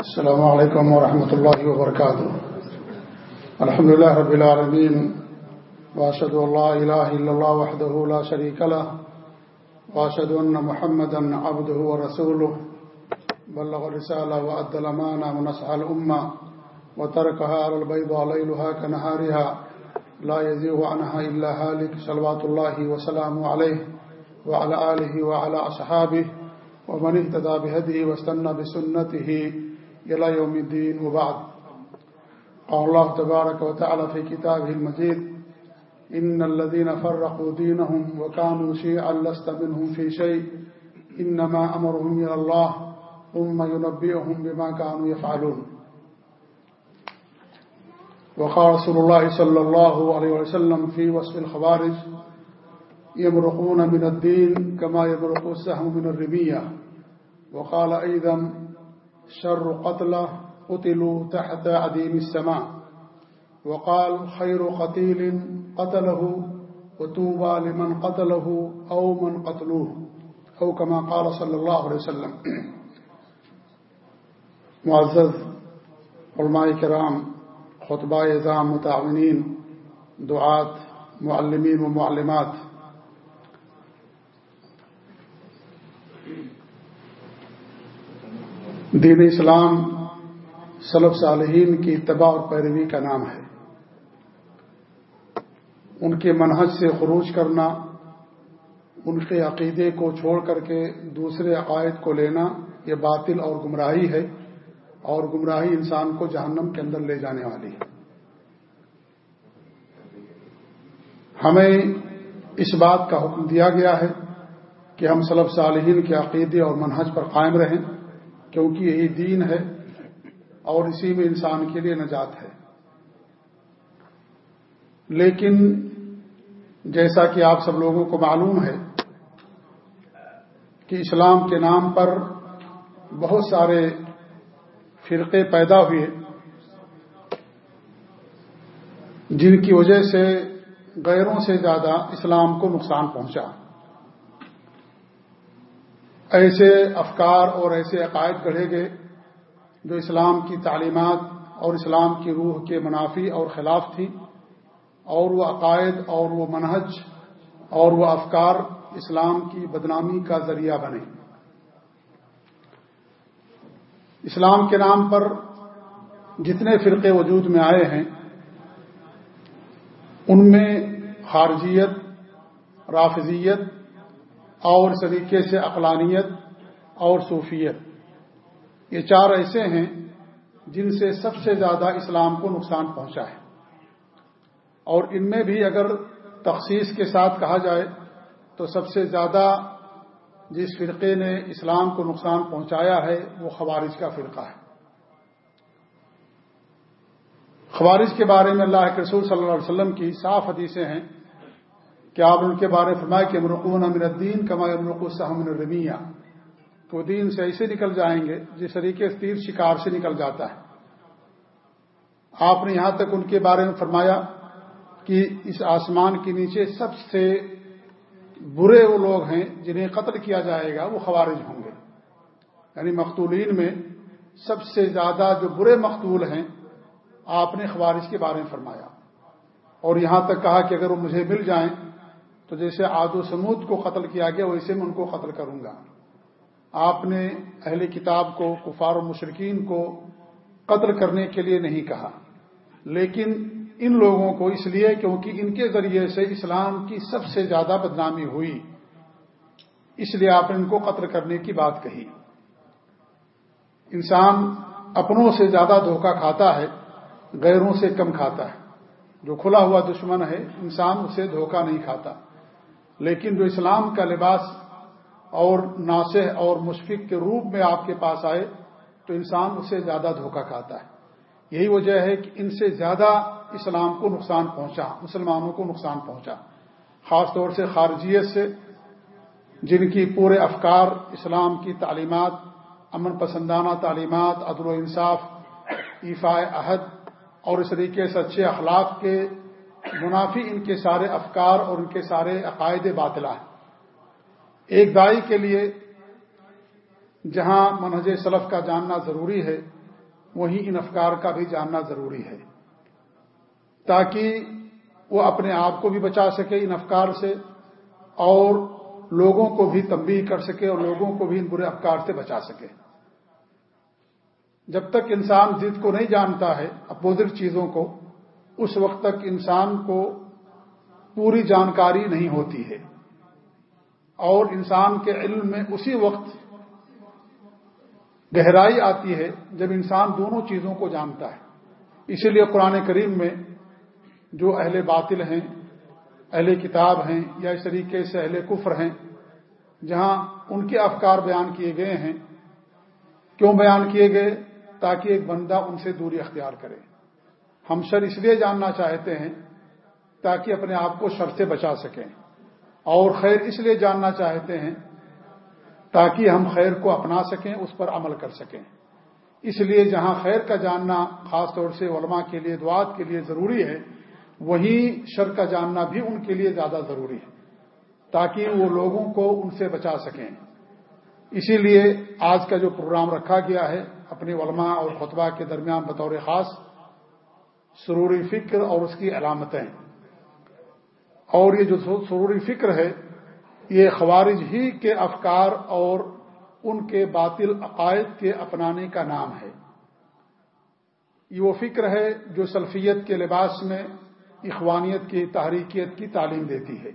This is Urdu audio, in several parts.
السلام علیکم ورحمۃ اللہ وبرکاتہ الحمد لله رب العالمين واشهد ان لا اله الا الله وحده لا شريك له واشهد ان محمدا عبده ورسوله. بلغ الرساله وادى الامانه ونصح الامه وتركها على البيضاء ليلها كنهارها، لا يزيغ عنها الا هالك صلوات الله وسلامه عليه، وعلى اله وعلى اصحابه ومن اهتدى بهديه واستنى بسنته الى يوم الدين وبعد. قال الله تبارك وتعالى في كتابه المجيد، إن الذين فرقوا دينهم وكانوا شيعا لست منهم في شيء، إنما أمرهم إلى الله، ثم ينبئهم بما كانوا يفعلون. وقال رسول الله صلى الله عليه وسلم في وصف الخوارج، يمرقون من الدين كما يمرق السهم من الرمية. وقال أيضا شر قتله قتلوا تحت عديم السماء. وقال خير قتيل قتله وتوبى لمن قتله أو من قتلوه، أو كما قال صلى الله عليه وسلم. معزز علماء کرام خطبہ اعظام متعاونین، دعات، معلمین و معلمات دین اسلام صلب صالحین کی اتباع اور پیروی کا نام ہے۔ ان کے منحص سے خروج کرنا ان کے عقیدے کو چھوڑ کر کے دوسرے عقائد کو لینا، یہ باطل اور گمراہی ہے اور گمراہی انسان کو جہنم کے اندر لے جانے والی ہے۔ ہمیں اس بات کا حکم دیا گیا ہے کہ ہم صلب صالحین کے عقیدے اور منحج پر قائم رہیں۔ کیونکہ یہی دین ہے اور اسی میں انسان کے لیے نجات ہے۔ لیکن جیسا کہ آپ سب لوگوں کو معلوم ہے کہ اسلام کے نام پر بہت سارے فرقے پیدا ہوئے جن کی وجہ سے غیروں سے زیادہ اسلام کو نقصان پہنچا۔ ایسے افکار اور ایسے عقائد گڑھے گئے جو اسلام کی تعلیمات اور اسلام کی روح کے منافی اور خلاف تھی اور وہ عقائد اور وہ منہج اور وہ افکار اسلام کی بدنامی کا ذریعہ بنے۔ اسلام کے نام پر جتنے فرقے وجود میں آئے ہیں، ان میں خارجیت، رافضیت اور اس طریقے سے اقلانیت اور صوفیت۔ یہ چار ایسے ہیں جن سے سب سے زیادہ اسلام کو نقصان پہنچا ہے۔ اور ان میں بھی اگر تخصیص کے ساتھ کہا جائے تو سب سے زیادہ جس فرقے نے اسلام کو نقصان پہنچایا ہے وہ خوارج کا فرقہ ہے۔ خوارج کے بارے میں اللہ کے رسول صلی اللہ علیہ وسلم کی صاف حدیثیں ہیں۔ کہ آپ ان کے بارے میں فرمائے کہ امرکون امر الدین کما امرک السحمن الرمیہ تو دین سے ایسے نکل جائیں گے جس طریقے سے تیر شکار سے نکل جاتا ہے۔ آپ نے یہاں تک ان کے بارے میں فرمایا کہ اس آسمان کے نیچے سب سے برے وہ لوگ ہیں جنہیں قتل کیا جائے گا، وہ خوارج ہوں گے۔ یعنی مقتولین میں سب سے زیادہ جو برے مقتول ہیں، آپ نے خوارج کے بارے میں فرمایا۔ اور یہاں تک کہا کہ اگر وہ مجھے مل جائیں تو جیسے آد و سمود کو قتل کیا گیا، ویسے میں ان کو قتل کروں گا۔ آپ نے اہل کتاب کو، کفار و مشرقین کو قتل کرنے کے لیے نہیں کہا۔ لیکن ان لوگوں کو اس لیے کیونکہ ان کے ذریعے سے اسلام کی سب سے زیادہ بدنامی ہوئی۔ اس لیے آپ نے ان کو قتل کرنے کی بات کہی۔ انسان اپنوں سے زیادہ دھوکہ کھاتا ہے، غیروں سے کم کھاتا ہے۔ جو کھلا ہوا دشمن ہے، انسان اسے دھوکہ نہیں کھاتا۔ لیکن جو اسلام کا لباس اور ناصح اور مشفق کے روپ میں آپ کے پاس آئے، تو انسان اسے زیادہ دھوکہ کھاتا ہے۔ یہی وجہ ہے کہ ان سے زیادہ اسلام کو نقصان پہنچا، مسلمانوں کو نقصان پہنچا۔ خاص طور سے خارجیت سے، جن کی پورے افکار، اسلام کی تعلیمات، امن پسندانہ تعلیمات، عدل و انصاف ایفا عہد اور اس طریقے سے اچھے اخلاق کے منافی ان کے سارے افکار اور ان کے سارے عقائد باطلا ہیں۔ ایک دائی کے لیے جہاں منہج سلف کا جاننا ضروری ہے وہیں ان افکار کا بھی جاننا ضروری ہے۔ تاکہ وہ اپنے آپ کو بھی بچا سکے ان افکار سے اور لوگوں کو بھی تنبیہ کر سکے اور لوگوں کو بھی ان برے افکار سے بچا سکے۔ جب تک انسان ضد کو نہیں جانتا ہے اپوزٹ چیزوں کو اس وقت تک انسان کو پوری جانکاری نہیں ہوتی ہے۔ اور انسان کے علم میں اسی وقت گہرائی آتی ہے جب انسان دونوں چیزوں کو جانتا ہے۔ اسی لیے قرآن کریم میں جو اہل باطل ہیں، اہل کتاب ہیں یا اس طریقے سے اہل کفر ہیں، جہاں ان کے افکار بیان کیے گئے ہیں، کیوں بیان کیے گئے؟ تاکہ ایک بندہ ان سے دوری اختیار کرے۔ ہم شر اس لیے جاننا چاہتے ہیں تاکہ اپنے آپ کو شر سے بچا سکیں۔ اور خیر اس لیے جاننا چاہتے ہیں تاکہ ہم خیر کو اپنا سکیں، اس پر عمل کر سکیں۔ اس لیے جہاں خیر کا جاننا خاص طور سے علماء کے لیے دعات کے لیے ضروری ہے وہی شر کا جاننا بھی ان کے لیے زیادہ ضروری ہے، تاکہ وہ لوگوں کو ان سے بچا سکیں۔ اسی لیے آج کا جو پروگرام رکھا گیا ہے، اپنے علماء اور خطبہ کے درمیان بطور خاص سروری فکر اور اس کی علامتیں۔ اور یہ جو سروری فکر ہے، یہ خوارج ہی کے افکار اور ان کے باطل عقائد کے اپنانے کا نام ہے۔ یہ وہ فکر ہے جو سلفیت کے لباس میں اخوانیت کی، تحریکیت کی تعلیم دیتی ہے۔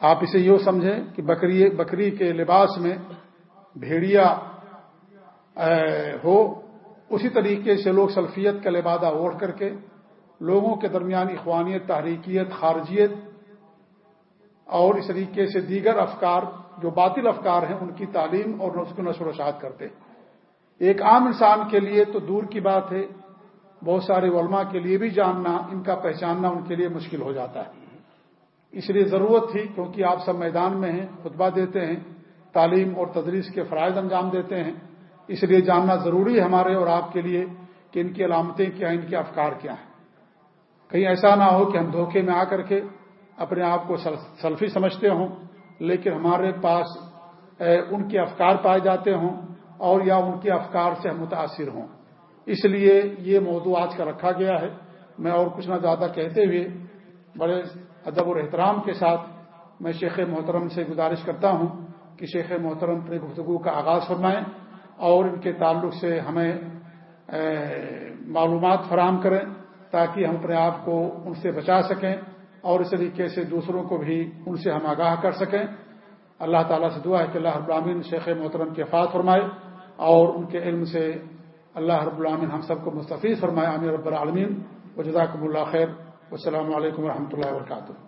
آپ اسے یوں سمجھیں کہ بکری بکری کے لباس میں بھیڑیا ہو اسی طریقے سے لوگ سلفیت کا لبادہ اوڑھ کر کے لوگوں کے درمیان اخوانیت، تحریکیت، خارجیت اور اس طریقے سے دیگر افکار جو باطل افکار ہیں، ان کی تعلیم اور اس کو نشر و شاد کرتے ایک عام انسان کے لیے تو دور کی بات ہے، بہت سارے علماء کے لیے بھی جاننا، ان کا پہچاننا ان کے لیے مشکل ہو جاتا ہے۔ اس لیے ضرورت تھی، کیونکہ آپ سب میدان میں ہیں، خطبہ دیتے ہیں، تعلیم اور تدریس کے فرائض انجام دیتے ہیں۔ اس لیے جاننا ضروری ہے ہمارے اور آپ کے لیے کہ ان کی علامتیں کیا ان کے افکار کیا ہیں۔ کہیں ایسا نہ ہو کہ ہم دھوکے میں آ کر کے اپنے آپ کو سلفی سمجھتے ہوں، لیکن ہمارے پاس ان کے افکار پائے جاتے ہوں اور یا ان کے افکار سے ہم متاثر ہوں۔ اس لیے یہ موضوع آج کا رکھا گیا ہے۔ میں اور کچھ نہ زیادہ کہتے ہوئے بڑے ادب اور احترام کے ساتھ میں شیخ محترم سے گزارش کرتا ہوں کہ شیخ محترم اپنے گفتگو کا آغاز فرمائیں۔ اور ان کے تعلق سے ہمیں معلومات فراہم کریں تاکہ ہم اپنے آپ کو ان سے بچا سکیں اور اس طریقے سے دوسروں کو بھی ان سے ہم آگاہ کر سکیں۔ اللہ تعالیٰ سے دعا ہے کہ اللہ رب العامن شیخ محترم کے فات فرمائے اور ان کے علم سے اللہ رب العامن ہم سب کو مستفیض فرمائے۔ عامر رب العالمین۔ و جزاکم اللہ خیر۔ السلام علیکم و رحمۃ اللہ وبرکاتہ۔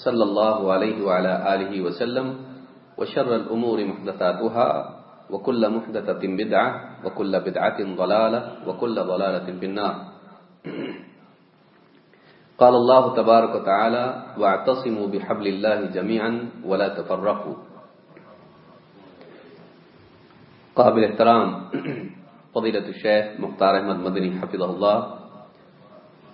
صلى الله عليه وعلى آله وسلم وشر الأمور محدثاتها وكل محدثة بدعة وكل بدعة ضلالة وكل ضلالة في النار. قال الله تبارك وتعالى واعتصموا بحبل الله جميعا ولا تفرقوا. قابل احترام فضیلت الشیخ مختار احمد مدنی حفظ اللہ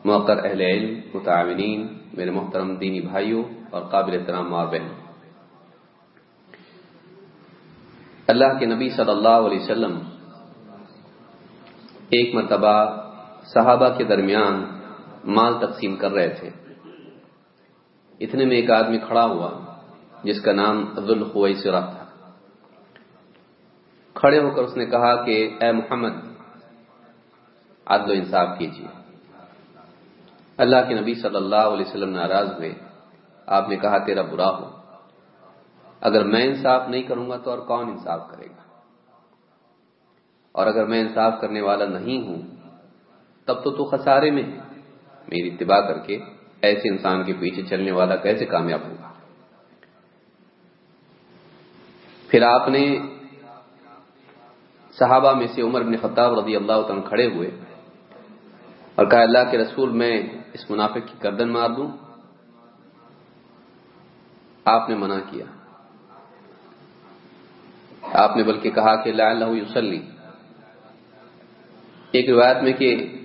موقر اہل علم، متعاونین، میرے محترم دینی بھائیوں اور قابل احترام ماں بہن۔ اللہ کے نبی صلی اللہ علیہ وسلم ایک مرتبہ صحابہ کے درمیان مال تقسیم کر رہے تھے۔ اتنے میں ایک آدمی کھڑا ہوا جس کا نام ذوالخوئی سرا تھا۔ کھڑے ہو کر اس نے کہا کہ اے محمد، عدل و انصاف کیجیے۔ اللہ کے نبی صلی اللہ علیہ وسلم ناراض ہوئے۔ آپ نے کہا، تیرا برا ہو. اگر میں انصاف نہیں کروں گا تو اور کون انصاف کرے گا؟ اور اگر میں انصاف کرنے والا نہیں ہوں، تب تو تو خسارے میں ہے میری اتباع کر کے ایسے انسان کے پیچھے چلنے والا کیسے کامیاب ہوگا؟ پھر آپ نے صحابہ میں سے عمر بن خطاب رضی اللہ عنہ کھڑے ہوئے اور کہا، اللہ کے رسول، میں اس منافق کی گردن مار دوں آپ نے منع کیا۔ آپ نے بلکہ کہا کہ لا اللہ یوسلی ایک روایت میں کہ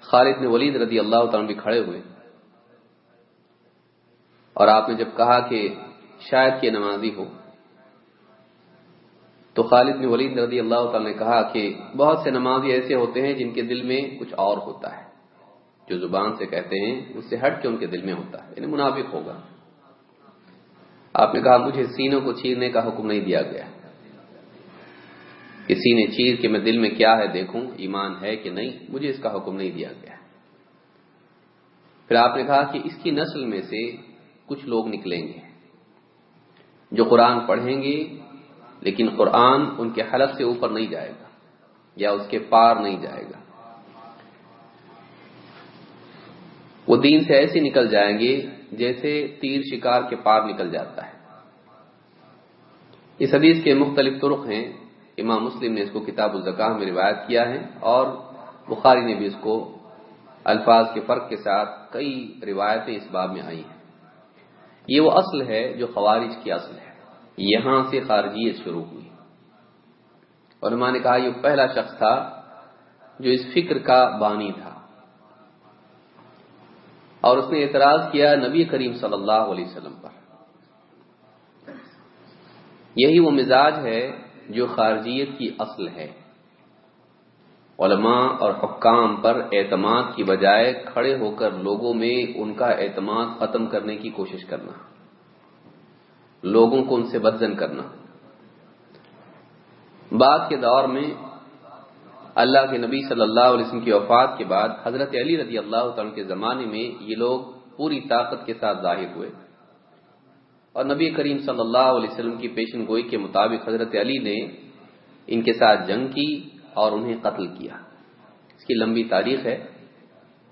خالد نے ولید رضی اللہ تعالیٰ بھی کھڑے ہوئے۔ اور آپ نے جب کہا کہ شاید کہ نمازی ہو، تو خالد نے ولید رضی اللہ تعالیٰ نے کہا کہ بہت سے نمازی ایسے ہوتے ہیں جن کے دل میں کچھ اور ہوتا ہے۔ جو زبان سے کہتے ہیں، اس سے ہٹ کے ان کے دل میں ہوتا ہے۔ یعنی منافق ہوگا۔ آپ نے کہا مجھے سینوں کو چیرنے کا حکم نہیں دیا گیا۔ کہ سینے چیر کے میں دل میں کیا ہے دیکھوں، ایمان ہے کہ نہیں، مجھے اس کا حکم نہیں دیا گیا۔ پھر آپ نے کہا کہ اس کی نسل میں سے کچھ لوگ نکلیں گے، جو قرآن پڑھیں گے، لیکن قرآن ان کے حلق سے اوپر نہیں جائے گا، یا اس کے پار نہیں جائے گا۔ وہ دین سے ایسے نکل جائیں گے جیسے تیر شکار کے پار نکل جاتا ہے۔ اس حدیث کے مختلف طرق ہیں۔ امام مسلم نے اس کو کتاب الزکاہ میں روایت کیا ہے اور بخاری نے بھی اس کو الفاظ کے فرق کے ساتھ کئی روایتیں اس باب میں آئی ہیں۔ یہ وہ اصل ہے جو خوارج کی اصل ہے۔ یہاں سے خارجیت شروع ہوئی۔ اور نے کہا یہ پہلا شخص تھا جو اس فکر کا بانی تھا۔ اور اس نے اعتراض کیا نبی کریم صلی اللہ علیہ وسلم پر۔ یہی وہ مزاج ہے جو خارجیت کی اصل ہے۔ علماء اور حکام پر اعتماد کی بجائے کھڑے ہو کر لوگوں میں ان کا اعتماد ختم کرنے کی کوشش کرنا۔ لوگوں کو ان سے بدزن کرنا۔ بعد کے دور میں اللہ کے نبی صلی اللہ علیہ وسلم کی وفات کے بعد حضرت علی رضی اللہ تعالی کے زمانے میں یہ لوگ پوری طاقت کے ساتھ ظاہر ہوئے۔ اور نبی کریم صلی اللہ علیہ وسلم کی پیشن گوئی کے مطابق حضرت علی نے ان کے ساتھ جنگ کی اور انہیں قتل کیا۔ اس کی لمبی تاریخ ہے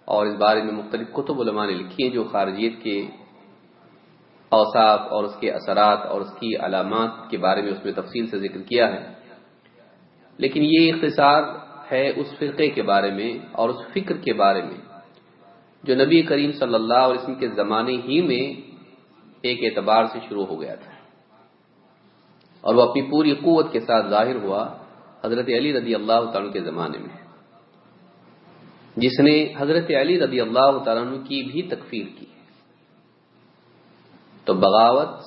اور اس بارے میں مختلف کتب علماء نے لکھی ہیں جو خارجیت کے اوصاف اور اس کے اثرات اور اس کی علامات کے بارے میں اس میں تفصیل سے ذکر کیا ہے۔ لیکن یہ اختصار ہے اس فرقے کے بارے میں اور اس فکر کے بارے میں جو نبی کریم صلی اللہ علیہ وسلم کے زمانے ہی میں ایک اعتبار سے شروع ہو گیا تھا۔ اور وہ اپنی پوری قوت کے ساتھ ظاہر ہوا حضرت علی رضی اللہ تعالیٰ کے زمانے میں۔ جس نے حضرت علی رضی اللہ تعالیٰ کی بھی تکفیر کی۔ تو بغاوت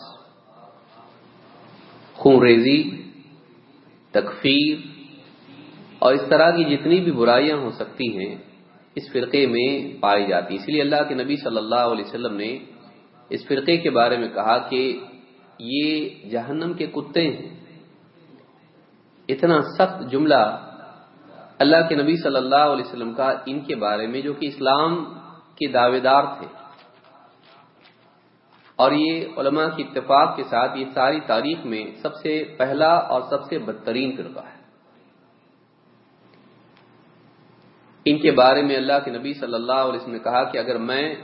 خون ریزی تکفیر اور اس طرح کی جتنی بھی برائیاں ہو سکتی ہیں، اس فرقے میں پائی جاتی اس لیے اللہ کے نبی صلی اللہ علیہ وسلم نے اس فرقے کے بارے میں کہا کہ یہ جہنم کے کتے ہیں۔ اتنا سخت جملہ اللہ کے نبی صلی اللہ علیہ وسلم کا ان کے بارے میں جو کہ اسلام کے دعوے دار تھے۔ اور یہ علماء کی اتفاق کے ساتھ یہ ساری تاریخ میں سب سے پہلا اور سب سے بدترین فرقہ ہے۔ ان کے بارے میں اللہ کے نبی صلی اللہ علیہ وسلم نے کہا کہ اگر میں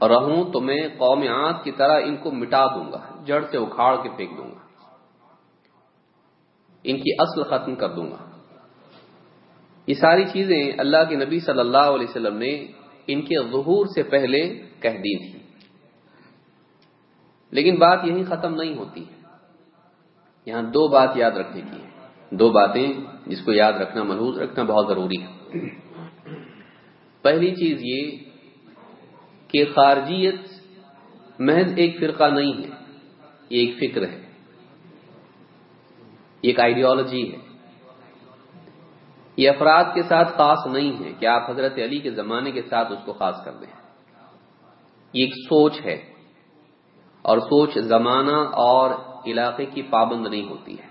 رہوں تو میں قوم آت کی طرح ان کو مٹا دوں گا، جڑ سے اکھاڑ کے پھینک دوں گا۔ ان کی اصل ختم کر دوں گا۔ یہ ساری چیزیں اللہ کے نبی صلی اللہ علیہ وسلم نے ان کے ظہور سے پہلے کہہ دی تھی۔ لیکن بات یہی ختم نہیں ہوتی۔ یہاں دو بات یاد رکھنے کی ہے۔ دو باتیں جس کو یاد رکھنا ملحوظ رکھنا بہت ضروری ہے۔ پہلی چیز یہ کہ خارجیت محض ایک فرقہ نہیں ہے، یہ ایک فکر ہے ایک آئیڈیالوجی ہے۔ یہ افراد کے ساتھ خاص نہیں ہے کہ آپ حضرت علی کے زمانے کے ساتھ اس کو خاص کر دیں۔ یہ ایک سوچ ہے اور سوچ زمانہ اور علاقے کی پابند نہیں ہوتی ہے۔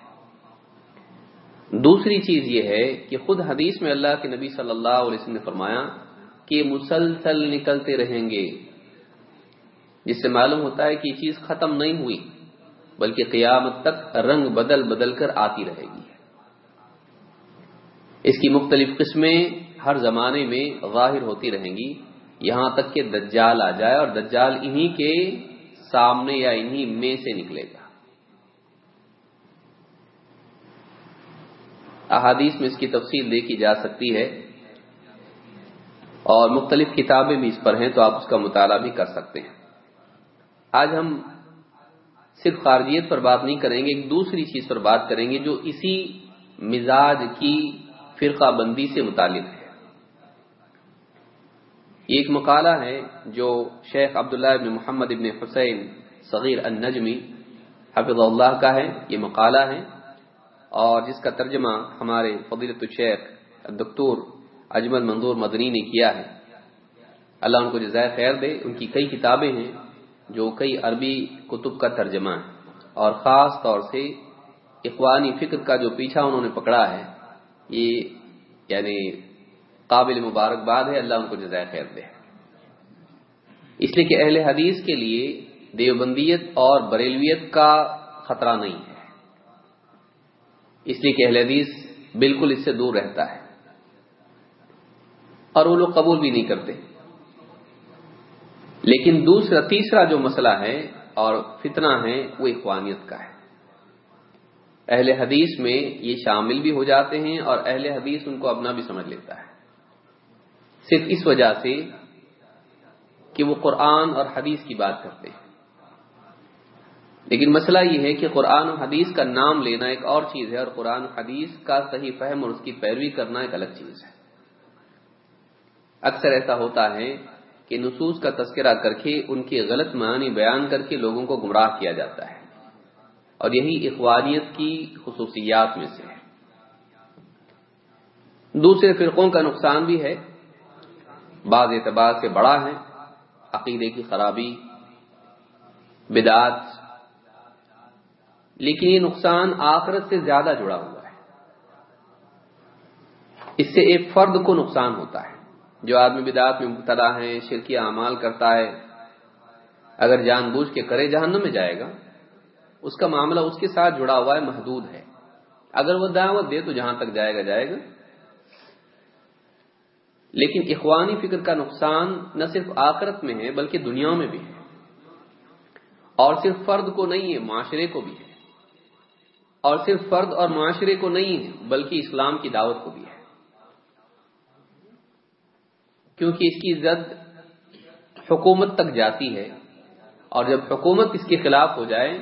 دوسری چیز یہ ہے کہ خود حدیث میں اللہ کے نبی صلی اللہ علیہ وسلم نے فرمایا کہ مسلسل نکلتے رہیں گے۔ جس سے معلوم ہوتا ہے کہ یہ چیز ختم نہیں ہوئی، بلکہ قیامت تک رنگ بدل بدل کر آتی رہے گی۔ اس کی مختلف قسمیں ہر زمانے میں ظاہر ہوتی رہیں گی۔ یہاں تک کہ دجال آ جائے اور دجال انہی کے سامنے یا انہی میں سے نکلے گا۔ احادیث میں اس کی تفصیل دیکھی جا سکتی ہے اور مختلف کتابیں بھی اس پر ہیں تو آپ اس کا مطالعہ بھی کر سکتے ہیں۔ آج ہم صرف خارجیت پر بات نہیں کریں گے، ایک دوسری چیز پر بات کریں گے جو اسی مزاج کی فرقہ بندی سے متعلق ہے۔ یہ ایک مقالہ ہے جو شیخ عبداللہ ابن محمد ابن حسین صغیر النجمی حفظ اللہ کا ہے۔ یہ مقالہ ہے۔ اور جس کا ترجمہ ہمارے فضیلت الشیخ دکتور اجمل منظور مدنی نے کیا ہے۔ اللہ ان کو جزائے خیر دے۔ ان کی کئی کتابیں ہیں جو کئی عربی کتب کا ترجمہ ہے۔ اور خاص طور سے اخوانی فکر کا جو پیچھا انہوں نے پکڑا ہے، یہ یعنی قابل مبارکباد ہے۔ اللہ ان کو جزائے خیر دے۔ اس لیے کہ اہل حدیث کے لیے دیوبندیت اور بریلویت کا خطرہ نہیں ہے۔ اس لیے کہ اہل حدیث بالکل اس سے دور رہتا ہے اور وہ لوگ قبول بھی نہیں کرتے لیکن دوسرا، تیسرا جو مسئلہ ہے اور فتنہ ہے، وہ اخوانیت کا ہے۔ اہل حدیث میں یہ شامل بھی ہو جاتے ہیں اور اہل حدیث ان کو اپنا بھی سمجھ لیتا ہے۔ صرف اس وجہ سے کہ وہ قرآن اور حدیث کی بات کرتے ہیں۔ لیکن مسئلہ یہ ہے کہ قرآن و حدیث کا نام لینا ایک اور چیز ہے اور قرآن و حدیث کا صحیح فہم اور اس کی پیروی کرنا ایک الگ چیز ہے۔ اکثر ایسا ہوتا ہے کہ نصوص کا تذکرہ کر کے ان کے غلط معنی بیان کر کے لوگوں کو گمراہ کیا جاتا ہے۔ اور یہی اخوانیت کی خصوصیات میں سے ہے۔ دوسرے فرقوں کا نقصان بھی ہے۔ بعض اعتبار سے بڑا ہے۔ عقیدے کی خرابی بدعات لیکن یہ نقصان آخرت سے زیادہ جڑا ہوا ہے۔ اس سے ایک فرد کو نقصان ہوتا ہے۔ جو آدمی بدعات میں مبتلا ہے، شرکی اعمال کرتا ہے، اگر جان بوجھ کے کرے جہنم میں جائے گا، اس کا معاملہ اس کے ساتھ جڑا ہوا ہے، محدود ہے۔ اگر وہ دعوت دے تو جہاں تک جائے گا جائے گا۔ لیکن اخوانی فکر کا نقصان نہ صرف آخرت میں ہے، بلکہ دنیا میں بھی ہے۔ اور صرف فرد کو نہیں ہے، معاشرے کو بھی ہے۔ اور صرف فرد اور معاشرے کو نہیں ہے، بلکہ اسلام کی دعوت کو بھی ہے۔ کیونکہ اس کی زد حکومت تک جاتی ہے، اور جب حکومت اس کے خلاف ہو جائے،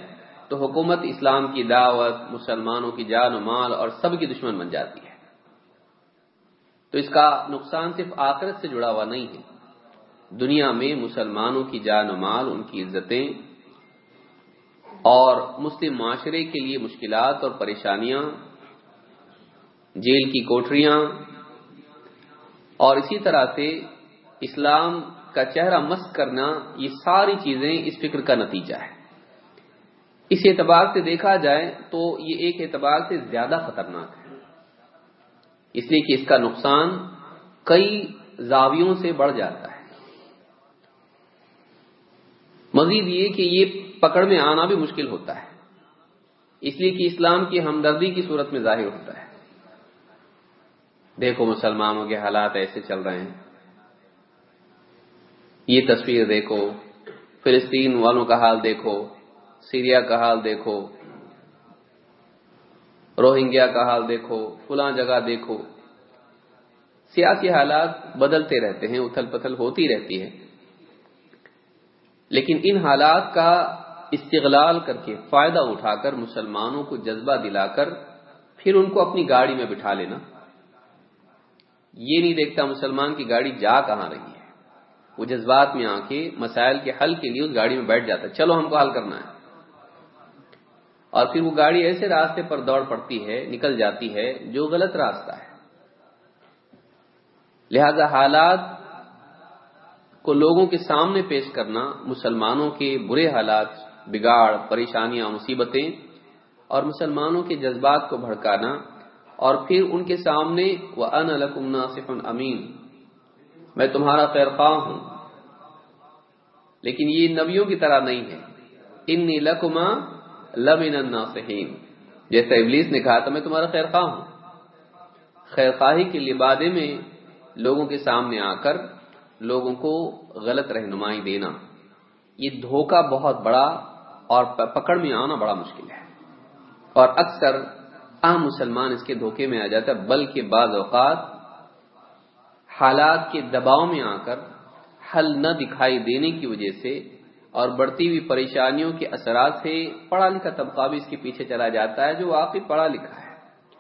تو حکومت اسلام کی دعوت، مسلمانوں کی جان و مال اور سب کی دشمن بن جاتی ہے۔ تو اس کا نقصان صرف آخرت سے جڑا ہوا نہیں ہے۔ دنیا میں مسلمانوں کی جان و مال، ان کی عزتیں اور مسلم معاشرے کے لیے مشکلات اور پریشانیاں، جیل کی کوٹریاں اور اسی طرح سے اسلام کا چہرہ مست کرنا، یہ ساری چیزیں اس فکر کا نتیجہ ہے۔ اس اعتبار سے دیکھا جائے تو یہ ایک اعتبار سے زیادہ خطرناک ہے۔ اس لیے کہ اس کا نقصان کئی زاویوں سے بڑھ جاتا ہے۔ مزید یہ کہ یہ پکڑ میں آنا بھی مشکل ہوتا ہے۔ اس لیے کہ اسلام کی ہمدردی کی صورت میں ظاہر ہوتا ہے۔ دیکھو مسلمانوں کے حالات ایسے چل رہے ہیں۔ یہ تصویر دیکھو، فلسطین والوں کا حال دیکھو، سیریا کا حال دیکھو، روہنگیا کا حال دیکھو، فلاں جگہ دیکھو۔ سیاسی حالات بدلتے رہتے ہیں، اتھل پتھل ہوتی رہتی ہے لیکن ان حالات کا استغلال کر کے فائدہ اٹھا کر مسلمانوں کو جذبہ دلا کر پھر ان کو اپنی گاڑی میں بٹھا لینا۔ یہ نہیں دیکھتا مسلمان کی گاڑی جا کہاں رہی ہے۔ وہ جذبات میں آ کے مسائل کے حل کے لیے اس گاڑی میں بیٹھ جاتا ہے۔ چلو ہم کو حل کرنا ہے۔ اور پھر وہ گاڑی ایسے راستے پر دوڑ پڑتی ہے، نکل جاتی ہے جو غلط راستہ ہے۔ لہذا حالات کو لوگوں کے سامنے پیش کرنا، مسلمانوں کے برے حالات بگاڑ، پریشانیاں، مصیبتیں اور مسلمانوں کے جذبات کو بھڑکانا اور پھر ان کے سامنے وہ ان الکم ناصف امین میں تمہارا خیر خواہ ہوں۔ لیکن یہ نبیوں کی طرح نہیں ہے۔ ان لکما لمن الناصحین جیسا ابلیس نے کہا، تو میں تمہارا خیر خواہ ہوں۔ خیر خواہی کے لبادے میں لوگوں کے سامنے آ کر لوگوں کو غلط رہنمائی دینا۔ یہ دھوکہ بہت بڑا اور پکڑ میں آنا بڑا مشکل ہے۔ اور اکثر عام مسلمان اس کے دھوکے میں آ جاتا ہے، بلکہ بعض اوقات حالات کے دباؤ میں آ کر حل نہ دکھائی دینے کی وجہ سے اور بڑھتی ہوئی پریشانیوں کے اثرات سے پڑھا لکھا طبقہ بھی اس کے پیچھے چلا جاتا ہے، جو واقعی پڑھا لکھا ہے،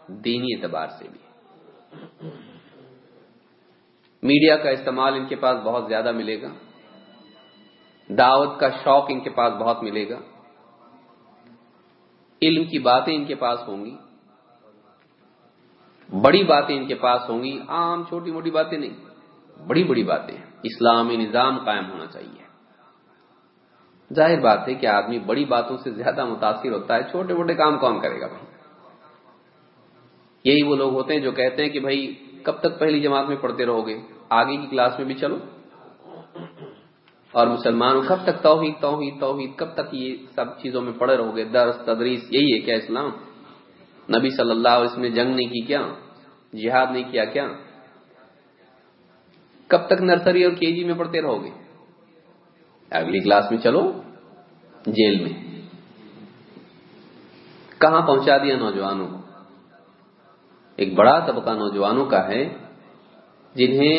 دینی اعتبار سے بھی۔ میڈیا کا استعمال ان کے پاس بہت زیادہ ملے گا۔ دعوت کا شوق ان کے پاس بہت ملے گا۔ علم کی باتیں ان کے پاس ہوں گی۔ بڑی باتیں ان کے پاس ہوں گی۔ عام چھوٹی موٹی باتیں نہیں۔ بڑی بڑی باتیں۔ اسلامی نظام قائم ہونا چاہیے۔ ظاہر بات ہے کہ آدمی بڑی باتوں سے زیادہ متاثر ہوتا ہے۔ چھوٹے موٹے کام کون کرے گا بھائی؟ یہی وہ لوگ ہوتے ہیں جو کہتے ہیں کہ بھائی کب تک پہلی جماعت میں پڑھتے رہو گے؟ آگے کی کلاس میں بھی چلو۔ اور مسلمانوں، کب تک توحید توحید توحید، کب تک یہ سب چیزوں میں پڑے رہو گے؟ درس، تدریس، یہی ہے کیا اسلام؟ نبی صلی اللہ علیہ وسلم نے جنگ نہیں کی کیا؟ جہاد نہیں کیا کیا؟ کب تک نرسری اور کے جی میں پڑھتے رہو گے؟ اگلی کلاس میں چلو، جیل میں۔ کہاں پہنچا دیا نوجوانوں کو؟ ایک بڑا طبقہ نوجوانوں کا ہے، جنہیں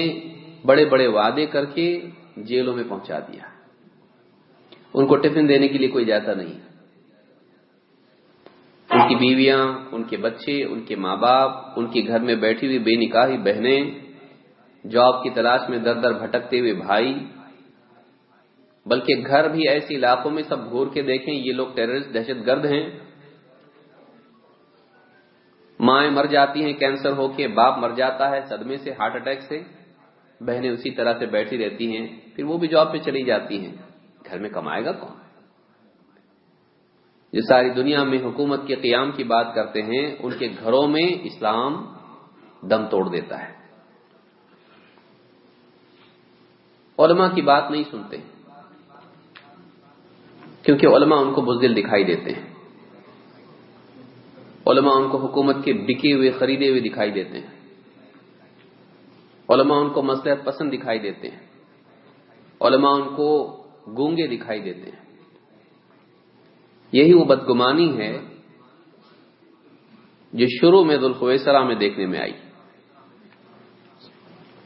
بڑے بڑے وعدے کر کے جیلوں میں پہنچا دیا۔ ان کو ٹفن دینے کے لیے کوئی جاتا نہیں۔ ان کی بیویاں، ان کے بچے، ان کے ماں باپ، ان کے گھر میں بیٹھی ہوئی بے نکاحی بہنیں جاب کی تلاش میں در در بھٹکتے ہوئے بھائی۔ بلکہ گھر بھی ایسے علاقوں میں سب گھور کے دیکھیں، یہ لوگ ٹیررسٹ دہشت گرد ہیں۔ مائیں مر جاتی ہیں، کینسر ہو کے باپ مر جاتا ہے، صدمے سے ہارٹ اٹیک سے۔ بہنیں اسی طرح سے بیٹھی رہتی ہیں، پھر وہ بھی جاب پہ چلی جاتی ہیں۔ گھر میں کمائے گا کون؟ جو ساری دنیا میں حکومت کے قیام کی بات کرتے ہیں، ان کے گھروں میں اسلام دم توڑ دیتا ہے۔ علماء کی بات نہیں سنتے، کیونکہ علماء ان کو بزدل دکھائی دیتے ہیں۔ علماء ان کو حکومت کے بکے ہوئے، خریدے ہوئے دکھائی دیتے ہیں۔ علماء ان کو مسلحت پسند دکھائی دیتے ہیں۔ علماء ان کو گونگے دکھائی دیتے ہیں۔ یہی وہ بدگمانی ہے جو شروع میں ذوالخویسرا میں دیکھنے میں آئی۔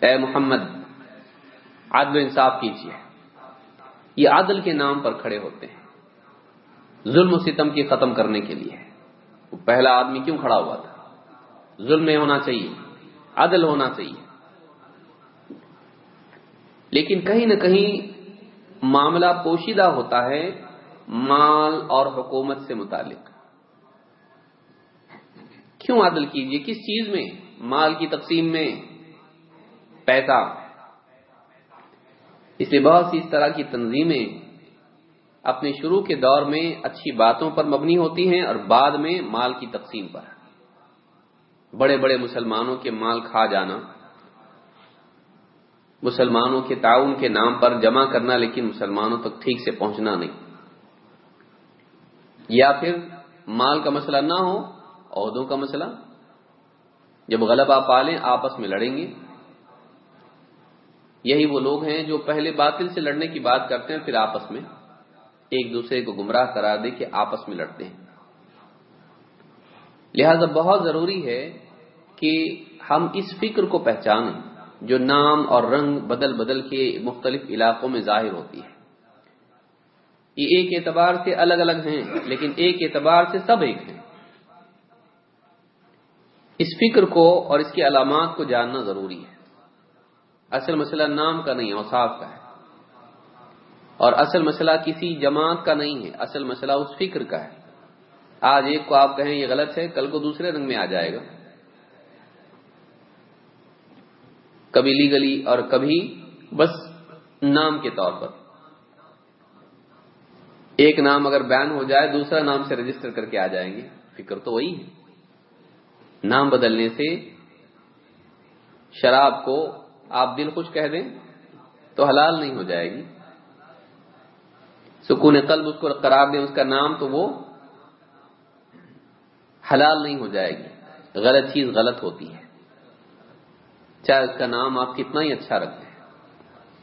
اے محمد، عدل و انصاف کیجیے۔ یہ عدل کے نام پر کھڑے ہوتے ہیں۔ ظلم و ستم کی ختم کرنے کے لیے۔ وہ پہلا آدمی کیوں کھڑا ہوا تھا؟ ظلم میں ہونا چاہیے، عدل ہونا چاہیے۔ لیکن کہیں نہ کہیں معاملہ پوشیدہ ہوتا ہے مال اور حکومت سے متعلق۔ کیوں عدل کیجیے کس چیز میں؟ مال کی تقسیم میں۔ پیسہ۔ اس لیے بہت سی اس طرح کی تنظیمیں اپنے شروع کے دور میں اچھی باتوں پر مبنی ہوتی ہیں اور بعد میں مال کی تقسیم پر۔ بڑے بڑے مسلمانوں کے مال کھا جانا۔ مسلمانوں کے تعاون کے نام پر جمع کرنا، لیکن مسلمانوں تک ٹھیک سے پہنچنا نہیں۔ یا پھر مال کا مسئلہ نہ ہو، عہدوں کا مسئلہ۔ جب غلبہ پالیں، آپس میں لڑیں گے۔ یہی وہ لوگ ہیں جو پہلے باطل سے لڑنے کی بات کرتے ہیں، پھر آپس میں ایک دوسرے کو گمراہ کرا دے کہ آپس میں لڑتے ہیں۔ لہذا بہت ضروری ہے کہ ہم اس فکر کو پہچانیں۔ جو نام اور رنگ بدل بدل کے مختلف علاقوں میں ظاہر ہوتی ہے۔ یہ ایک اعتبار سے الگ الگ ہیں، لیکن ایک اعتبار سے سب ایک ہیں۔ اس فکر کو اور اس کی علامات کو جاننا ضروری ہے۔ اصل مسئلہ نام کا نہیں، اوصاف کا ہے۔ اور اصل مسئلہ کسی جماعت کا نہیں ہے، اصل مسئلہ اس فکر کا ہے۔ آج ایک کو آپ کہیں یہ غلط ہے، کل کو دوسرے رنگ میں آ جائے گا۔ کبھی لیگلی اور کبھی بس نام کے طور پر۔ ایک نام اگر بین ہو جائے، دوسرا نام سے رجسٹر کر کے آ جائیں گے۔ فکر تو وہی ہے۔ نام بدلنے سے شراب کو آپ دل خوش کہہ دیں تو حلال نہیں ہو جائے گی۔ سکون قلب اس کو قرار دیں، اس کا نام تو وہ حلال نہیں ہو جائے گی۔ غلط چیز غلط ہوتی ہے۔ چاہے اس کا نام آپ کتنا ہی اچھا رکھتے ہیں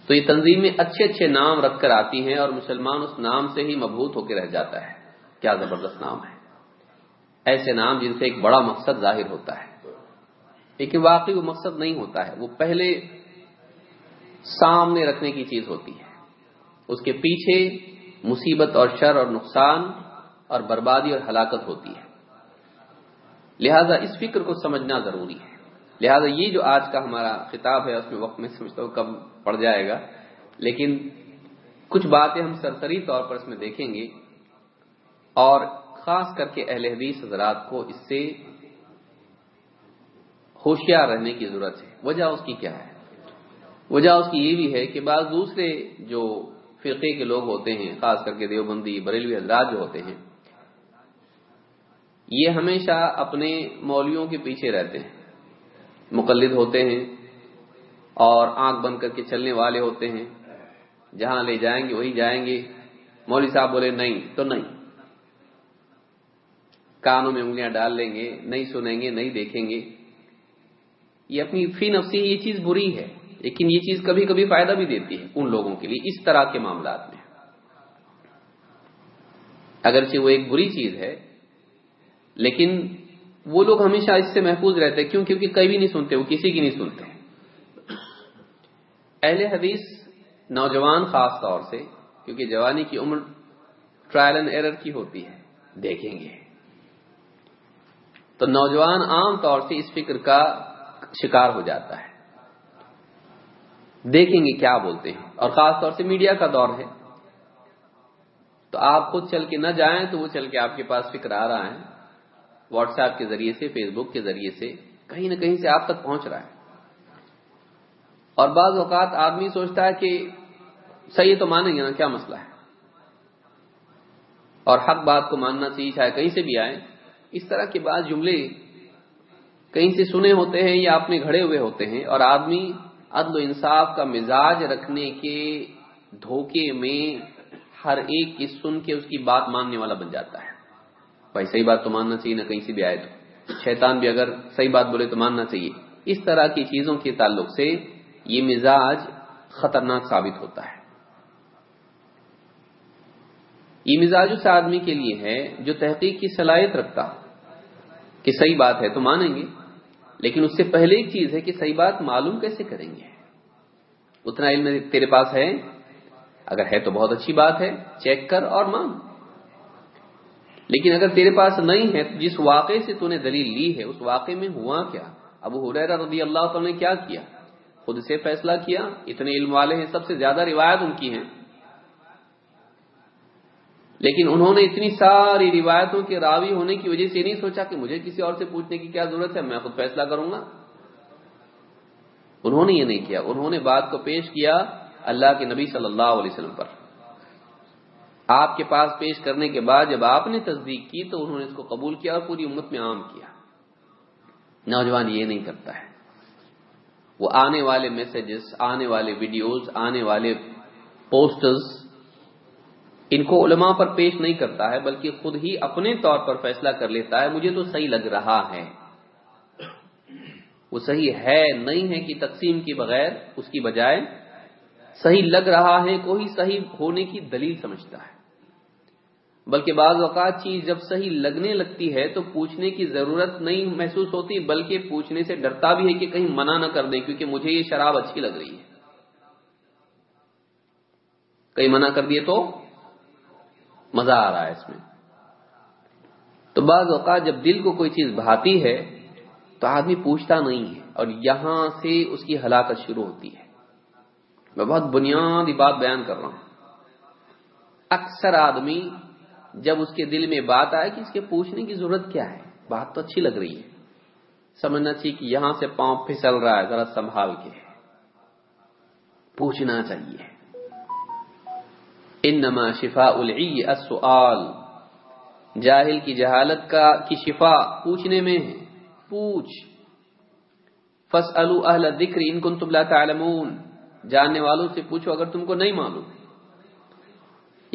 تو یہ تنظیمیں اچھے اچھے نام رکھ کر آتی ہیں اور مسلمان اس نام سے ہی مبہوت ہو کے رہ جاتا ہے۔ کیا زبردست نام ہے۔ ایسے نام جن سے ایک بڑا مقصد ظاہر ہوتا ہے۔ لیکن واقعی وہ مقصد نہیں ہوتا ہے۔ وہ پہلے سامنے رکھنے کی چیز ہوتی ہے۔ اس کے پیچھے مصیبت اور شر اور نقصان اور بربادی اور ہلاکت ہوتی ہے۔ لہذا اس فکر کو سمجھنا ضروری ہے۔ لہذا یہ جو آج کا ہمارا خطاب ہے، اس میں وقت میں سمجھتا ہوں کب پڑ جائے گا۔ لیکن کچھ باتیں ہم سرسری طور پر اس میں دیکھیں گے۔ اور خاص کر کے اہل حدیث حضرات کو اس سے ہوشیار رہنے کی ضرورت ہے۔ وجہ اس کی کیا ہے؟ وجہ اس کی یہ بھی ہے کہ بعض دوسرے جو فرقے کے لوگ ہوتے ہیں، خاص کر کے دیوبندی، بریلوی حضرات جو ہوتے ہیں، یہ ہمیشہ اپنے مولویوں کے پیچھے رہتے ہیں۔ مقلد ہوتے ہیں اور آنکھ بند کر کے چلنے والے ہوتے ہیں۔ جہاں لے جائیں گے وہی جائیں گے۔ مولوی صاحب بولے، نہیں تو نہیں۔ کانوں میں انگلیاں ڈال لیں گے، نہیں سنیں گے، نہیں دیکھیں گے۔ یہ اپنی فی نفسی یہ چیز بری ہے، لیکن یہ چیز کبھی کبھی فائدہ بھی دیتی ہے ان لوگوں کے لیے اس طرح کے معاملات میں۔ اگرچہ وہ ایک بری چیز ہے، لیکن وہ لوگ ہمیشہ اس سے محفوظ رہتے کیوں؟ کیونکہ کئی بھی نہیں سنتے، وہ کسی کی نہیں سنتے۔ اہل حدیث نوجوان خاص طور سے، کیونکہ جوانی کی عمر ٹرائل اینڈ ایرر کی ہوتی ہے، دیکھیں گے۔ تو نوجوان عام طور سے اس فکر کا شکار ہو جاتا ہے۔ دیکھیں گے کیا بولتے ہیں۔ اور خاص طور سے میڈیا کا دور ہے۔ تو آپ خود چل کے نہ جائیں تو وہ چل کے آپ کے پاس فکر آ رہا ہے۔ واٹس ایپ کے ذریعے سے، فیس بک کے ذریعے سے کہیں نہ کہیں سے آپ تک پہنچ رہا ہے۔ اور بعض اوقات آدمی سوچتا ہے کہ صحیح تو مانیں گے نا، کیا مسئلہ ہے؟ اور حق بات کو ماننا چاہیے چاہے کہیں سے بھی آئے۔ اس طرح کے بعض جملے کہیں سے سنے ہوتے ہیں یا اپنے گھڑے ہوئے ہوتے ہیں، اور آدمی عدل و انصاف کا مزاج رکھنے کے دھوکے میں ہر ایک کی سن کے اس کی بات ماننے والا بن جاتا ہے۔ بھائی صحیح بات تو ماننا چاہیے نہ کہیں سے بھی آئے تو۔ شیطان بھی اگر صحیح بات بولے تو ماننا چاہیے۔ اس طرح کی چیزوں کے تعلق سے یہ مزاج خطرناک ثابت ہوتا ہے۔ یہ مزاج اس آدمی کے لیے ہے جو تحقیق کی صلاحیت رکھتا کہ صحیح بات ہے تو مانیں گے، لیکن اس سے پہلے ایک چیز ہے کہ صحیح بات معلوم کیسے کریں گے؟ اتنا علم تیرے پاس ہے، اگر ہے تو بہت اچھی بات ہے، چیک کر اور مان۔ لیکن اگر تیرے پاس نہیں ہے جس واقعے سے تو نے دلیل لی ہے، اس واقعے میں ہوا کیا؟ ابو حریرہ رضی اللہ تعالی نے کیا کیا؟ خود سے فیصلہ کیا، اتنے علم والے ہیں، سب سے زیادہ روایت ان کی ہیں۔ لیکن انہوں نے اتنی ساری روایتوں کے راوی ہونے کی وجہ سے نہیں سوچا کہ مجھے کسی اور سے پوچھنے کی کیا ضرورت ہے، میں خود فیصلہ کروں گا۔ انہوں نے یہ نہیں کیا، انہوں نے بات کو پیش کیا اللہ کے نبی صلی اللہ علیہ وسلم پر۔ آپ کے پاس پیش کرنے کے بعد جب آپ نے تصدیق کی تو انہوں نے اس کو قبول کیا اور پوری امت میں عام کیا۔ نوجوان یہ نہیں کرتا ہے۔ وہ آنے والے میسجز آنے والے ویڈیوز آنے والے پوسٹرز ان کو علماء پر پیش نہیں کرتا ہے، بلکہ خود ہی اپنے طور پر فیصلہ کر لیتا ہے، مجھے تو صحیح لگ رہا ہے۔ وہ صحیح ہے، نہیں ہے کہ تقسیم کے بغیر، اس کی بجائے صحیح لگ رہا ہے، کوئی صحیح ہونے کی دلیل سمجھتا ہے۔ بلکہ بعض اوقات چیز جب صحیح لگنے لگتی ہے تو پوچھنے کی ضرورت نہیں محسوس ہوتی، بلکہ پوچھنے سے ڈرتا بھی ہے کہ کہیں منع نہ کر دیں، کیونکہ مجھے یہ شراب اچھی لگ رہی ہے۔ کہیں منع کر دیے تو مزہ آ رہا ہے اس میں۔ تو بعض اوقات جب دل کو کوئی چیز بھاتی ہے تو آدمی پوچھتا نہیں ہے، اور یہاں سے اس کی ہلاکت شروع ہوتی ہے۔ میں بہت بنیادی بات بیان کر رہا ہوں۔ اکثر آدمی جب اس کے دل میں بات آئے کہ اس کے پوچھنے کی ضرورت کیا ہے، بات تو اچھی لگ رہی ہے۔ سمجھنا چاہیے کہ یہاں سے پاؤں پھسل رہا ہے، ذرا سنبھال کے۔ پوچھنا چاہیے۔ انما شفا العی، السؤال۔ جاہل کی جہالت کا، کی شفا پوچھنے میں ہے۔ پوچھ۔ فاسالوا اهل الذکر ان کنتم لا تعلمون۔ جاننے والوں سے پوچھو اگر تم کو نہیں معلوم۔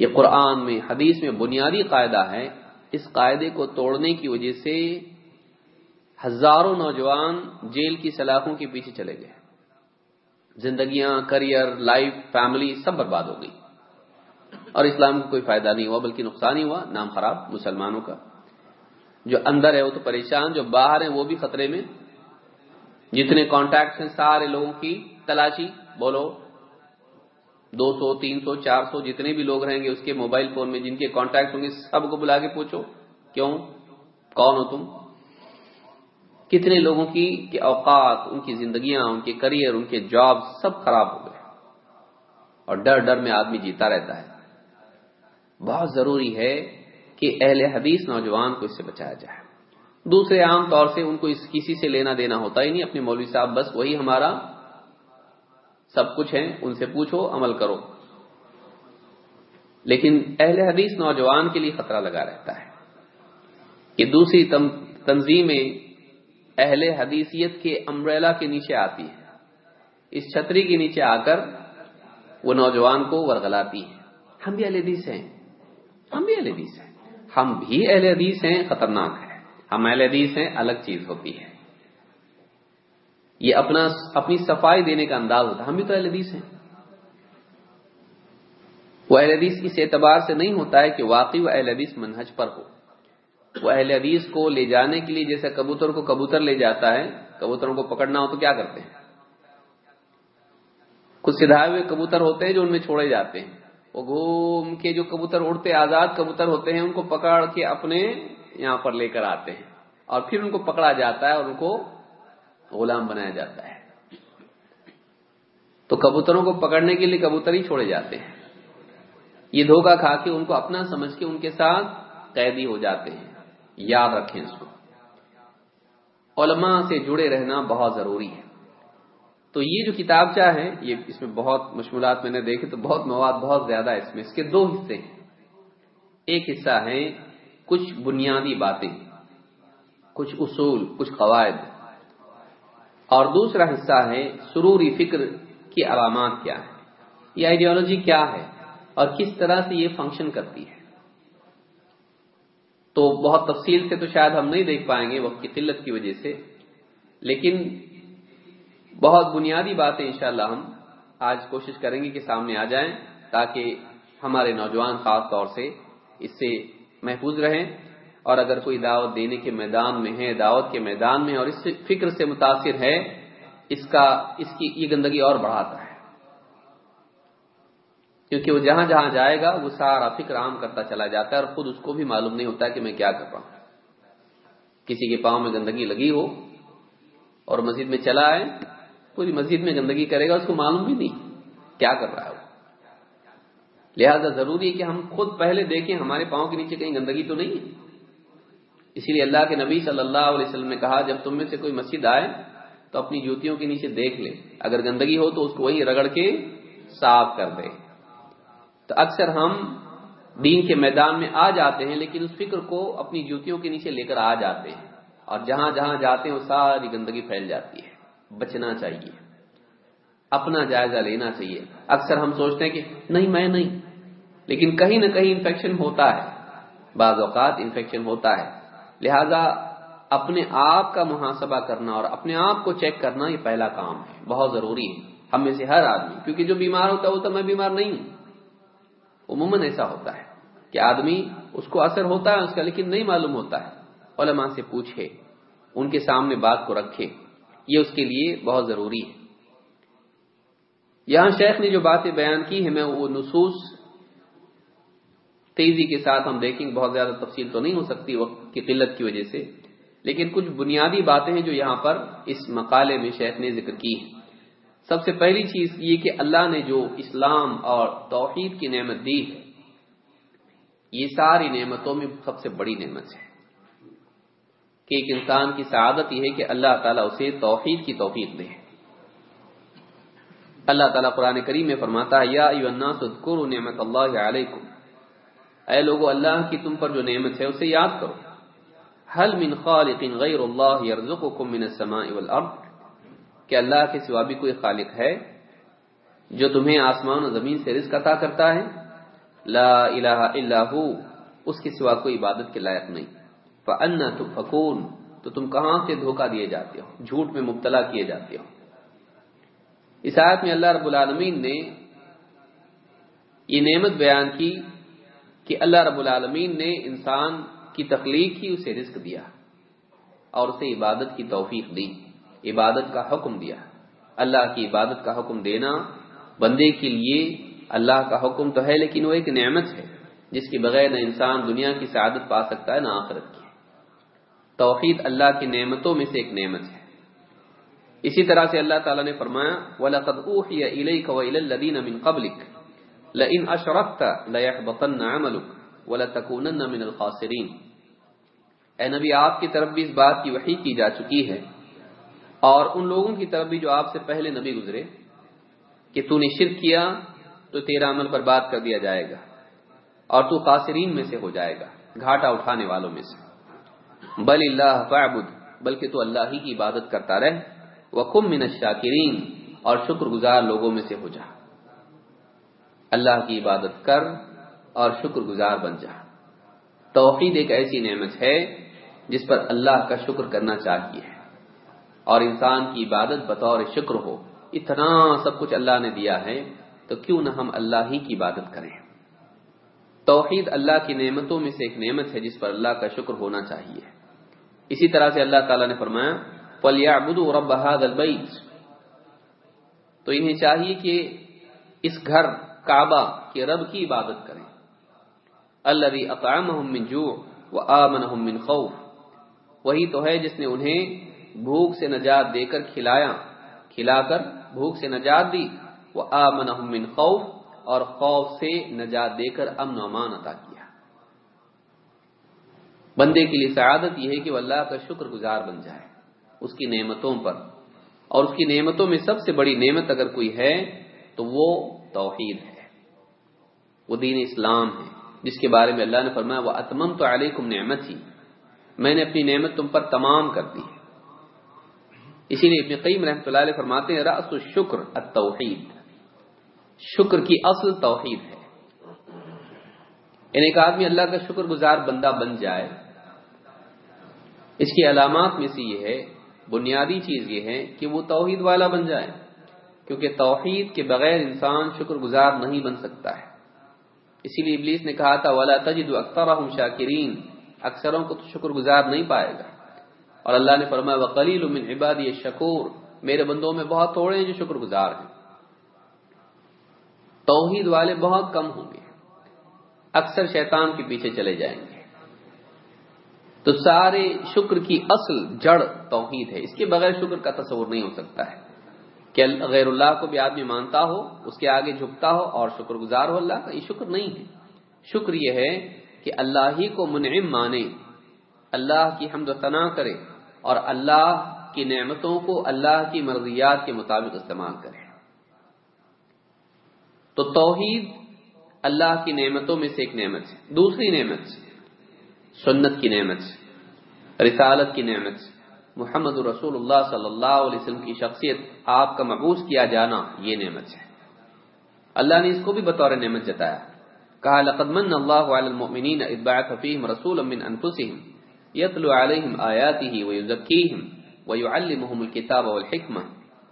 یہ قرآن میں، حدیث میں بنیادی قاعدہ ہے، اس قاعدے کو توڑنے کی وجہ سے ہزاروں نوجوان جیل کی سلاخوں کے پیچھے چلے گئے۔ زندگیاں کریئر لائف فیملی سب برباد ہو گئی۔ اور اسلام کو کوئی فائدہ نہیں ہوا، بلکہ نقصان ہی ہوا، نام خراب، مسلمانوں کا۔ جو اندر ہے وہ تو پریشان، جو باہر ہیں وہ بھی خطرے میں۔ جتنے کانٹیکٹ ہیں، سارے لوگوں کی تلاشی، بولو۔ دو سو، تین سو، چار سو جتنے بھی لوگ رہیں گے اس کے موبائل فون میں جن کے کانٹیکٹ ہوں گے، سب کو بلا کے پوچھو، کیوں؟ کون ہو تم؟ کتنے لوگوں کی کہ اوقات، ان کی زندگیاں، ان کے کریئر ان کے جاب سب خراب ہو گئے۔ اور ڈر ڈر میں آدمی جیتا رہتا ہے۔ بہت ضروری ہے کہ اہل حدیث نوجوان کو اس سے بچایا جائے۔ دوسرے عام طور سے ان کو اس کسی سے لینا دینا ہوتا ہی نہیں، اپنے مولوی صاحب، بس وہی ہمارا سب کچھ ہے ان سے پوچھو، عمل کرو۔ لیکن اہل حدیث نوجوان کے لیے خطرہ لگا رہتا ہے۔ کہ دوسری تنظیمیں اہل حدیثیت کے امبریلا کے نیچے آتی ہے اس چھتری کے نیچے آ کر وہ نوجوان کو ورگلاتی ہے ہم بھی اہل حدیث ہیں۔ ہم بھی اہل حدیث ہیں۔ ہم بھی اہل حدیث ہیں، خطرناک ہے ہم اہل حدیث ہیں، الگ چیز ہوتی ہے۔ یہ اپنا اپنی صفائی دینے کا انداز ہوتا ہے۔ ہم بھی تو اہل حدیث ہیں۔ وہ اہل حدیث اس اعتبار سے نہیں ہوتا ہے کہ واقعی وہ اہل حدیث منہج پر ہو۔ وہ اہل حدیث کو لے جانے کے لیے جیسے کبوتر کو کبوتر لے جاتا ہے، کبوتروں کو پکڑنا ہو تو کیا کرتے ہیں؟ کچھ سدھائے ہوئے کبوتر ہوتے ہیں جو ان میں چھوڑے جاتے ہیں۔ وہ گھوم کے جو کبوتر اڑتے، آزاد کبوتر ہوتے ہیں، ان کو پکڑ کے اپنے یہاں پر لے کر آتے ہیں۔ اور پھر ان کو پکڑا جاتا ہے اور ان کو غلام بنایا جاتا ہے۔ تو کبوتروں کو پکڑنے کے لیے کبوتر ہی چھوڑے جاتے ہیں۔ یہ دھوکا کھا کے ان کو اپنا سمجھ کے ان کے ساتھ قیدی ہو جاتے ہیں۔ یاد رکھیں اس کو۔ علماء سے جڑے رہنا بہت ضروری ہے۔ تو یہ جو کتاب چاہ ہے، یہ اس میں بہت مشمولات میں نے دیکھے تو بہت مواد بہت زیادہ ہے اس میں۔ اس کے دو حصے ہیں۔ ایک حصہ ہے کچھ بنیادی باتیں، کچھ اصول، کچھ قواعد۔ اور دوسرا حصہ ہے سروری فکر کی علامات کیا ہے یہ آئیڈیالوجی کیا ہے؟ اور کس طرح سے یہ فنکشن کرتی ہے؟ تو بہت تفصیل سے تو شاید ہم نہیں دیکھ پائیں گے وقت کی قلت کی وجہ سے، لیکن بہت بنیادی باتیں انشاءاللہ ہم آج کوشش کریں گے کہ سامنے آ جائیں تاکہ ہمارے نوجوان خاص طور سے اس سے محفوظ رہیں۔ اور اگر کوئی دعوت دینے کے میدان میں ہے، دعوت کے میدان میں اور اس فکر سے متاثر ہے، اس کا، اس کی یہ گندگی اور بڑھاتا ہے۔ کیونکہ وہ جہاں جہاں جائے گا، وہ سارا فکر عام کرتا چلا جاتا ہے اور خود اس کو بھی معلوم نہیں ہوتا کہ میں کیا کر رہا ہوں۔ کسی کے پاؤں میں گندگی لگی ہو اور مسجد میں چلا ہے پوری مسجد میں گندگی کرے گا، اس کو معلوم بھی نہیں کیا کر رہا ہے وہ۔ لہذا ضروری ہے کہ ہم خود پہلے دیکھیں، ہمارے پاؤں کے نیچے کہیں گندگی تو نہیں ہے۔ اسی لیے اللہ کے نبی صلی اللہ علیہ وسلم نے کہا، جب تم میں سے کوئی مسجد آئے تو اپنی جوتیوں کے نیچے دیکھ لے۔ اگر گندگی ہو تو اس کو وہی رگڑ کے صاف کر دے۔ تو اکثر ہم دین کے میدان میں آ جاتے ہیں، لیکن اس فکر کو اپنی جوتیوں کے نیچے لے کر آ جاتے ہیں۔ اور جہاں جہاں جاتے ہیں، وہ ساری گندگی پھیل جاتی ہے۔ بچنا چاہیے۔ اپنا جائزہ لینا چاہیے۔ اکثر ہم سوچتے ہیں کہ نہیں، میں نہیں۔ لیکن کہیں نہ کہیں انفیکشن ہوتا ہے۔ بعض اوقات انفیکشن ہوتا ہے۔ لہذا اپنے آپ کا محاسبہ کرنا اور اپنے آپ کو چیک کرنا یہ پہلا کام ہے، بہت ضروری ہے۔ ہم میں سے ہر آدمی، کیونکہ جو بیمار ہوتا ہے وہ تو میں بیمار نہیں ہوں۔ عموماً ایسا ہوتا ہے کہ آدمی اس کو اثر ہوتا ہے اس کا، لیکن نہیں معلوم ہوتا ہے۔ علماء سے پوچھے، ان کے سامنے بات کو رکھے۔ یہ اس کے لیے بہت ضروری ہے۔ یہاں شیخ نے جو باتیں بیان کی ہیں، میں وہ نصوص تیزی کے ساتھ ہم دیکھیں گے، بہت زیادہ تفصیل تو نہیں ہو سکتی وقت کی قلت کی وجہ سے۔ لیکن کچھ بنیادی باتیں ہیں جو یہاں پر اس مقالے میں شیخ نے ذکر کی ہیں۔ سب سے پہلی چیز یہ کہ اللہ نے جو اسلام اور توحید کی نعمت دی ہے، یہ ساری نعمتوں میں سب سے بڑی نعمت ہے۔ کہ ایک انسان کی سعادت یہ ہے کہ اللہ تعالیٰ اسے توحید کی توفیق دے۔ اللہ تعالیٰ قرآن کریم میں فرماتا ہے، یا الناس اذکروا نعمت اللہ علیکم۔ اے لوگو، اللہ کی تم پر جو نعمت ہے، اسے یاد کرو۔ حل من خالق غیر اللہ یرزقکم من السماء والارض؟ کہ اللہ کے سوا بھی کوئی خالق ہے جو تمہیں آسمان و زمین سے رزق عطا کرتا ہے؟ لا الہ الا ہو اس کے سوا کوئی عبادت کے لائق نہیں۔ فَأَنَّا تُفَكُونَ تو تم کہاں سے دھوکہ دیے جاتے ہو؟ جھوٹ میں مبتلا کیے جاتے ہو۔ اس آیت میں اللہ رب العالمین نے یہ نعمت بیان کی کہ اللہ رب العالمین نے انسان کی تخلیق ہی اسے رزق دیا اور اسے عبادت کی توفیق دی، عبادت کا حکم دیا۔ اللہ کی عبادت کا حکم دینا بندے کے لیے اللہ کا حکم تو ہے، لیکن وہ ایک نعمت ہے، جس کے بغیر نہ انسان دنیا کی سعادت پا سکتا ہے، نہ آخرت کی۔ توحید اللہ کی نعمتوں میں سے ایک نعمت ہے۔ اسی طرح سے اللہ تعالیٰ نے فرمایا، وَلَقَدْ أُوحِيَ إِلَيْكَ وَإِلَى الَّذِينَ مِن قَبْلِكَ۔ لَإِنْ أَشْرَكْتَ لَيَحْبَطَنَّ عَمَلُكَ وَلَتَكُونَنَّ مِنَ الْخَاسِرِينَ اے نبی، آپ کی طرف بھی اس بات کی وحی کی جا چکی ہے اور ان لوگوں کی طرف بھی جو آپ سے پہلے نبی گزرے کہ تو نے شرک کیا، تو تیرا عمل برباد کر دیا جائے گا اور تو قاصرین میں سے ہو جائے گا، گھاٹا اٹھانے والوں میں سے۔ بل اللہ فعبد بلکہ تو اللہ ہی کی عبادت کرتا رہ وکم من الشاکرین، اور شکر گزار لوگوں میں سے ہو جا۔ اللہ کی عبادت کر اور شکر گزار بن جا۔ توحید ایک ایسی نعمت ہے جس پر اللہ کا شکر کرنا چاہیے۔ اور انسان کی عبادت بطور شکر ہو، اتنا سب کچھ اللہ نے دیا ہے، تو کیوں نہ ہم اللہ ہی کی عبادت کریں۔ توحید اللہ کی نعمتوں میں سے ایک نعمت ہے جس پر اللہ کا شکر ہونا چاہیے۔ اسی طرح سے اللہ تعالیٰ نے فرمایا، فَلْيَعْبُدُوا رَبَّ هَذَا الْبَيْتِ تو انہیں چاہیے کہ اس گھر کعبہ کے رب کی عبادت کریں۔ الذي اطعمهم من جوع وآمنهم من خوف۔ وہی تو ہے جس نے انہیں بھوک سے نجات دے کر کھلایا کھلا کر بھوک سے نجات دی۔ وآمنهم من خوف اور خوف سے نجات دے کر امن و امان عطا کیا۔ بندے کے لیے سعادت یہ ہے کہ وہ اللہ کا شکر گزار بن جائے۔ اس کی نعمتوں پر۔ اور اس کی نعمتوں میں سب سے بڑی نعمت اگر کوئی ہے تو وہ توحید ہے۔ وہ دین اسلام ہے۔ جس کے بارے میں اللہ نے فرمایا وہ اتمم تو علیکم نعمت ہی میں نے اپنی نعمت تم پر تمام کر دی اسی لیے ابن قیم رحمۃ اللہ علیہ فرماتے ہیں، رأس الشکر التوحید۔ شکر کی اصل توحید ہے۔ یعنی ایک آدمی اللہ کا شکر گزار بندہ بن جائے۔ اس کی علامات میں سے یہ ہے، بنیادی چیز یہ ہے کہ وہ توحید والا بن جائے۔ کیونکہ توحید کے بغیر انسان شکر گزار نہیں بن سکتا ہے۔ اسی لیے ابلیس نے کہا تھا، ولا تجد اکثر شاکرین اکثروں کو تو شکر گزار نہیں پائے گا۔ اور اللہ نے فرمایا وقلیل من عبادی شکور میرے بندوں میں بہت تھوڑے ہیں جو شکر گزار ہیں۔ توحید والے بہت کم ہوں گے۔ اکثر شیطان کے پیچھے چلے جائیں گے۔ تو سارے شکر کی اصل جڑ توحید ہے۔ اس کے بغیر شکر کا تصور نہیں ہو سکتا ہے۔ کہ غیر اللہ کو بھی آدمی مانتا ہو، اس کے آگے جھکتا ہو، اور شکر گزار ہو اللہ کا، یہ شکر نہیں ہے۔ شکر یہ ہے کہ اللہ ہی کو منعم مانے، اللہ کی حمد و ثنا کرے، اور اللہ کی نعمتوں کو اللہ کی مرضیات کے مطابق استعمال کرے۔ تو توحید اللہ کی نعمتوں میں سے ایک نعمت ہے۔ دوسری نعمت سنت کی نعمت رسالت کی نعمت محمد رسول اللہ صلی اللہ علیہ وسلم کی شخصیت آپ کا مبوس کیا جانا یہ نعمت ہے۔ اللہ نے اس کو بھی بطور نعمت جتایا۔ کہا، لقد من اللہ علی المؤمنین اذ بعث فیہم رسولا من انفسہم یتلو علیہم آیاته ویزکیہم ویعلمہم الكتاب والحکمہ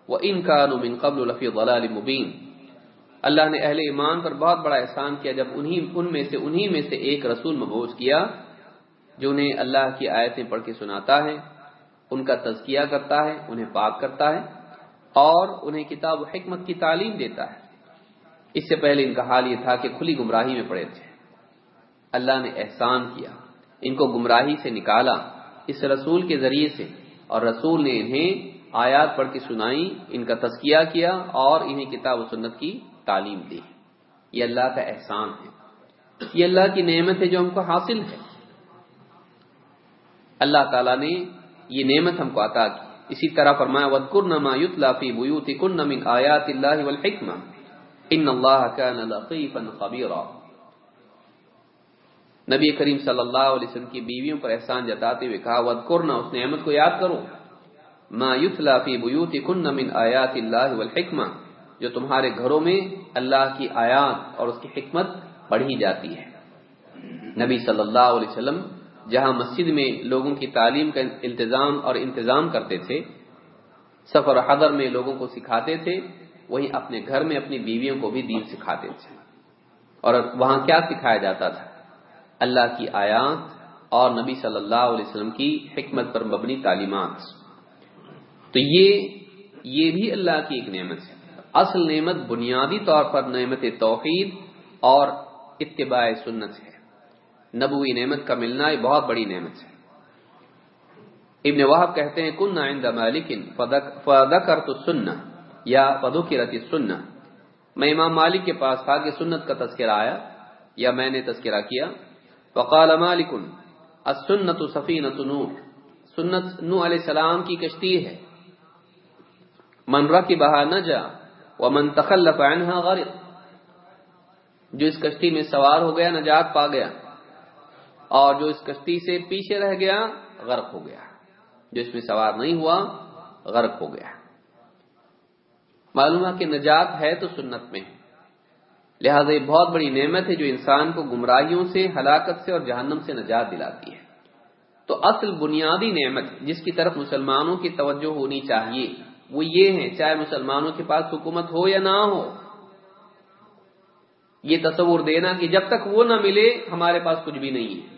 وان كانوا من قبل لفی ضلال مبین۔ اللہ نے اہل ایمان پر بہت بڑا احسان کیا جب انہی، ان میں سے، انہی میں سے ایک رسول مبعوث کیا جو انہیں اللہ کی آیتیں پڑھ کے سناتا ہے۔ ان کا تزکیہ کرتا ہے، انہیں پاک کرتا ہے اور انہیں کتاب و حکمت کی تعلیم دیتا ہے۔ اس سے پہلے ان کا حال یہ تھا کہ کھلی گمراہی میں پڑے تھے۔ اللہ نے احسان کیا، ان کو گمراہی سے نکالا۔ اس رسول کے ذریعے سے اور رسول نے انہیں آیات پڑھ کے سنائی، ان کا تزکیہ کیا اور انہیں کتاب و سنت کی تعلیم دی۔ یہ اللہ کا احسان ہے۔ یہ اللہ کی نعمت ہے جو ہم کو حاصل ہے۔ اللہ تعالیٰ نے یہ نعمت ہم کو عطا کی۔ اسی طرح فرمایا وَذْكُرْنَ مَا يُتْلَى فِي بُيُوتِكُنَّ مِنْ آيَاتِ اللَّهِ وَالْحِكْمَةِ إِنَّ اللَّهَ كَانَ لَطِيفًا خَبِيرًا۔ نبی کریم صلی اللہ علیہ وسلم کی بیویوں پر احسان جتاتے ہوئے کہا وَذْكُرْنَ اس نعمت کو یاد کرو۔ مَا يُتْلَى فِي بُيُوتِكُنَّ مِنْ آيَاتِ اللَّهِ وَالْحِكْمَةِ، جو تمہارے گھروں میں اللہ کی آیات اور اس کی حکمت پڑھی جاتی ہے۔ نبی صلی اللہ علیہ وسلم جہاں مسجد میں لوگوں کی تعلیم کا التظام اور انتظام کرتے تھے، سفر حضر میں لوگوں کو سکھاتے تھے، وہیں اپنے گھر میں اپنی بیویوں کو بھی دین سکھاتے تھے۔ اور وہاں کیا سکھایا جاتا تھا؟ اللہ کی آیات اور نبی صلی اللہ علیہ وسلم کی حکمت پر مبنی تعلیمات۔ تو یہ یہ بھی اللہ کی ایک نعمت ہے۔ اصل نعمت بنیادی طور پر نعمت توحید اور اتباع سنت ہے۔ نبوی نعمت کا ملنا ایک بہت بڑی نعمت ہے۔ ابن وحب کہتے ہیں، کن عند مالک فذکرت السنہ یا فذکرت السنہ میں امام مالک کے پاس تھا کہ سنت کا تذکرہ آیا یا میں نے تذکرہ کیا۔ فقال مالک السنت سفینت نوح سنت نوح علیہ السلام کی کشتی ہے۔ من رکبها نجا ومن تخلف عنها غرق۔ جو اس کشتی میں سوار ہو گیا، نجات پا گیا۔ اور جو اس کشتی سے پیچھے رہ گیا، غرق ہو گیا۔ جو اس میں سوار نہیں ہوا، غرق ہو گیا۔ معلوم ہے کہ نجات ہے تو سنت میں۔ لہذا یہ بہت بڑی نعمت ہے جو انسان کو گمراہیوں سے، ہلاکت سے اور جہنم سے نجات دلاتی ہے۔ تو اصل بنیادی نعمت جس کی طرف مسلمانوں کی توجہ ہونی چاہیے، وہ یہ ہے، چاہے مسلمانوں کے پاس حکومت ہو یا نہ ہو، یہ تصور دینا کہ جب تک وہ نہ ملے، ہمارے پاس کچھ بھی نہیں ہے۔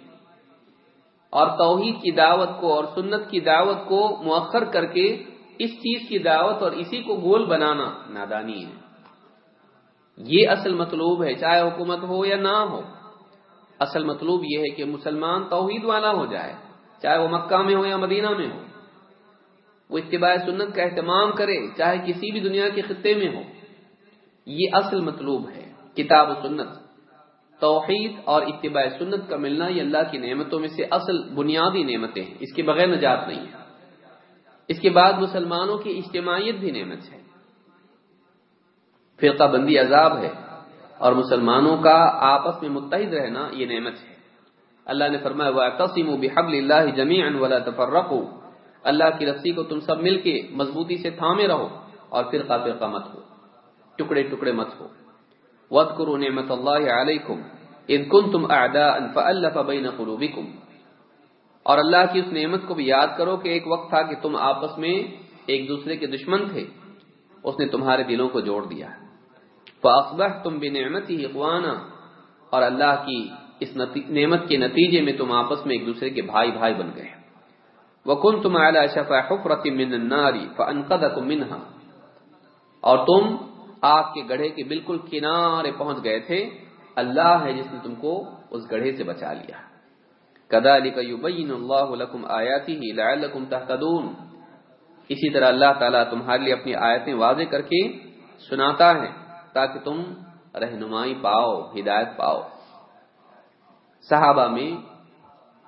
اور توحید کی دعوت کو اور سنت کی دعوت کو مؤخر کر کے اس چیز کی دعوت اور اسی کو گول بنانا نادانی ہے۔ یہ اصل مطلوب ہے، چاہے حکومت ہو یا نہ ہو۔ اصل مطلوب یہ ہے کہ مسلمان توحید والا ہو جائے، چاہے وہ مکہ میں ہو یا مدینہ میں ہو۔ وہ اتباع سنت کا اہتمام کرے، چاہے کسی بھی دنیا کے خطے میں ہو۔ یہ اصل مطلوب ہے، کتاب و سنت۔ توحید اور اتباع سنت کا ملنا یہ اللہ کی نعمتوں میں سے اصل بنیادی نعمتیں ہیں۔ اس کے بغیر نجات نہیں ہے۔ اس کے بعد مسلمانوں کی اجتماعیت بھی نعمت ہے۔ فرقہ بندی عذاب ہے اور مسلمانوں کا آپس میں متحد رہنا یہ نعمت ہے۔ اللہ نے فرمایا، وَاعْتَصِمُوا بِحَبْلِ اللَّهِ جَمِيعًا وَلَا تَفَرَّقُوا اللہ کی رسی کو تم سب مل کے مضبوطی سے تھامے رہو اور فرقہ فرقہ مت ہو۔ ٹکڑے ٹکڑے مت ہو۔ وَاذْكُرُوا نِعْمَةَ اللَّهِ عَلَيْكُمْ إِذْ كُنْتُمْ أَعْدَاءً فَأَلَّفَ بَيْنَ قُلُوبِكُمْ۔ اور اللہ کی اس نعمت کو بھی یاد کرو کہ ایک وقت تھا کہ تم آپس میں ایک دوسرے کے دشمن تھے۔ اس نے تمہارے دلوں کو جوڑ دیا۔ فَأَصْبَحْتُمْ بِنِعْمَتِهِ إِخْوَانًا۔ اور اللہ کی اس نعمت کے نتیجے میں تم آپس میں ایک دوسرے کے بھائی بھائی بن گئے۔ وَكُنْتُمْ عَلَى شَفَى حُفْرَةٍ مِّنَ النَّارِ فَأَنْقَذَكُمْ مِنْهَا۔ اور تم آگ کے گڑھے کے بالکل کنارے پہنچ گئے تھے۔ اللہ ہے جس نے تم کو اس گڑھے سے بچا لیا۔ كَذَلِكَ يُبَيِّنُ اللَّهُ لَكُمْ آيَاتِهِ لَعَلَّكُمْ تَهْتَدُونَ اسی طرح اللہ تعالیٰ تمہارے لیے اپنی آیتیں واضح کر کے سناتا ہے تاکہ تم رہنمائی پاؤ، ہدایت پاؤ۔ صحابہ میں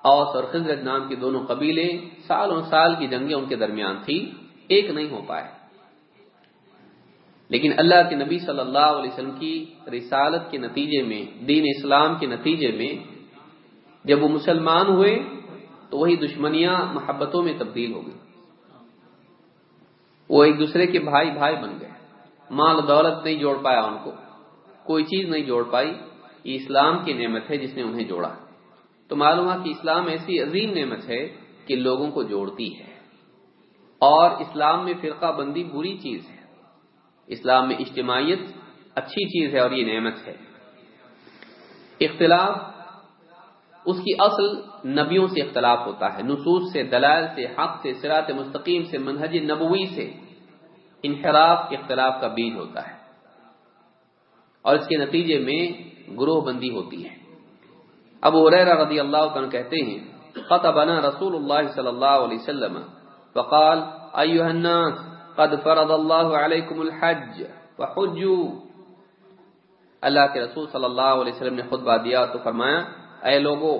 اوس اور خزرت نام کے دونوں قبیلے سالوں سال کی جنگیں ان کے درمیان تھی ایک نہیں ہو پائے۔ لیکن اللہ کے نبی صلی اللہ علیہ وسلم کی رسالت کے نتیجے میں، دین اسلام کے نتیجے میں جب وہ مسلمان ہوئے، تو وہی دشمنیاں محبتوں میں تبدیل ہو گئی وہ ایک دوسرے کے بھائی بھائی بن گئے۔ مال دولت نہیں جوڑ پایا ان کو۔ کوئی چیز نہیں جوڑ پائی۔ یہ اسلام کی نعمت ہے جس نے انہیں جوڑا۔ تو معلوم ہے کہ اسلام ایسی عظیم نعمت ہے کہ لوگوں کو جوڑتی ہے۔ اور اسلام میں فرقہ بندی بری چیز ہے۔ اسلام میں اجتماعیت اچھی چیز ہے اور یہ نعمت ہے۔ اختلاف، اس کی اصل نبیوں سے اختلاف ہوتا ہے۔ نصوص سے، دلائل سے، حق سے سرات مستقیم سے، منہج نبوی سے انحراف، اختلاف کا بیج ہوتا ہے۔ اور اس کے نتیجے میں گروہ بندی ہوتی ہے۔ ابو ریرا رضی اللہ عنہ کہتے ہیں، خطبنا رسول اللہ صلی اللہ علیہ وسلم فقال ایوہ الناس قد فرض اللہ علیکم الحج فحجوا اللہ کے رسول صلی اللہ علیہ وسلم نے خطبہ دیا تو فرمایا، اے لوگو،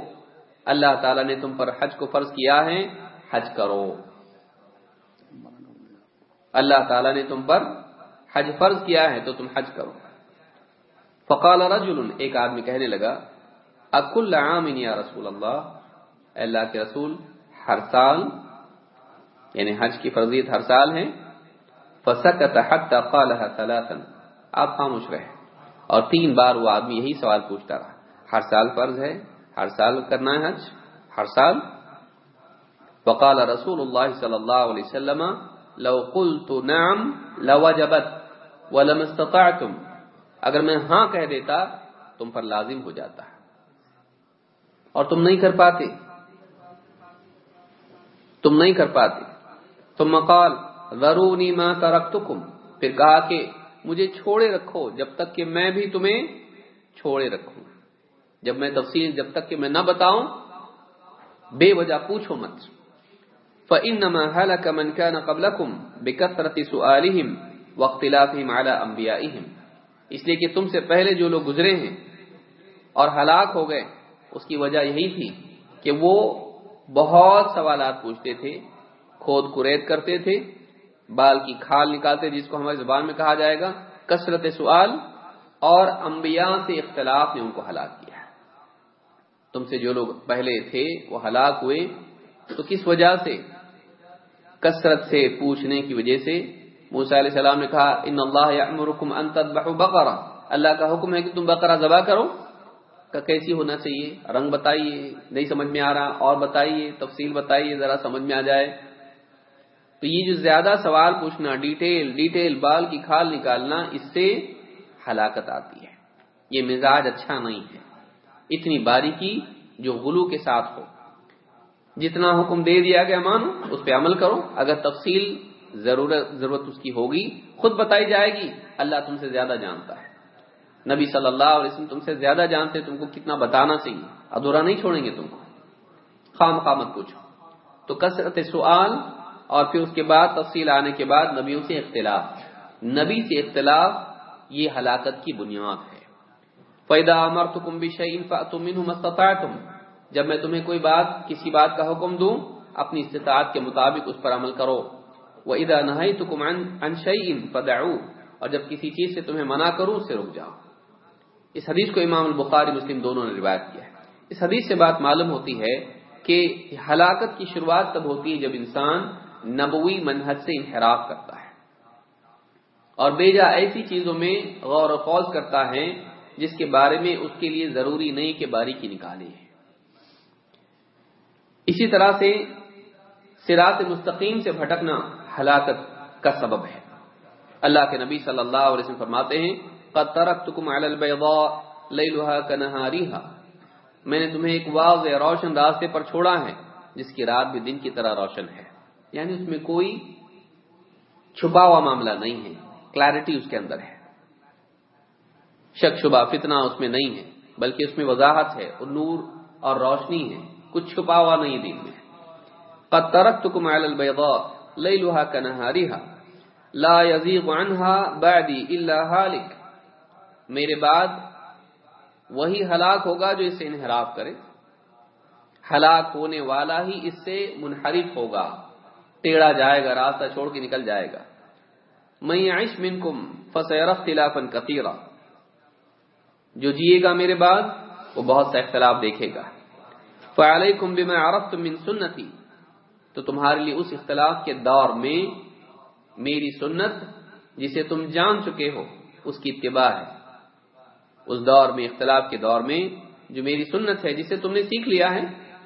اللہ تعالی نے تم پر حج کو فرض کیا ہے، حج کرو۔ اللہ تعالیٰ نے تم پر حج فرض کیا ہے تو تم حج کرو۔ فقال رجل، ایک آدمی کہنے لگا، اکل عام یا رسول اللہ؟ اللہ کے رسول، ہر سال یعنی حج کی فرضیت ہر سال ہے فسکت حتی قالها ثلاثا۔ آپ خاموش رہے۔ اور تین بار وہ آدمی یہی سوال پوچھتا رہا۔ ہر سال فرض ہے، ہر سال کرنا ہے حج؟ ہر سال؟ وقال رسول اللہ صلی اللہ علیہ وسلم، لو قلت نعم لوجبت ولم استطعتم۔ اگر میں ہاں کہہ دیتا، تم پر لازم ہو جاتا۔ اور تم نہیں کر پاتے۔ تم نہیں کر پاتے۔ تم مقال ضرونی ما ترکتکم، پھر کہا کہ مجھے چھوڑے رکھو جب تک کہ میں بھی تمہیں چھوڑے رکھوں۔ جب میں تفصیل، جب تک کہ میں نہ بتاؤں، بے وجہ پوچھو مت۔ فَإِنَّمَا هَلَكَ مَنْ كَانَ قَبْلَكُمْ بِكَثْرَةِ سُؤَالِهِمْ وَاخْتِلَافِهِمْ عَلَى أَنْبِيَائِهِمْ۔ اس لیے کہ تم سے پہلے جو لوگ گزرے ہیں اور ہلاک ہو گئے، اس کی وجہ یہی تھی کہ وہ بہت سوالات پوچھتے تھے، کھود کرید کرتے تھے بال کی کھال نکالتے جس کو ہماری زبان میں کہا جائے گا، کثرت سوال، اور انبیاء سے اختلاف نے ان کو ہلاک کیا تم سے جو لوگ پہلے تھے، وہ ہلاک ہوئے۔ تو کس وجہ سے؟ کثرت سے پوچھنے کی وجہ سے۔ موسیٰ علیہ السلام نے کہا، ان اللہ یأمرکم ان تذبحوا بقرہ۔ اللہ کا حکم ہے کہ تم بقرہ ذبح کرو۔ کا کیسی ہونا چاہیے؟ رنگ بتائیے، نہیں سمجھ میں آ رہا، اور بتائیے، تفصیل بتائیے، ذرا سمجھ میں آ جائے۔ تو یہ جو زیادہ سوال پوچھنا، ڈیٹیل ڈیٹیل بال کی کھال نکالنا، اس سے ہلاکت آتی ہے۔ یہ مزاج اچھا نہیں ہے۔ اتنی باریکی جو غلو کے ساتھ ہو۔ جتنا حکم دے دیا گیا مانو، اس پہ عمل کرو۔ اگر تفصیل ضرورت ضرورت اس کی ہوگی، خود بتائی جائے گی، اللہ تم سے زیادہ جانتا ہے۔ نبی صلی اللہ علیہ وسلم تم سے زیادہ جانتے، تم کو کتنا بتانا چاہیے۔ ادھورا نہیں چھوڑیں گے تم کو۔ خام خامت پوچھو۔ تو کثرت سوال اور پھر اس کے بعد تفصیل آنے کے بعد نبیوں سے اختلاف۔ نبی سے اختلاف یہ ہلاکت کی بنیاد ہے۔ فیدا امر تو کم بھی شعین تم جب میں تمہیں کوئی بات، کسی بات کا حکم دوں، اپنی استطاعت کے مطابق اس پر عمل کرو۔ وہ ادا نہ تو انشعین اور جب کسی چیز سے تمہیں منع کروں اس سے رک جاؤ۔ اس حدیث کو امام البخاری مسلم دونوں نے روایت کیا ہے۔ اس حدیث سے بات معلوم ہوتی ہے کہ ہلاکت کی شروعات تب ہوتی ہے جب انسان نبوی منحج سے انحراف کرتا ہے اور بیجا ایسی چیزوں میں غور و خوض کرتا ہے جس کے بارے میں اس کے لیے ضروری نہیں کہ باریکی نکالے اسی طرح سے سرات مستقیم سے بھٹکنا ہلاکت کا سبب ہے۔ اللہ کے نبی صلی اللہ علیہ وسلم فرماتے ہیں، قد ترکتکم علی البیضاء لیلها میں نے تمہیں ایک واضح روشن راستے پر چھوڑا ہے، جس کی رات بھی دن کی طرح روشن ہے۔ یعنی اس میں کوئی چھپا ہوا معاملہ نہیں ہے۔ کلیرٹی اس کے اندر ہے۔ شک شبہ، فتنہ اس میں نہیں ہے، بلکہ اس میں وضاحت ہے اور نور اور روشنی ہے۔ کچھ چھپا ہوا نہیں دین میں۔ قد ترکتکم علی البیضاء لیلها کنہاریها لا یزیغ عنها بعدی الا حالک میرے بعد وہی ہلاک ہوگا جو اس سے انحراف کرے۔ ہلاک ہونے والا ہی اس سے منحرف ہوگا۔ ٹیڑا جائے گا، راستہ چھوڑ کے نکل جائے گا۔ میں عش منکم فسیر اختلافا کثیرا۔ جو جیے گا میرے بعد، وہ بہت سا اختلاف دیکھے گا۔ فعلیکم بما عرفتم من سنتی۔ تو تمہارے لیے اس اختلاف کے دور میں میری سنت، جسے تم جان چکے ہو، اس کی اتباع ہے۔ اس دور میں، اختلاف کے دور میں جو میری سنت ہے، جسے تم نے سیکھ لیا ہے،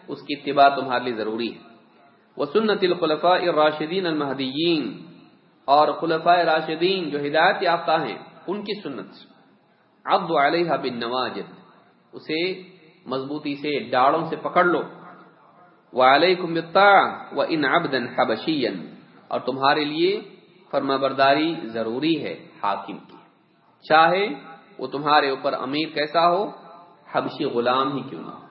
اس کی اتباع تمہارے لیے ضروری ہے۔ وہ سنت الخلفاء الراشدین المہدیین۔ اور خلفاء راشدین جو ہدایت یافتہ ہیں، ان کی سنت۔ عبد علیہ بن نواجد اسے مضبوطی سے، ڈاڑوں سے پکڑ لو۔ وعلیکم بالطاعہ وان عبدا حبشیا۔ اور تمہارے لیے فرما برداری ضروری ہے، حاکم کی۔ چاہے وہ تمہارے اوپر امیر کیسا ہو، حبشی غلام ہی کیوں نہ ہو۔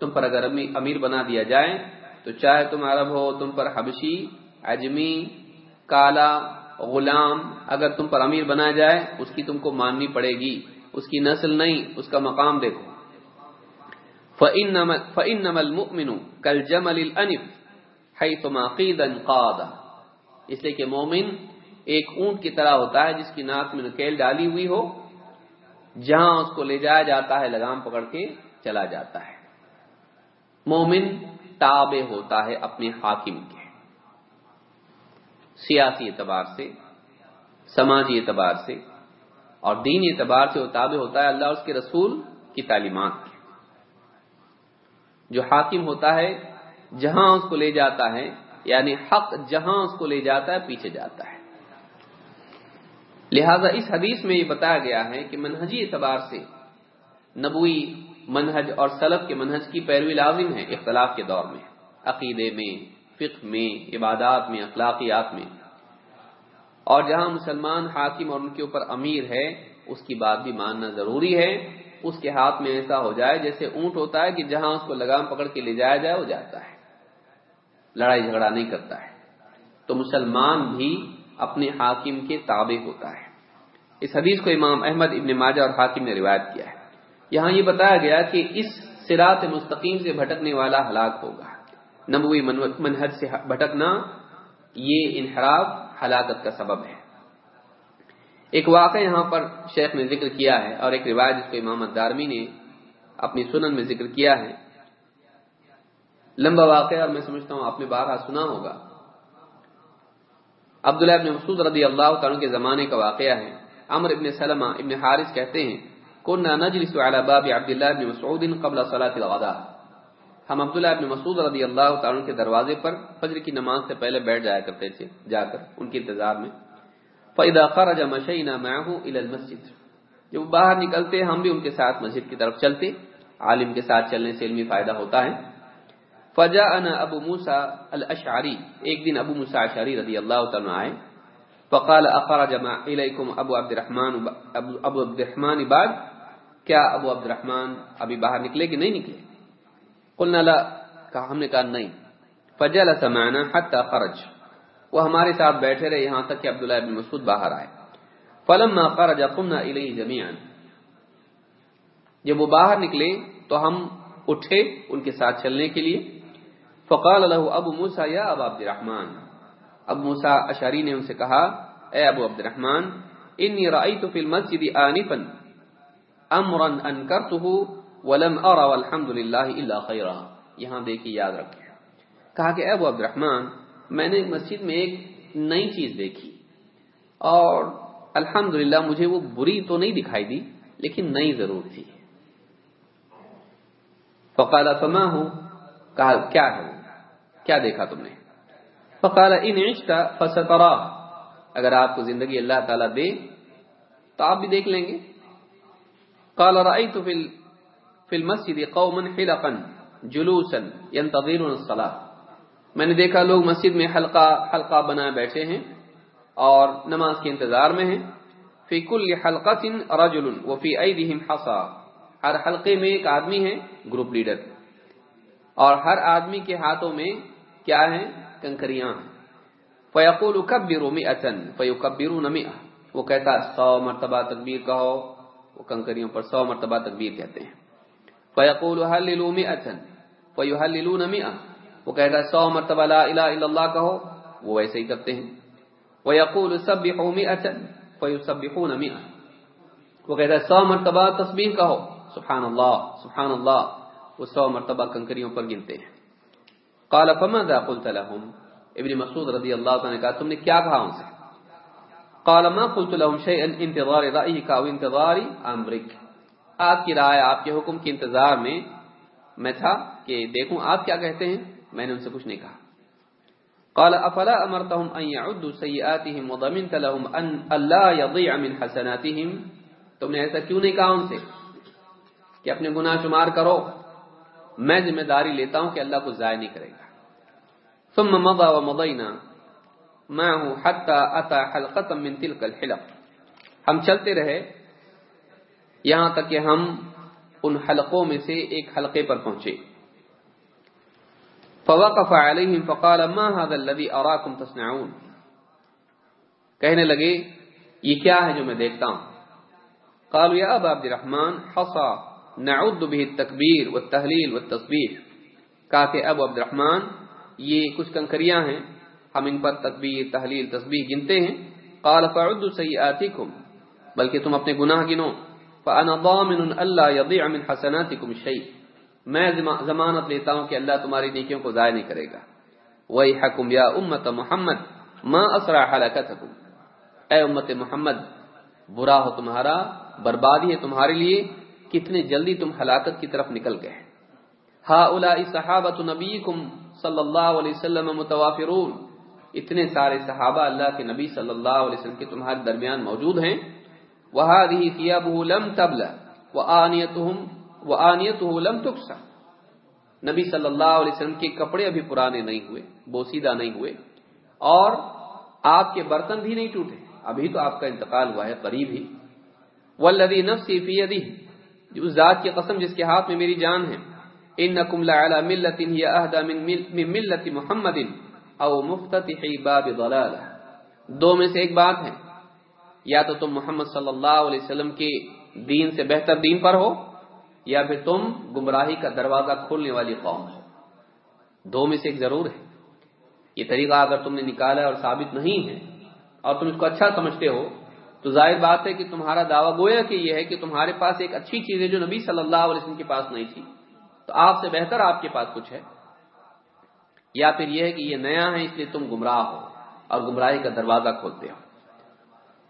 تم پر اگر امیر بنا دیا جائے تو چاہے تم عرب ہو تم پر حبشی، اجمی، کالا، غلام، اگر تم پر امیر بنا جائے، اس کی تم کو ماننی پڑے گی۔ اس کی نسل نہیں، اس کا مقام دیکھو۔ فَإِنَّمَا الْمُؤْمِنُ كَالْجَمَلِ الْأَنِفِ حَيْثُ قِيدًا قَادًا اس لیے کہ مومن ایک اونٹ کی طرح ہوتا ہے، جس کی ناک میں نکیل ڈالی ہوئی ہو، جہاں اس کو لے جایا جاتا ہے، لگام پکڑ کے چلا جاتا ہے۔ مومن تابع ہوتا ہے اپنے حاکم کے۔ سیاسی اعتبار سے، سماجی اعتبار سے اور دینی اعتبار سے وہ تابع ہوتا ہے اللہ اس کے رسول کی تعلیمات جو حاکم ہوتا ہے، جہاں اس کو لے جاتا ہے یعنی حق جہاں اس کو لے جاتا ہے، پیچھے جاتا ہے۔ لہذا اس حدیث میں یہ بتایا گیا ہے کہ منہجی اعتبار سے نبوی منہج اور سلف کے منہج کی پیروی لازم ہے اختلاف کے دور میں، عقیدے میں، فقہ میں، عبادات میں، اخلاقیات میں۔ اور جہاں مسلمان حاکم اور ان کے اوپر امیر ہے، اس کی بات بھی ماننا ضروری ہے۔ اس کے ہاتھ میں ایسا ہو جائے جیسے اونٹ ہوتا ہے کہ جہاں اس کو لگام پکڑ کے لے جایا جائے، وہ جاتا ہے۔ لڑائی جھگڑا نہیں کرتا ہے۔ تو مسلمان بھی اپنے حاکم کے تابع ہوتا ہے۔ اس حدیث کو امام احمد ابن ماجہ اور حاکم نے روایت کیا ہے۔ یہاں یہ بتایا گیا کہ اس سرات مستقیم سے بھٹکنے والا ہلاک ہوگا۔ نبوی منہج سے بھٹکنا یہ انحراف، ہلاکت کا سبب ہے۔ ایک واقعہ یہاں پر شیخ نے ذکر کیا ہے اور ایک روایت جس کو امام دارمی نے اپنی سنن میں ذکر کیا ہے۔ لمبا واقعہ اور میں سمجھتا ہوں آپ نے بارہ سنا ہوگا۔ عبداللہ ابن مسعود رضی اللہ تعالیٰ کے زمانے کا واقعہ ہے۔ عمر ابن سلمہ ابن حارث کہتے ہیں كنا نجلس على باب عبد الله بن مسعود قبل صلاة الغداء. ہم عبداللہ ابن مسعود رضی اللہ تعالیٰ کے دروازے پر فجر کی نماز سے پہلے بیٹھ جایا کرتے تھے، جا کر ان کے انتظار میں۔ فَإِذَا خَرَجَ مَشَيْنَا مَعَهُ إِلَى الْمَسْجِدِ۔ جب باہر نکلتے، ہم بھی ان کے ساتھ مسجد کی طرف چلتے۔ عالم کے ساتھ چلنے سے علمی فائدہ ہوتا ہے۔ فجاءنا ابو موسیٰ الاشعری ایک دن ابو موسیٰ اشعری رضی اللہ تعالیٰ آئے۔ فقال اخرج ما الیکم ابو عبد الرحمن ابو عبد الرحمن بعد؟ کیا ابو عبد الرحمن ابھی باہر نکلے کہ نہیں نکلے؟ قلنا لا، کہا، ہم نے کہا نہیں۔ فجلس معنا حتى خرج۔ وہ ہمارے ساتھ بیٹھے رہے یہاں تک کہ عبداللہ ابن مسعود باہر آئے۔ فلما خرج قمنا الیہ جميعا جب وہ باہر نکلے تو ہم اٹھے ان کے ساتھ چلنے کے لیے۔ فقال له ابو موسى یا ابو عبد الرحمن ابو موسى اشعری نے ان سے کہا، اے ابو عبد الرحمن انی رأیت فی المسجد آنفا۔ امرا انکرته ولم ارى والحمد لله الا خيرا یہاں دیکھیے، یاد رکھیں کہا کہ اے ابو عبد الرحمن میں نے مسجد میں ایک نئی چیز دیکھی۔ اور الحمدللہ، مجھے وہ بری تو نہیں دکھائی دی، لیکن نئی ضرور تھی۔ فقال، فما ہو؟ کہا، کیا ہے؟ کیا دیکھا تم نے؟ فقال، ان عشت فسترا۔ اگر آپ کو زندگی اللہ تعالی دے، تو آپ بھی دیکھ لیں گے۔ قال رأيت في في المسجد قوما حلقا، جلوسا ينتظرون الصلاة. میں نے دیکھا لوگ مسجد میں حلقہ حلقہ بنا بیٹھے ہیں اور نماز کے انتظار میں ہیں۔ فی کل حلقة رجل وفي ايديهم حصى ہر حلقے میں ایک آدمی ہے، گروپ لیڈر۔ اور ہر آدمی کے ہاتھوں میں کیا ہیں کنکریاں ہیں۔ فیقول کبروا مئتا فیکبرون مئة۔ وہ کہتا سو مرتبہ تکبیر کہو۔ وہ کنکریوں پر سو مرتبہ تکبیر کہتے ہیں۔ فیقول حللوا مئتا، فیحللون مئة وہ کہتا ہے سو مرتبہ لا الہ الا اللہ کہو، وہ ایسے ہی کرتے ہیں۔ ویقول سبحوا مئتا، فیسبحون مئة وہ کہتا ہے سو مرتبہ تسبیح کہو سبحان اللہ سبحان اللہ وہ سو مرتبہ کنکریوں پر گنتے ہیں۔ قال فماذا قلت لهم؟ ابن مسعود رضی اللہ تعالی نے کہا، تم نے کیا کہا ان سے؟ قال ما قلت لهم شيئا انتظار رايك او انتظار امرك آپ کی رائے، آپ کے حکم کے انتظار میں میں تھا کہ دیکھوں آپ کیا کہتے ہیں؟ میں نے ان سے کچھ نہیں کہا۔ قال، افلا امرتهم ان يعدوا سيئاتهم وضمنت لهم ان الا يضيع من حسناتهم؟ تم نے ایسا کیوں نہیں کہا ان سے کہ اپنے گناہ شمار کرو؟ میں ذمہ داری لیتا ہوں کہ اللہ کو ضائع نہیں کرے گا۔ ثم مضى ومضينا۔ معه حتى اتى حلقه من تلك الحلق۔ ہم چلتے رہے یہاں تک کہ ہم ان حلقوں میں سے ایک حلقے پر پہنچے۔ فوقف عليهم فقال ما هذا الذي اراكم تصنعون۔ کہنے لگے، یہ کیا ہے جو میں دیکھتا ہوں؟ قالوا يا ابا عبد الرحمن، حصى نعد به التکبیر والتحلیل والتصبیح کہا کہ ابو عبد الرحمن، یہ کچھ کنکریاں ہیں۔ ہم ان پر تکبیر تحلیل، تسبیح گنتے ہیں۔ قال فعدوا سیئاتکم، بلکہ تم اپنے گناہ گنو۔ فانا ضامن الا يضيع من حسناتكم شيء میں ضمانت لیتا ہوں کہ اللہ تمہاری نیکیوں کو ضائع نہیں کرے گا۔ ویحکم یا امت محمد ما اسرع حلقتکم۔ اے امت محمد، برا ہو تمہارا، بربادی ہے تمہارے لیے۔ کتنے جلدی تم ہلاکت کی طرف نکل گئے۔ ہا صحابت نبی صلی اللہ علیہ وسلم متوافرون۔ اتنے سارے صحابہ اللہ کے نبی صلی اللہ علیہ وسلم کے تمہارے درمیان موجود ہیں۔ وہادی ثيابه لم تبلى وانيتهم وانيته لم تكسر۔ نبی صلی اللہ علیہ وسلم کے کپڑے ابھی پرانے نہیں ہوئے، بوسیدہ نہیں ہوئے اور آپ کے برتن بھی نہیں ٹوٹے۔ ابھی تو آپ کا انتقال ہوا ہے، قریب ہی۔ والذی نفسی فی یدہ اس ذات کی قسم جس کے ہاتھ میں میری جان ہے۔ انکم لعلی ملت ہی اہدا من ملت محمد او مفتتح باب ضلالہ۔ دو میں سے ایک بات ہے۔ یا تو تم محمد صلی اللہ علیہ وسلم کے دین سے بہتر دین پر ہو، یا پھر تم گمراہی کا دروازہ کھولنے والی قوم ہو۔ دو میں سے ایک ضرور ہے۔ یہ طریقہ اگر تم نے نکالا اور ثابت نہیں ہے اور تم اس کو اچھا سمجھتے ہو، تو ظاہر بات ہے کہ تمہارا دعویٰ گویا کہ یہ ہے کہ تمہارے پاس ایک اچھی چیز ہے جو نبی صلی اللہ علیہ وسلم کے پاس نہیں تھی۔ تو آپ سے بہتر آپ کے پاس کچھ ہے۔ یا پھر یہ ہے کہ یہ نیا ہے، اس لیے تم گمراہ ہو اور گمراہی کا دروازہ کھولتے ہو۔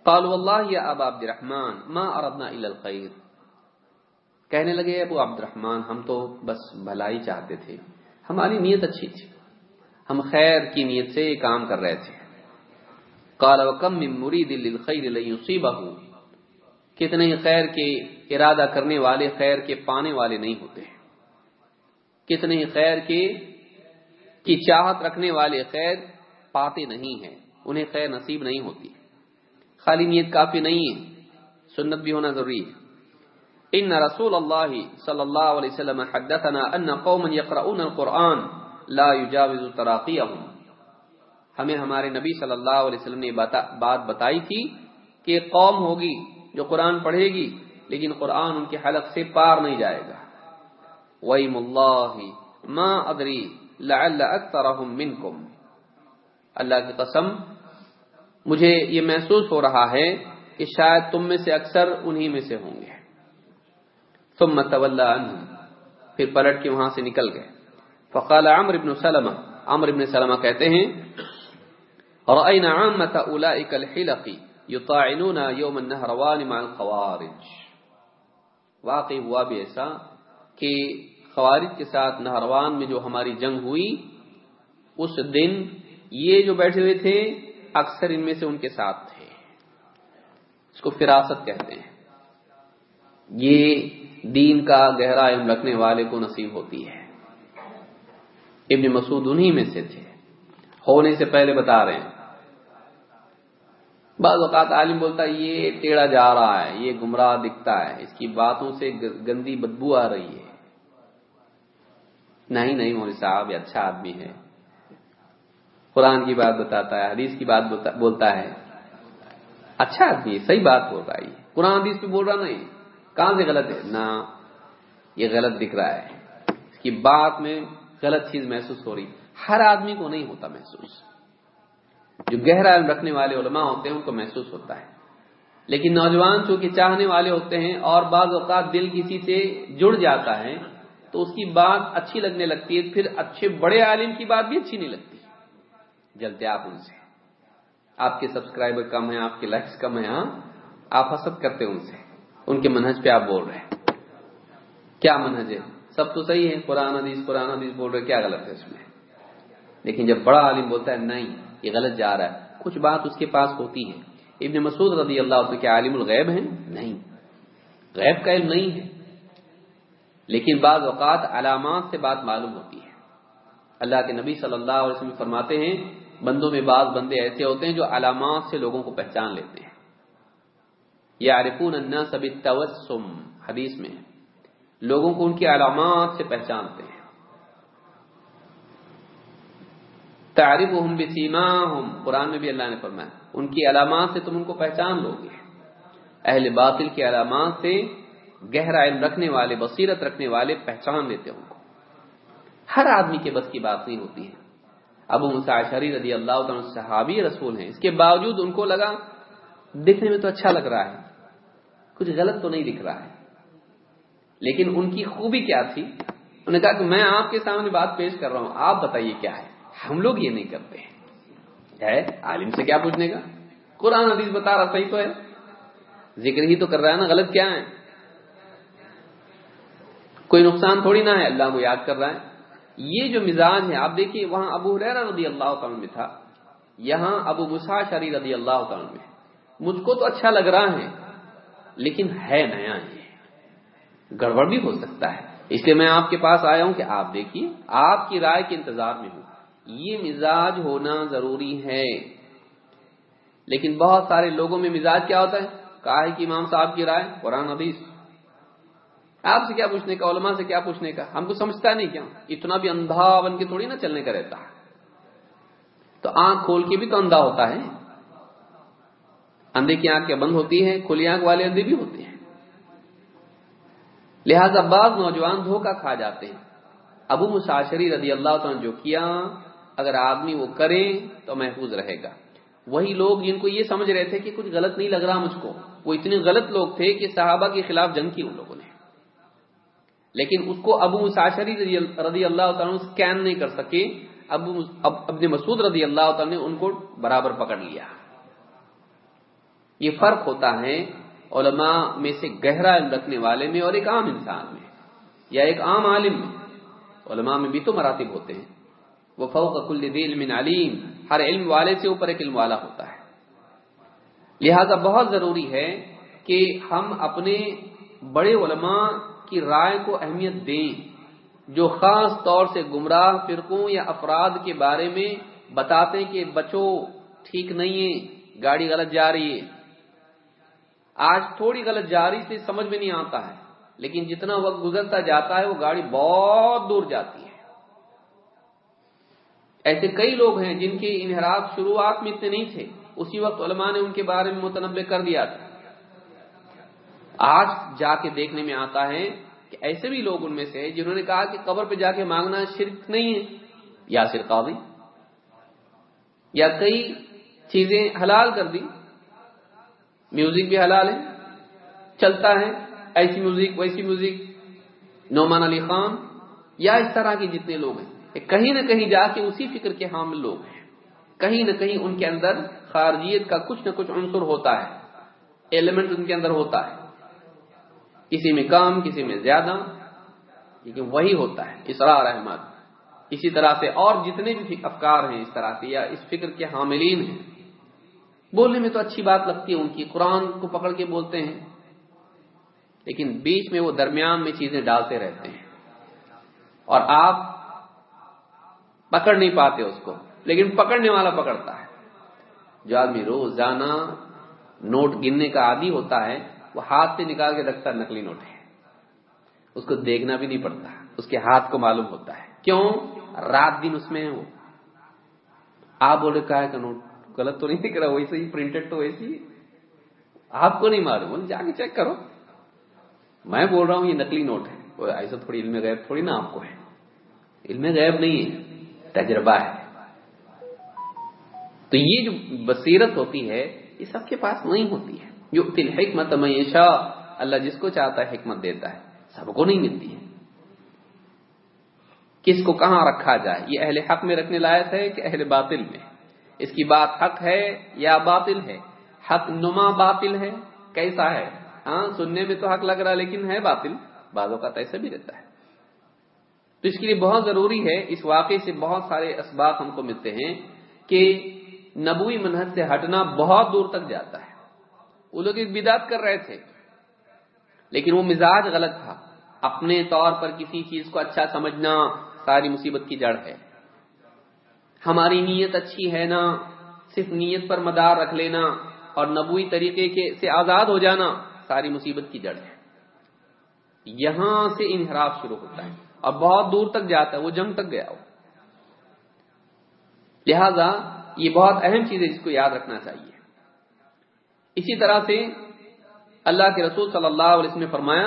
قالوا والله يا ابا عبد الرحمن ما اردنا الا الخير کہنے لگے ابو عبد الرحمن ہم تو بس بھلائی چاہتے تھے۔ ہماری نیت اچھی تھی۔ ہم خیر کی نیت سے یہ کام کر رہے تھے۔ قال، وكم من مريد للخير لن يصيبه کتنے ہی خیر کے ارادہ کرنے والے، خیر کے پانے والے نہیں ہوتے۔ کتنے ہی خیر کے کی چاہت رکھنے والے خیر پاتے نہیں ہیں، انہیں خیر نصیب نہیں ہوتی۔ خالی نیت کافی نہیں ہے، سنت بھی ہونا ضروری ہے۔ ان رسول اللہ صلی اللہ علیہ وسلم حدثنا ان قوما يقرؤون القرآن لا يجاوز تراقيهم ہمیں ہمارے نبی صلی اللہ علیہ وسلم نے بات بتائی تھی کہ قوم ہوگی جو قرآن پڑھے گی، لیکن قرآن ان کے حلق سے پار نہیں جائے گا۔ وَيْمُ اللَّهِ مَا أَدْرِي لَعَلَّ أَكْتَرَهُمْ مِنْكُمْ اللہ کی قسم، مجھے یہ محسوس ہو رہا ہے کہ شاید تم میں سے اکثر انہی میں سے ہوں گے۔ ثم تولى عنه پھر پلٹ کے وہاں سے نکل گئے۔ فقال عمرو بن سلمہ، عمرو بن سلمہ کہتے ہیں، رأينا عامة أولئك الحلق يطاعنون يوم النهروان مع الخوارج. واقع ہوا بھی ایسا کہ خوارج کے ساتھ نہروان میں جو ہماری جنگ ہوئی، اس دن یہ جو بیٹھے ہوئے تھے، اکثر ان میں سے ان کے ساتھ تھے۔ اس کو فراست کہتے ہیں۔ یہ دین کا گہرا علم رکھنے والے کو نصیب ہوتی ہے۔ ابن مسعود انہی میں سے تھے۔ ہونے سے پہلے بتا رہے ہیں۔ بعض اوقات عالم بولتا ہے، یہ ٹیڑھا جا رہا ہے، یہ گمراہ دکھتا ہے، اس کی باتوں سے گندی بدبو آ رہی ہے۔ نہیں نہیں مولوی صاحب، یہ اچھا آدمی ہے۔ قرآن کی بات بتاتا ہے، حدیث کی بات بولتا ہے۔ اچھا آدمی صحیح بات بول رہا ہے۔ قرآن، حدیث پہ بول رہا نہیں۔ کہاں سے غلط ہے؟ نہ، یہ غلط دکھ رہا ہے۔ اس کی بات میں غلط چیز محسوس ہو رہی۔ ہر آدمی کو نہیں ہوتا محسوس۔ جو گہرا علم رکھنے والے علماء ہوتے ہیں، ان کو محسوس ہوتا ہے۔ لیکن نوجوان چونکہ چاہنے والے ہوتے ہیں اور بعض اوقات دل کسی سے جڑ جاتا ہے تو اس کی بات اچھی لگنے لگتی ہے، پھر اچھے بڑے عالم کی بات بھی اچھی نہیں لگتی۔ جلتے آپ ان سے۔ آپ کے سبسکرائبر کم ہیں، آپ کے لائکس کم ہیں ہاں؟ آپ حسد کرتے ان سے۔ ان کے منہج پہ آپ بول رہے ہیں۔ کیا منہج ہے؟ سب تو صحیح ہے قرآن، حدیث قرآن، حدیث بول رہے کیا غلط ہے اس میں؟ لیکن جب بڑا عالم بولتا ہے، نہیں، یہ غلط جا رہا ہے۔ کچھ بات اس کے پاس ہوتی ہے ابن مسعود رضی اللہ عنہ کے عالم الغیب ہیں؟ نہیں۔ غیب کا علم نہیں ہے۔ لیکن بعض اوقات علامات سے بات معلوم ہوتی ہے۔ اللہ کے نبی صلی اللہ علیہ وسلم فرماتے ہیں، بندوں میں بعض بندے ایسے ہوتے ہیں جو علامات سے لوگوں کو پہچان لیتے ہیں۔ یہ عارفون الناس بالتوسم، حدیث میں لوگوں کو ان کی علامات سے پہچانتے ہیں۔ تعریفهم بسیماهم قرآن میں بھی اللہ نے فرمایا، ان کی علامات سے تم ان کو پہچان لو گے اہل باطل کی علامات سے گہرا علم رکھنے والے، بصیرت رکھنے والے پہچان لیتے ان کو۔ ہر آدمی کے بس کی بات نہیں ہوتی ہے۔ ابو مساشری رضی اللہ عنہ صحابی رسول ہیں۔ اس کے باوجود ان کو لگا دکھنے میں تو اچھا لگ رہا ہے۔ کچھ غلط تو نہیں دکھ رہا ہے۔ لیکن ان کی خوبی کیا تھی؟ انہوں نے کہا کہ میں آپ کے سامنے بات پیش کر رہا ہوں۔ آپ بتائیے کیا ہے؟ ہم لوگ یہ نہیں کرتے ہے؟ عالم سے کیا پوچھنے کا؟ قرآن حدیث بتا رہا، صحیح تو ہے۔ ذکر ہی تو کر رہا ہے نا، غلط کیا ہے؟ کوئی نقصان تھوڑی نہ ہے، اللہ کو یاد کر رہا ہے۔ یہ جو مزاج ہے، آپ دیکھیے، وہاں ابو حریرہ رضی اللہ تعالیٰ میں تھا۔ یہاں ابو مسا شری رضی اللہ تعالیٰ میں مجھ کو تو اچھا لگ رہا ہے، لیکن ہے نیا یہ گڑبڑ بھی ہو سکتا ہے۔ اس لیے میں آپ کے پاس آیا ہوں کہ آپ دیکھیے، آپ کی رائے کے انتظار میں ہوں۔ یہ مزاج ہونا ضروری ہے۔ لیکن بہت سارے لوگوں میں مزاج کیا ہوتا ہے؟ کہا ہے کہ امام صاحب کی رائے، قرآن حدیث۔ آپ سے کیا پوچھنے کا، علماء سے کیا پوچھنے کا؟ ہم کو سمجھتا نہیں کیا۔ اتنا بھی اندھا بن کے تھوڑی نہ چلنے کا رہتا۔ ہے تو آنکھ کھول کے بھی تو اندھا ہوتا ہے۔ اندھے کی آنکھ بند ہوتی ہے کھلی آنکھ والے اندھے بھی ہوتے ہیں۔ لہذا بعض نوجوان دھوکا کھا جاتے ہیں۔ ابو مساشری رضی اللہ تعالیٰ جو کیا، اگر آدمی وہ کرے تو محفوظ رہے گا۔ وہی لوگ جن کو یہ سمجھ رہے تھے کہ کچھ غلط نہیں لگ رہا مجھ کو، وہ اتنے غلط لوگ تھے کہ صحابہ کے خلاف جنگ کی ان لوگوں لیکن اس کو ابو مساشری رضی اللہ تعالیٰ اسکین نہیں کر سکے۔ ابو ابن مسعود رضی اللہ تعالیٰ نے ان کو برابر پکڑ لیا۔ یہ فرق ہوتا ہے علماء میں سے گہرا علم رکھنے والے میں اور ایک عام انسان میں، یا ایک عام عالم میں۔ علماء میں بھی تو مراتب ہوتے ہیں۔ وہ فوق کل دل علیم، ہر علم والے سے اوپر ایک علم والا ہوتا ہے۔ لہذا بہت ضروری ہے کہ ہم اپنے بڑے علماء کی رائے کو اہمیت دیں، جو خاص طور سے گمراہ فرقوں یا افراد کے بارے میں بتاتے ہیں کہ بچو، ٹھیک نہیں ہے، گاڑی غلط جا رہی ہے۔ آج تھوڑی غلط جا رہی سے سمجھ میں نہیں آتا ہے، لیکن جتنا وقت گزرتا جاتا ہے، وہ گاڑی بہت دور جاتی ہے۔ ایسے کئی لوگ ہیں جن کے انحراف شروعات میں اتنے نہیں تھے، اسی وقت علماء نے ان کے بارے میں متنوع کر دیا تھا۔ آج جا کے دیکھنے میں آتا ہے کہ ایسے بھی لوگ ان میں سے جنہوں نے کہا کہ قبر پہ جا کے مانگنا شرک نہیں ہے۔ یا صرف قاضی، یا کئی چیزیں حلال کر دی۔ میوزک بھی حلال ہے، چلتا ہے۔ ایسی میوزک، ویسی میوزک۔ نعمان علی خان، یا اس طرح کے جتنے لوگ ہیں کہیں نہ کہیں جا کے اسی فکر کے حامل لوگ ہیں۔ کہیں نہ کہیں ان کے اندر خارجیت کا کچھ نہ کچھ عنصر ہوتا ہے ایلیمنٹ ان کے اندر ہوتا ہے۔ کسی میں کم، کسی میں زیادہ، لیکن وہی ہوتا ہے، اسرار احمد۔ اسی طرح سے اور جتنے بھی افکار ہیں اس طرح سے، یا اس فکر کے حاملین ہیں۔ بولنے میں تو اچھی بات لگتی ہے، ان کی قرآن کو پکڑ کے بولتے ہیں، لیکن بیچ میں وہ درمیان میں چیزیں ڈالتے رہتے ہیں۔ اور آپ پکڑ نہیں پاتے اس کو، لیکن پکڑنے والا پکڑتا ہے۔ جو آدمی روزانہ نوٹ گننے کا عادی ہوتا ہے وہ ہاتھ سے نکال کے رکھتا نکلی نوٹ ہے اس کو دیکھنا بھی نہیں پڑتا، اس کے ہاتھ کو معلوم ہوتا ہے۔ کیوں؟ رات دن اس میں ہے وہ۔ آپ بولے، کہا ہے کہ نوٹ غلط تو نہیں دکھ رہا، ویسے ہی پرنٹڈ تو ویسے ہی۔ آپ کو نہیں معلوم جا کے چیک کرو۔ میں بول رہا ہوں، یہ نکلی نوٹ ہے۔ ایسا تھوڑی علم غیب تھوڑی نا آپ کو ہے۔ علم غیب نہیں ہے، تجربہ ہے۔ تو یہ جو بصیرت ہوتی ہے، یہ سب کے پاس نہیں ہوتی ہے۔ جو حکمت میشا اللہ جس کو چاہتا ہے حکمت دیتا ہے، سب کو نہیں ملتی ہے۔ کس کو کہاں رکھا جائے؟ یہ اہل حق میں رکھنے لائق ہے کہ اہل باطل میں؟ اس کی بات حق ہے یا باطل ہے؟ حق نما باطل ہے، کیسا ہے؟ ہاں سننے میں تو حق لگ رہا لیکن ہے باطل۔ بعضوں کا ایسا بھی رہتا ہے۔ تو اس کے لیے بہت ضروری ہے، اس واقعے سے بہت سارے اسباب ہم کو ملتے ہیں کہ نبوی منہج سے ہٹنا بہت دور تک جاتا ہے۔ وہ لوگ ایک بدعت کر رہے تھے۔ لیکن وہ مزاج غلط تھا۔ اپنے طور پر کسی چیز کو اچھا سمجھنا ساری مصیبت کی جڑ ہے۔ ہماری نیت اچھی ہے نا، صرف نیت پر مدار رکھ لینا اور نبوی طریقے کے سے آزاد ہو جانا ساری مصیبت کی جڑ ہے۔ یہاں سے انحراف شروع ہوتا ہے۔ اور بہت دور تک جاتا ہے، وہ جنگ تک گیا ہو۔ لہذا یہ بہت اہم چیز ہے جس کو یاد رکھنا چاہیے۔ اسی طرح سے اللہ کے رسول صلی اللہ علیہ وسلم نے فرمایا،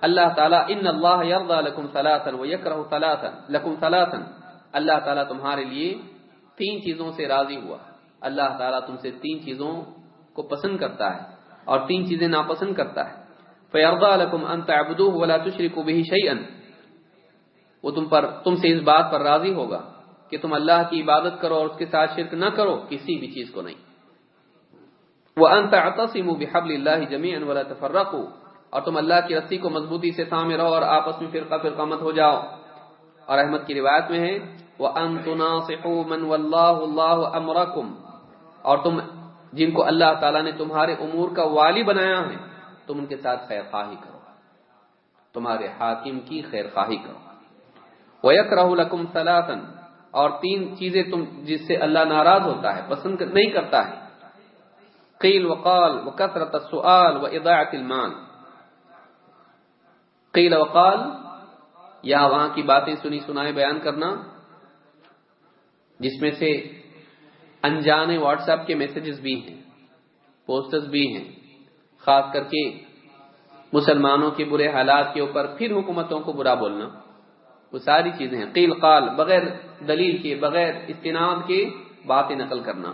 اللہ تعالیٰ، ان اللہ یرضا لکم ثلاثا و یکرہ ثلاثا لکم ثلاثا اللہ تعالیٰ تمہارے لیے تین چیزوں سے راضی ہوا۔ اللہ تعالیٰ تم سے تین چیزوں کو پسند کرتا ہے اور تین چیزیں ناپسند کرتا ہے۔ فیرضا لکم ان تعبدوه ولا تشرکوا به شیئا۔ وہ تم پر، تم سے اس بات پر راضی ہوگا کہ تم اللہ کی عبادت کرو اور اس کے ساتھ شرک نہ کرو، کسی بھی چیز کو نہیں۔ وہ انت بحبل اللہ جمی ولا تفرقوا۔ اور تم اللہ کی رسی کو مضبوطی سے تھامے رہو اور آپس میں فرقہ فرقہ مت ہو جاؤ۔ اور احمد کی روایت میں ہے وہ من واللہ اللہ امرکم اور تم، جن کو اللہ تعالیٰ نے تمہارے امور کا والی بنایا ہے، تم ان کے ساتھ خیر خواہی کرو۔ تمہارے حاکم کی خیر خواہی کرو۔ وَيَكْرَهُ لَكُمْ ثَلَاثًا۔ اور تین چیزیں تم، جس سے اللہ ناراض ہوتا ہے، پسند نہیں کرتا ہے۔ قیل وقال وکثرت السؤال واضاعت المال۔ قیل وقال یا وہاں کی باتیں سنی، سنائے، بیان کرنا۔ جس میں سے انجانے واٹس ایپ کے میسجز بھی ہیں، پوسٹرز بھی ہیں، خاص کر کے مسلمانوں کے برے حالات کے اوپر پھر حکومتوں کو برا بولنا۔ وہ ساری چیزیں ہیں۔ قیل قال، بغیر دلیل کے، بغیر استناد کے باتیں نقل کرنا۔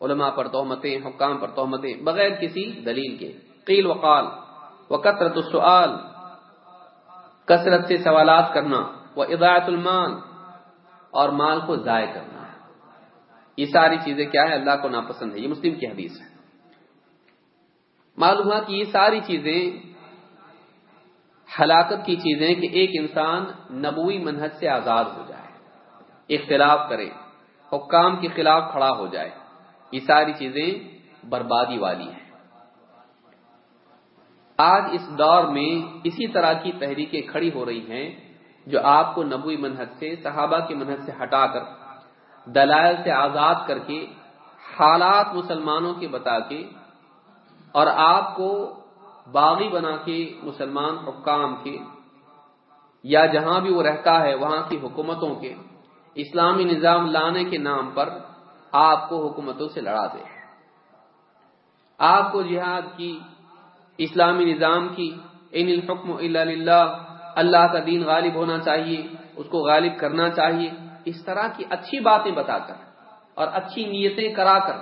علماء پر تہمتیں، حکام پر تہمتیں، بغیر کسی دلیل کے۔ قیل وقال وکثرت السؤال، کثرت سے سوالات کرنا وہ ادایت المال، اور مال کو ضائع کرنا۔ یہ ساری چیزیں کیا ہے اللہ کو ناپسند ہے یہ مسلم کی حدیث ہے۔ معلوم ہوا کہ یہ ساری چیزیں ہلاکت کی چیزیں کہ ایک انسان نبوی منہج سے آزاد ہو جائے، اختلاف کرے، حکام کے خلاف کھڑا ہو جائے۔ یہ ساری چیزیں بربادی والی ہیں۔ آج اس دور میں اسی طرح کی تحریکیں کھڑی ہو رہی ہیں جو آپ کو نبوی منہج سے، صحابہ کے منہج سے ہٹا کر، دلائل سے آزاد کر کے، حالات مسلمانوں کے بتا کے اور آپ کو باغی بنا کے مسلمان حکام کے، یا جہاں بھی وہ رہتا ہے، وہاں کی حکومتوں کے، اسلامی نظام لانے کے نام پر آپ کو حکومتوں سے لڑا دے۔ آپ کو جہاد کی، اسلامی نظام کی، ان الحکم اللہ اللہ کا دین غالب ہونا چاہیے، اس کو غالب کرنا چاہیے، اس طرح کی اچھی باتیں بتا کر اور اچھی نیتیں کرا کر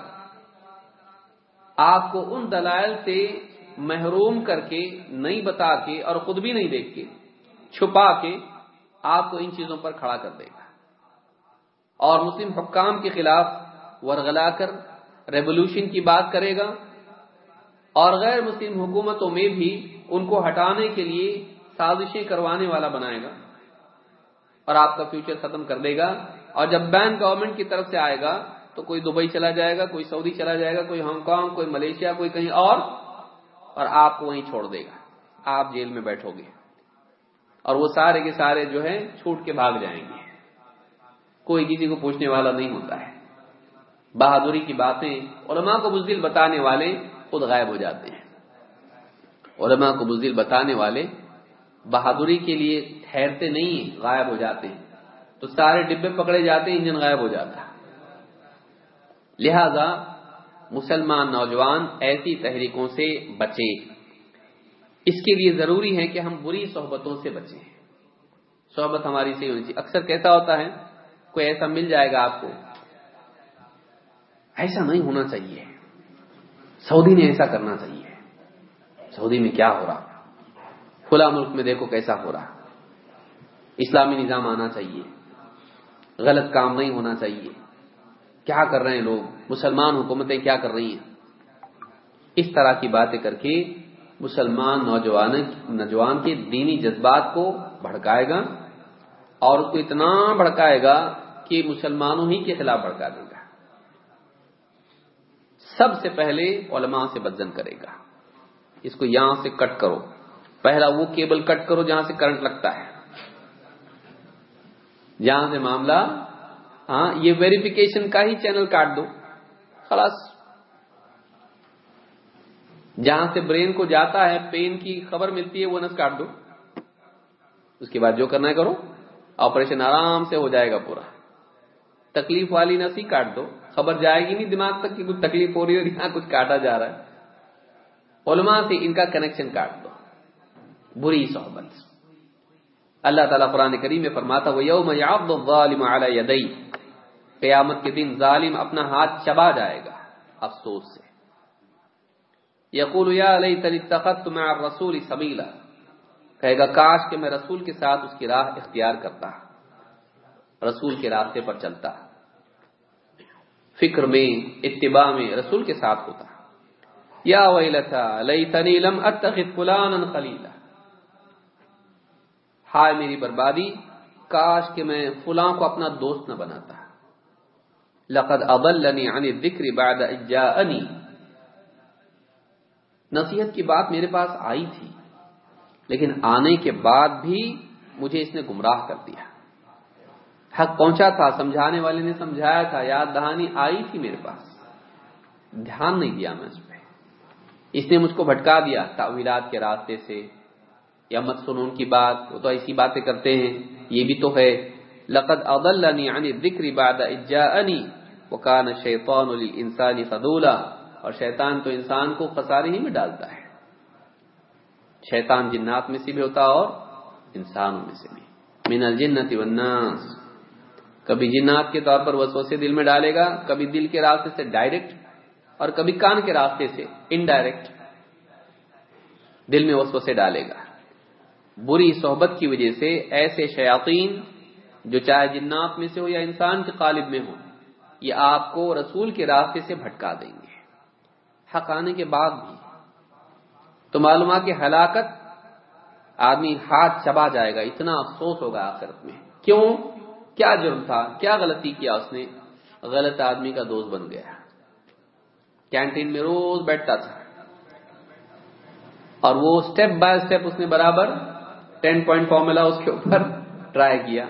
آپ کو ان دلائل سے محروم کر کے نہیں بتا کے اور خود بھی نہیں دیکھ کے چھپا کے آپ کو ان چیزوں پر کھڑا کر دے گا۔ اور مسلم حکام کے خلاف ورغلا کر ریولوشن کی بات کرے گا۔ اور غیر مسلم حکومتوں میں بھی ان کو ہٹانے کے لیے سازشیں کروانے والا بنائے گا۔ اور آپ کا فیوچر ختم کر دے گا۔ اور جب بین گورنمنٹ کی طرف سے آئے گا، تو کوئی دبئی چلا جائے گا، کوئی سعودی چلا جائے گا، کوئی ہانگ کانگ، کوئی ملیشیا، کوئی کہیں اور اور آپ کو وہیں چھوڑ دے گا۔ آپ جیل میں بیٹھو گے۔ اور وہ سارے کے سارے جو ہے چھوٹ کے بھاگ جائیں گے۔ کوئی کسی کو پوچھنے والا نہیں ہوتا ہے۔ بہادری کی باتیں علماء کو بزدل بتانے والے خود غائب ہو جاتے ہیں۔ علماء کو بزدل بتانے والے بہادری کے لیے ٹھہرتے نہیں غائب ہو جاتے ہیں۔ تو سارے ڈبے پکڑے جاتے ہیں، انجن غائب ہو جاتا ہے۔ لہذا مسلمان نوجوان ایسی تحریکوں سے بچے اس کے لیے ضروری ہے کہ ہم بری صحبتوں سے بچیں۔ صحبت ہماری صحیح ہونی چاہیے۔ اکثر کیسا ہوتا ہے، کوئی ایسا مل جائے گا آپ کو ایسا نہیں ہونا چاہیے۔ سعودی نے ایسا کرنا چاہیے۔ سعودی میں کیا ہو رہا؟ کھلا ملک میں دیکھو کیسا ہو رہا۔ اسلامی نظام آنا چاہیے۔ غلط کام نہیں ہونا چاہیے۔ کیا کر رہے ہیں لوگ؟ مسلمان حکومتیں کیا کر رہی ہیں؟ اس طرح کی باتیں کر کے مسلمان نوجوان نوجوان کے دینی جذبات کو بھڑکائے گا اور اس کو اتنا بھڑکائے گا کہ مسلمانوں ہی کے خلاف بھڑکا دے سب سے پہلے علماء سے بدزن کرے گا۔ اس کو یہاں سے کٹ کرو۔ پہلا وہ کیبل کٹ کرو جہاں سے کرنٹ لگتا ہے۔ جہاں سے معاملہ ہاں یہ ویریفیکیشن کا ہی چینل کاٹ دو۔ خلاص۔ جہاں سے برین کو جاتا ہے پین کی خبر ملتی ہے، وہ نس کاٹ دو۔ اس کے بعد جو کرنا ہے کرو۔ آپریشن آرام سے ہو جائے گا پورا۔ تکلیف والی نس ہی کاٹ دو۔ خبر جائے گی نہیں دماغ تک کہ کچھ تکلیف ہو رہی ہے یہاں کچھ کاٹا جا رہا ہے۔ علماء سے ان کا کنیکشن کاٹ دو۔ بری صحبت۔ اللہ تعالیٰ قرآن کریم میں فرماتا وہ یوم الظالم علی قیامت کے دن ظالم اپنا ہاتھ چبا جائے گا افسوس سے۔ یقول، یا اتخذت مع الرسول سبیلا۔ کہے گا، کاش کہ میں رسول کے ساتھ اس کی راہ اختیار کرتا۔ رسول کے راستے پر چلتا۔ فکر میں، اتباع میں رسول کے ساتھ ہوتا یا ویلتا، لیتنی لم اتخذ فلانا خلیلا۔ ہائے میری بربادی، کاش کہ میں فلاں کو اپنا دوست نہ بناتا۔ لقد اضلنی عن الذکر بعد اجاءنی نصیحت کی بات میرے پاس آئی تھی، لیکن آنے کے بعد بھی مجھے اس نے گمراہ کر دیا۔ حق پہنچا تھا، سمجھانے والے نے سمجھایا تھا، یاد دہانی آئی تھی میرے پاس۔ دھیان نہیں دیا میں اس پہ۔ اس نے مجھ کو بھٹکا دیا تعویلات کے راستے سے۔ یا مت سنون کی بات، وہ تو ایسی باتیں کرتے ہیں۔ یہ بھی تو ہے۔ لقد اضلنی عن الذکر بعد اجاءنی وکان شیطان للانسان خذولا اور شیطان تو انسان کو خسارے ہی میں ڈالتا ہے۔ شیطان جنات میں سے بھی ہوتا اور انسانوں میں سے بھی۔ من الجنت والناس۔ کبھی جنات کے طور پر وسوسے دل میں ڈالے گا، کبھی دل کے راستے سے ڈائریکٹ اور کبھی کان کے راستے سے انڈائریکٹ دل میں وسوسے ڈالے گا۔ بری صحبت کی وجہ سے ایسے شیاطین جو چاہے جنات میں سے ہو یا انسان کے قالب میں ہو، یہ آپ کو رسول کے راستے سے بھٹکا دیں گے۔ حق آنے کے بعد بھی۔ تو معلومات کی ہلاکت آدمی ہاتھ چبا جائے گا، اتنا افسوس ہوگا آخرت میں۔ کیوں؟ کیا جرم تھا؟ کیا غلطی کیا اس نے؟ غلط آدمی کا دوست بن گیا۔ کینٹین میں روز بیٹھتا تھا۔ اور وہ سٹیپ بائی سٹیپ اس نے برابر ٹین پوائنٹ فارمولا اس کے اوپر ٹرائی کیا۔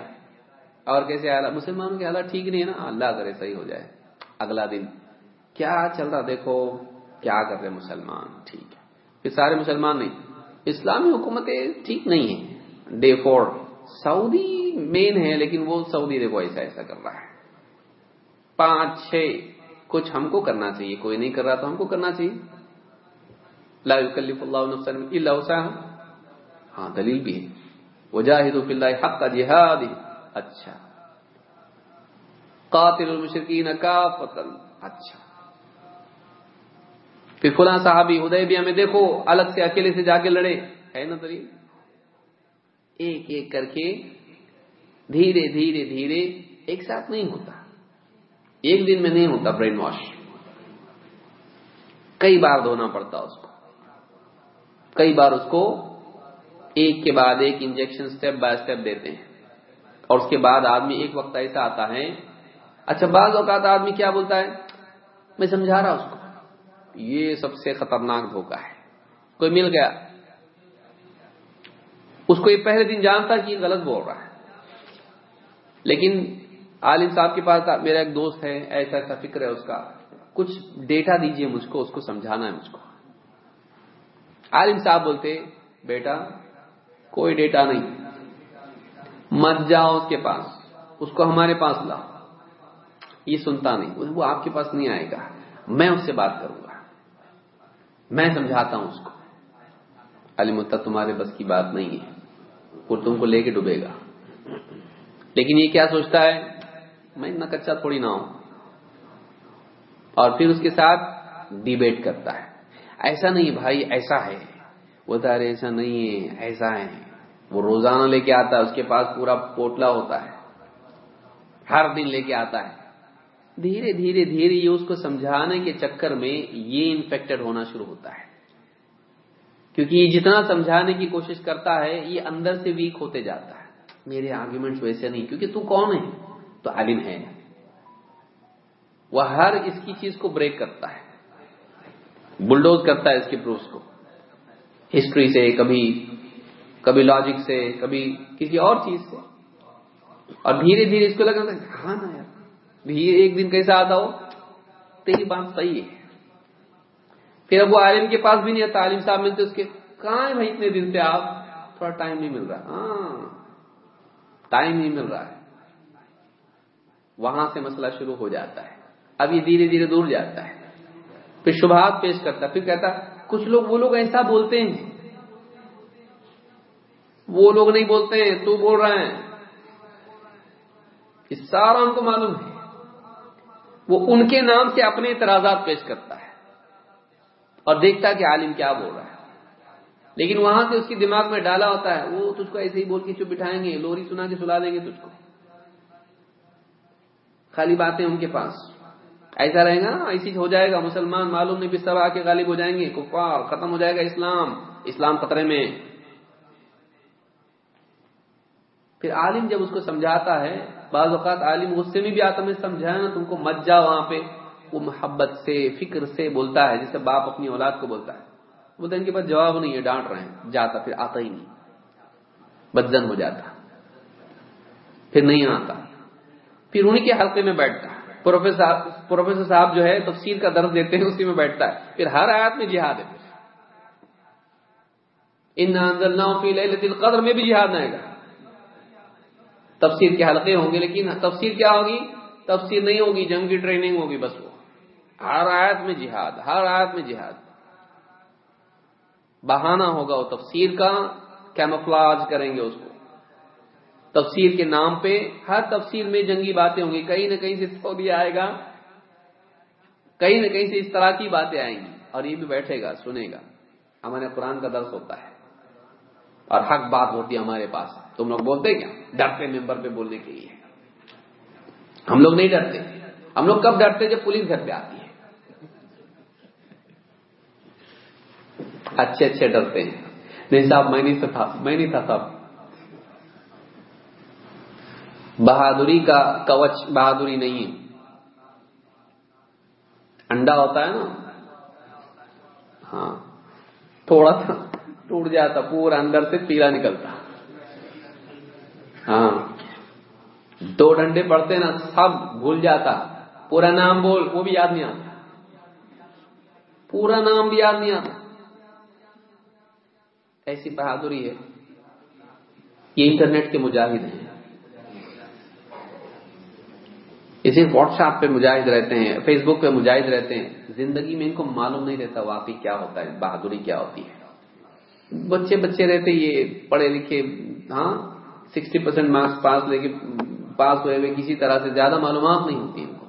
اور کیسے حالات مسلمانوں کے حالات ٹھیک نہیں ہے نا؟ اللہ کرے صحیح ہو جائے۔ اگلا دن۔ کیا چل رہا؟ دیکھو، کیا کر رہے مسلمان؟ ٹھیک ہے۔ پھر سارے مسلمان نہیں۔ اسلامی حکومتیں ٹھیک نہیں ہیں۔ ڈے فور سعودی مین ہے، لیکن وہ سعودی دیکھو ایسا ایسا کر رہا ہے۔ پانچ، چھ، کچھ ہم کو کرنا چاہیے۔ کوئی نہیں کر رہا تو ہم کو کرنا چاہیے۔ لا يكلف الله نفسا الا وسعها ہاں دلیل بھی ہے۔ وجاہدوا فی اللہ حق جہاد اچھا۔ قاتل المشرکین کافتا۔ اچھا۔ پھر فلاں صحابی حدیبیہ میں دیکھو، الگ سے اکیلے سے جا کے لڑے۔ ہے نا دلیل ایک ایک کر کے دھیرے دھیرے دھیرے ایک ساتھ نہیں ہوتا۔ ایک دن میں نہیں ہوتا برین واش کئی بار دھونا پڑتا اس کو۔ کئی بار اس کو ایک کے بعد ایک انجیکشن سٹیپ بائی سٹیپ دیتے ہیں۔ اور اس کے بعد آدمی ایک وقت ایسا آتا ہے۔ اچھا بعض اوقات آدمی کیا بولتا ہے؟ میں سمجھا رہا اس کو۔ یہ سب سے خطرناک دھوکا ہے۔ کوئی مل گیا؟ اس کو یہ پہلے دن جانتا کہ یہ غلط بول رہا ہے۔ لیکن عالم صاحب کے پاس میرا ایک دوست ہے، ایسا ایسا فکر ہے اس کا۔ کچھ ڈیٹا دیجیے مجھ کو، اس کو سمجھانا ہے مجھ کو۔ عالم صاحب بولتے، بیٹا، کوئی ڈیٹا نہیں۔ مت جاؤ اس کے پاس، اس کو ہمارے پاس لاؤ۔ یہ سنتا نہیں، وہ آپ کے پاس نہیں آئے گا۔ میں اس سے بات کروں گا۔ میں سمجھاتا ہوں اس کو۔ علی متا تمہارے بس کی بات نہیں ہے۔ وہ تم کو لے کے ڈوبے گا۔ لیکن یہ کیا سوچتا ہے؟ میں اتنا کچا تھوڑی نہ ہوں۔ اور پھر اس کے ساتھ ڈیبیٹ کرتا ہے۔ ایسا نہیں بھائی، ایسا ہے۔ وہ تارے ایسا نہیں ہے، ایسا ہے۔ وہ روزانہ لے کے آتا ہے، اس کے پاس پورا پوٹلا ہوتا ہے۔ ہر دن لے کے آتا ہے۔ دھیرے دھیرے دھیرے یہ اس کو سمجھانے کے چکر میں یہ انفیکٹڈ ہونا شروع ہوتا ہے۔ کیونکہ یہ جتنا سمجھانے کی کوشش کرتا ہے، یہ اندر سے ویک ہوتے جاتا ہے۔ میرے آرگیومنٹس ویسے نہیں، کیونکہ تو کون ہے؟ تو عالم ہے۔ وہ ہر اس کی چیز کو بریک کرتا ہے۔ بلڈوز کرتا ہے اس کے پروفس کو۔ ہسٹری سے، کبھی کبھی لاجک سے، کبھی کسی اور چیز سے۔ اور دھیرے دھیرے اس کو لگا ہاں نا یار؟ ایک دن کیسا آتا ہو تیری بات صحیح ہے۔ پھر اب وہ عالم کے پاس بھی نہیں آتا عالم صاحب ملتے اس کے۔ کہاں بھائی اتنے دن سے آپ؟ تھوڑا ٹائم نہیں مل رہا۔ ہاں۔ ٹائم نہیں مل رہا ہے۔ وہاں سے مسئلہ شروع ہو جاتا ہے۔ اب یہ دھیرے دھیرے دور جاتا ہے۔ پھر شبہات پیش کرتا پھر کہتا کچھ لوگ وہ لوگ ایسا بولتے ہیں۔ وہ لوگ نہیں بولتے ہیں، تو بول رہے ہیں اس سارا ہم کو معلوم ہے۔ وہ ان کے نام سے اپنے اعتراضات پیش کرتا ہے۔ اور دیکھتا ہے کہ عالم کیا بول رہا ہے۔ لیکن وہاں سے اس کی دماغ میں ڈالا ہوتا ہے، وہ تجھ کو ایسے ہی بول کے چپ بٹھائیں گے، لوری سنا کے سلا دیں گے تجھ کو۔ خالی باتیں ان کے پاس۔ ایسا رہے گا، ایسی ہو جائے گا، مسلمان معلوم نہیں بستر آ کے غالب ہو جائیں گے، کفار، ختم ہو جائے گا اسلام اسلام خطرے میں۔ پھر عالم جب اس کو سمجھاتا ہے، بعض اوقات عالم غصے میں بھی آتا میں سمجھایا نا تم کو مت جا وہاں پہ۔ وہ محبت سے، فکر سے بولتا ہے، جیسے باپ اپنی اولاد کو بولتا ہے۔ ان کے پاس جواب نہیں ہے، ڈانٹ رہے ہیں۔ جاتا، پھر آتا ہی نہیں۔ بدزن ہو جاتا۔ پھر نہیں آتا۔ پھر انہیں کے حلقے میں بیٹھتا۔ پروفیسر صاحب جو ہے، تفسیر کا درد دیتے ہیں، اسی میں بیٹھتا ہے۔ پھر ہر آیات میں جہاد ہے۔ ان القدر، میں بھی جہاد آئے گا۔ تفسیر کے حلقے ہوں گے، لیکن تفسیر کیا ہوگی؟ تفسیر نہیں ہوگی، جنگ کی ٹریننگ ہوگی، بس۔ وہ ہر آیت میں جہاد، ہر آیت میں جہاد۔ بہانا ہوگا وہ تفسیر کا کیمفلاج کریں گے اس کو۔ تفسیر کے نام پہ ہر تفسیر میں جنگی باتیں ہوں گی، کہیں نہ کہیں سے سعودی آئے گا۔ کہیں نہ کہیں سے اس طرح کی باتیں آئیں گی۔ اور یہ بھی بیٹھے گا، سنے گا۔ ہمارے قرآن کا درس ہوتا ہے۔ اور حق بات ہوتی ہے ہمارے پاس۔ تم لوگ بولتے کیا؟ ڈرتے ممبر پہ بولنے کے لیے۔ ہم لوگ نہیں ڈرتے۔ ہم لوگ کب ڈرتے؟ جب پولیس گھر پہ آتی ہے۔ اچھے اچھے ڈرتے ہیں۔ نہیں صاحب، میں نہیں تھا، میں نہیں تھا صاحب۔ بہادری کا کوچ بہادری نہیں ہے۔ انڈا ہوتا ہے نا۔ ہاں۔ تھوڑا سا ٹوٹ جاتا، پورا اندر سے پیلا نکلتا۔ ہاں۔ دو ڈنڈے پڑتے نا، سب بھول جاتا۔ پورا نام بول، وہ بھی یاد نہیں آتا۔ پورا نام بھی یاد نہیں آتا۔ ایسی بہادری ہے۔ یہ انٹرنیٹ کے مجاہد ہیں۔ اسی واٹس ایپ پہ مجاہد رہتے ہیں، فیس بک پہ مجاہد رہتے ہیں۔ زندگی میں ان کو معلوم نہیں رہتا واقعی کیا ہوتا ہے، بہادری کیا ہوتی ہے۔ بچے بچے رہتے یہ پڑھے لکھے ہاں سکسٹی پرسینٹ مارکس پاس لے کے، پاس ہوئے ہوئے کسی طرح سے زیادہ معلومات نہیں ہوتی ان کو۔